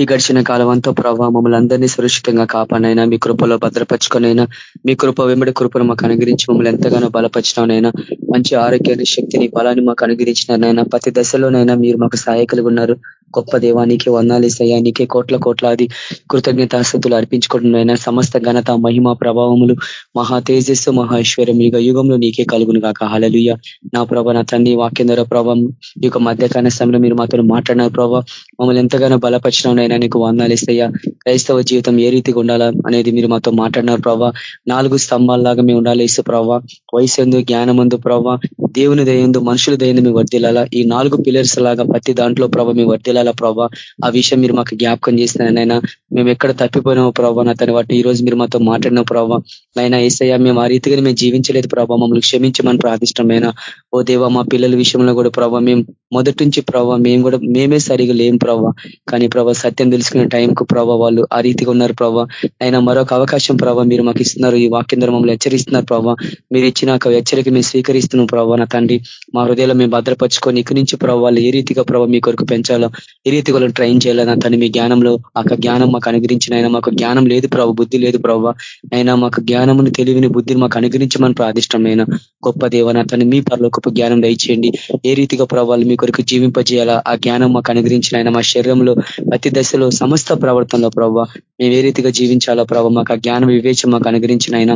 [SPEAKER 5] ఈ గడిచిన కాలం అంతా ప్రభావ మమ్మల్ని అందరినీ సురక్షితంగా కాపాడినైనా మీ కృపలో భద్రపరచుకునైనా మీ కృప వెంబడి కృపను మాకు అనుగ్రహించి మమ్మల్ని ఎంతగానో బలపరిచినైనా మంచి ఆరోగ్యాన్ని శక్తిని బలాన్ని మాకు అనుగ్రహించినారనైనా ప్రతి దశలోనైనా మీరు మాకు సహాయకులుగా ఉన్నారు. గొప్ప దేవానికి వందాలేసయ్యా నీకే కోట్ల కోట్లాది కృతజ్ఞతాస్థుతులు అర్పించుకుంటున్నాయినా. సమస్త ఘనత మహిమ ప్రభావములు మహా తేజస్సు మహా ఐశ్వర్యం యుగ యుగంలో నీకే కలుగును కాక హలలుయ నా ప్రభ నా తండ్రి వాక్యం ద్వారా ప్రభావం ఈ యొక్క మధ్యకాల సమయంలో మీరు మాతో మాట్లాడినారు ప్రభావ మమ్మల్ని ఎంతగానో బలపరిచినైనా నీకు వందాలేసయ్యా క్రైస్తవ జీవితం ఏ రీతిగా ఉండాలా అనేది మీరు మాతో మాట్లాడినారు ప్రభావ నాలుగు స్తంభాల్లాగా మేము ఉండాలి ఇసు ప్రభావ వయసు ఎందు జ్ఞానమందు ప్రభావ దేవుని దయందు మనుషుల దయందు మేము వర్దిలాలా ఈ నాలుగు పిల్లర్స్ లాగా ప్రతి దాంట్లో ప్రభావ మేము వెళ్ళాలా ప్రభావ ఆ విషయం మీరు మాకు జ్ఞాపకం చేసినైనా మేము ఎక్కడ తప్పిపోయినామో ప్రభావ నా తన వాటి ఈ రోజు మీరు మాతో మాట్లాడిన ప్రభావ నైనా ఏసయ్యా మేము ఆ రీతిగా మేము జీవించలేదు ప్రభావ మమ్మల్ని క్షమించమని ప్రార్థిష్టమైన ఓ దేవ మా పిల్లల విషయంలో కూడా ప్రభావ మేము మొదటి నుంచి ప్రభావ మేము కూడా మేమే సరిగా లేం ప్రభావ కానీ ప్రభావ సత్యం తెలుసుకునే టైంకు ప్రభావ వాళ్ళు ఆ రీతిగా ఉన్నారు ప్రభావ అయినా మరొక అవకాశం ప్రభావ మీరు మాకు ఇస్తున్నారు ఈ వాక్యం మమ్మల్ని హెచ్చరిస్తున్నారు ప్రభావ మీరు ఇచ్చిన హెచ్చరిక మేము స్వీకరిస్తున్నాం ప్రభావ నా తండ్రి. మా హృదయంలో మేము భద్రపరుచుకొని ఇక్కడి నుంచి ప్రభావ వాళ్ళు ఏ రీతిగా ప్రభావ మీ కొరకు పెంచాలో ఏ రీతిగా ట్రైన్ చేయాలో నా తండ్రి మీ జ్ఞానంలో ఆ జ్ఞానం మాకు అనుగ్రహించిన అయినా మాకు జ్ఞానం లేదు ప్రభావ బుద్ధి లేదు ప్రభావ అయినా మాకు జ్ఞానమును తెలివిని బుద్ధిని మాకు అనుగ్రహించమని ప్రాదిష్టమైన గొప్ప దేవన తను మీ గొప్ప జ్ఞానం దయచేయండి. ఏ రీతిగా ప్రభావాలు మీ కొరకు జీవింపజేయాలా? ఆ జ్ఞానం మాకు అనుగ్రహించిన ఆయన మా శరీరంలో ప్రతి దశలో సమస్త ప్రవర్తనలో ప్రభావ మేము ఏ రీతిగా జీవించాలా ప్రభావ మాకు ఆ జ్ఞానం వివేచం మాకు అనుగ్రహించిన ఆయన.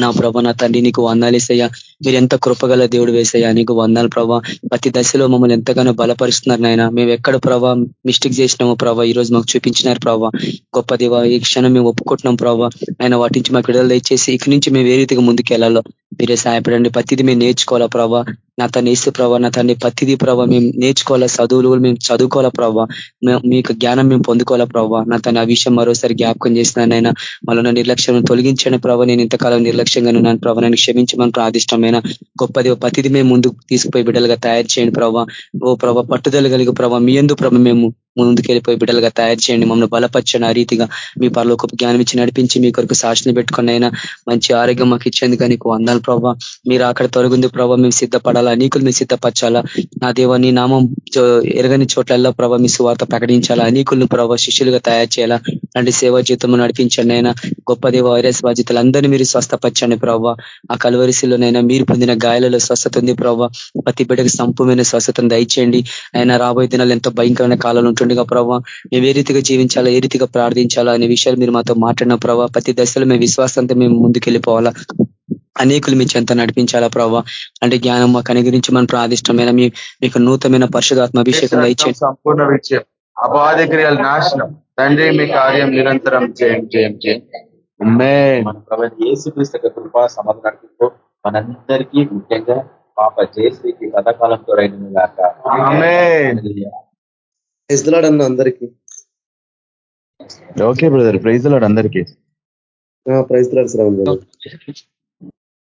[SPEAKER 5] నా ప్రభ నా తండ్రి నీకు వందాలేసయ్యా మీరు ఎంత కృపగల దేవుడు వేసాయా నీకు వందాలు ప్రభా. ప్రతి దశలో మమ్మల్ని ఎంతగానో బలపరుస్తున్నారు నాయన. మేము ఎక్కడ ప్రభా మిస్టేక్ చేసినామో ప్రభా ఈ రోజు మాకు చూపించినారు ప్రభా. గొప్ప దేవ ఈ క్షణం మేము ఒప్పుకుంటున్నాం ప్రభా. ఆయన వాటి నుంచి మాకు విడుదల దయచేసి ఇక నుంచి మేము ఏ రీతిగా ముందుకు వెళ్ళాలో మీరే సహాయపడండి. ప్రతిదీ మేము నేర్చుకోవాలా ప్రభా. నా తను వేసే ప్రభావ నా తన్ని ప్రతిదీ ప్రభావ మేము నేర్చుకోవాలా చదువులు మేము చదువుకోవాలా ప్రభావ మీకు జ్ఞానం మేము పొందుకోవాలా ప్రభావ నా తన ఆ విషయం మరోసారి జ్ఞాపకం చేసినానైనా మళ్ళీ నిర్లక్ష్యం తొలగించండి ప్రభావ నేను ఇంతకాలం నిర్లక్ష్యంగా ఉన్నాను ప్రభావ నేను క్షమించమని ప్రాదిష్టమైన గొప్పది ప్రతిదీ మేము ముందుకు తీసుకుపోయి బిడ్డలుగా తయారు చేయండి ప్రభావ ఓ ప్రభావ పట్టుదల కలిగి ప్రభావ మీ ఎందు ప్రభ మేము ముందుకెళ్ళిపోయి బిడ్డలుగా తయారు చేయండి. మమ్మల్ని బలపరచండి. ఆ రీతిగా మీ పరలోక జ్ఞానం ఇచ్చి నడిపించి మీ కొరకు సాక్షిని పెట్టుకుని అయినా మంచి ఆరోగ్యం మాకు ఇచ్చేందుకు నీకు వందాలు ప్రభావ మీరు అక్కడ తొలగింది ప్రభావ మేము సిద్ధపడాలా? అనేకులు మేము సిద్ధపరచాలా? నా దేవ నీ నామం ఎరగని చోట్లల్లో ప్రభావ మీ సువార్త ప్రకటించాలా? అనేకులను ప్రభావ శిష్యులుగా తయారు చేయాలా? అలాంటి సేవా జీవితం నడిపించండి అయినా. గొప్ప దేవ వైరస్ బాధ్యతలందరినీ మీరు స్వస్థపరచండి ప్రభావ ఆ కలవరిశిలోనైనా మీరు పొందిన గాయాలలో స్వస్థత ఉంది ప్రభావ ప్రతి బిడ్డకు సంపూమైన స్వస్థతను దయచేయండి. ఆయన రాబోయే దినాలు ఎంతో భయంకరమైన కాలంలో ఉంటుండగా ప్రభావ మేము ఏ రీతిగా జీవించాలా ఏ రీతిగా ప్రార్థించాలా అనే విషయాలు మీరు మాతో మాట్లాడిన ప్రభావ ప్రతి దశలో మేము విశ్వాసంతో మేము ముందుకెళ్ళిపోవాలా. అనేకులు మీ చెంత నడిపించాలా ప్రభావ అంటే జ్ఞానం మాకు అనుగ్రహించమని ప్రాదిష్టమైన మీ మీకు నూతనమైన పరిశుధాత్మ అభిషేకం
[SPEAKER 6] ఇచ్చేయండి సంపూర్ణ విజయం. అపాధ క్రియలు నాశనం. తండ్రి మీ కార్యం నిరంతరం చేయండి చేయండి చేయండి
[SPEAKER 3] మన ప్రభు ఏసుక్రీస్తు కృపా సమాధానం మనందరికీ ముఖ్యంగా పాప జయశ్రీకి కథకాలంతో రైన
[SPEAKER 2] ఇస్తున్నాడన్న అందరికీ.
[SPEAKER 6] ఓకే బ్రదర్ ప్రైజ్ లాడ్ అందరికీ.
[SPEAKER 2] Praise Lord Shravan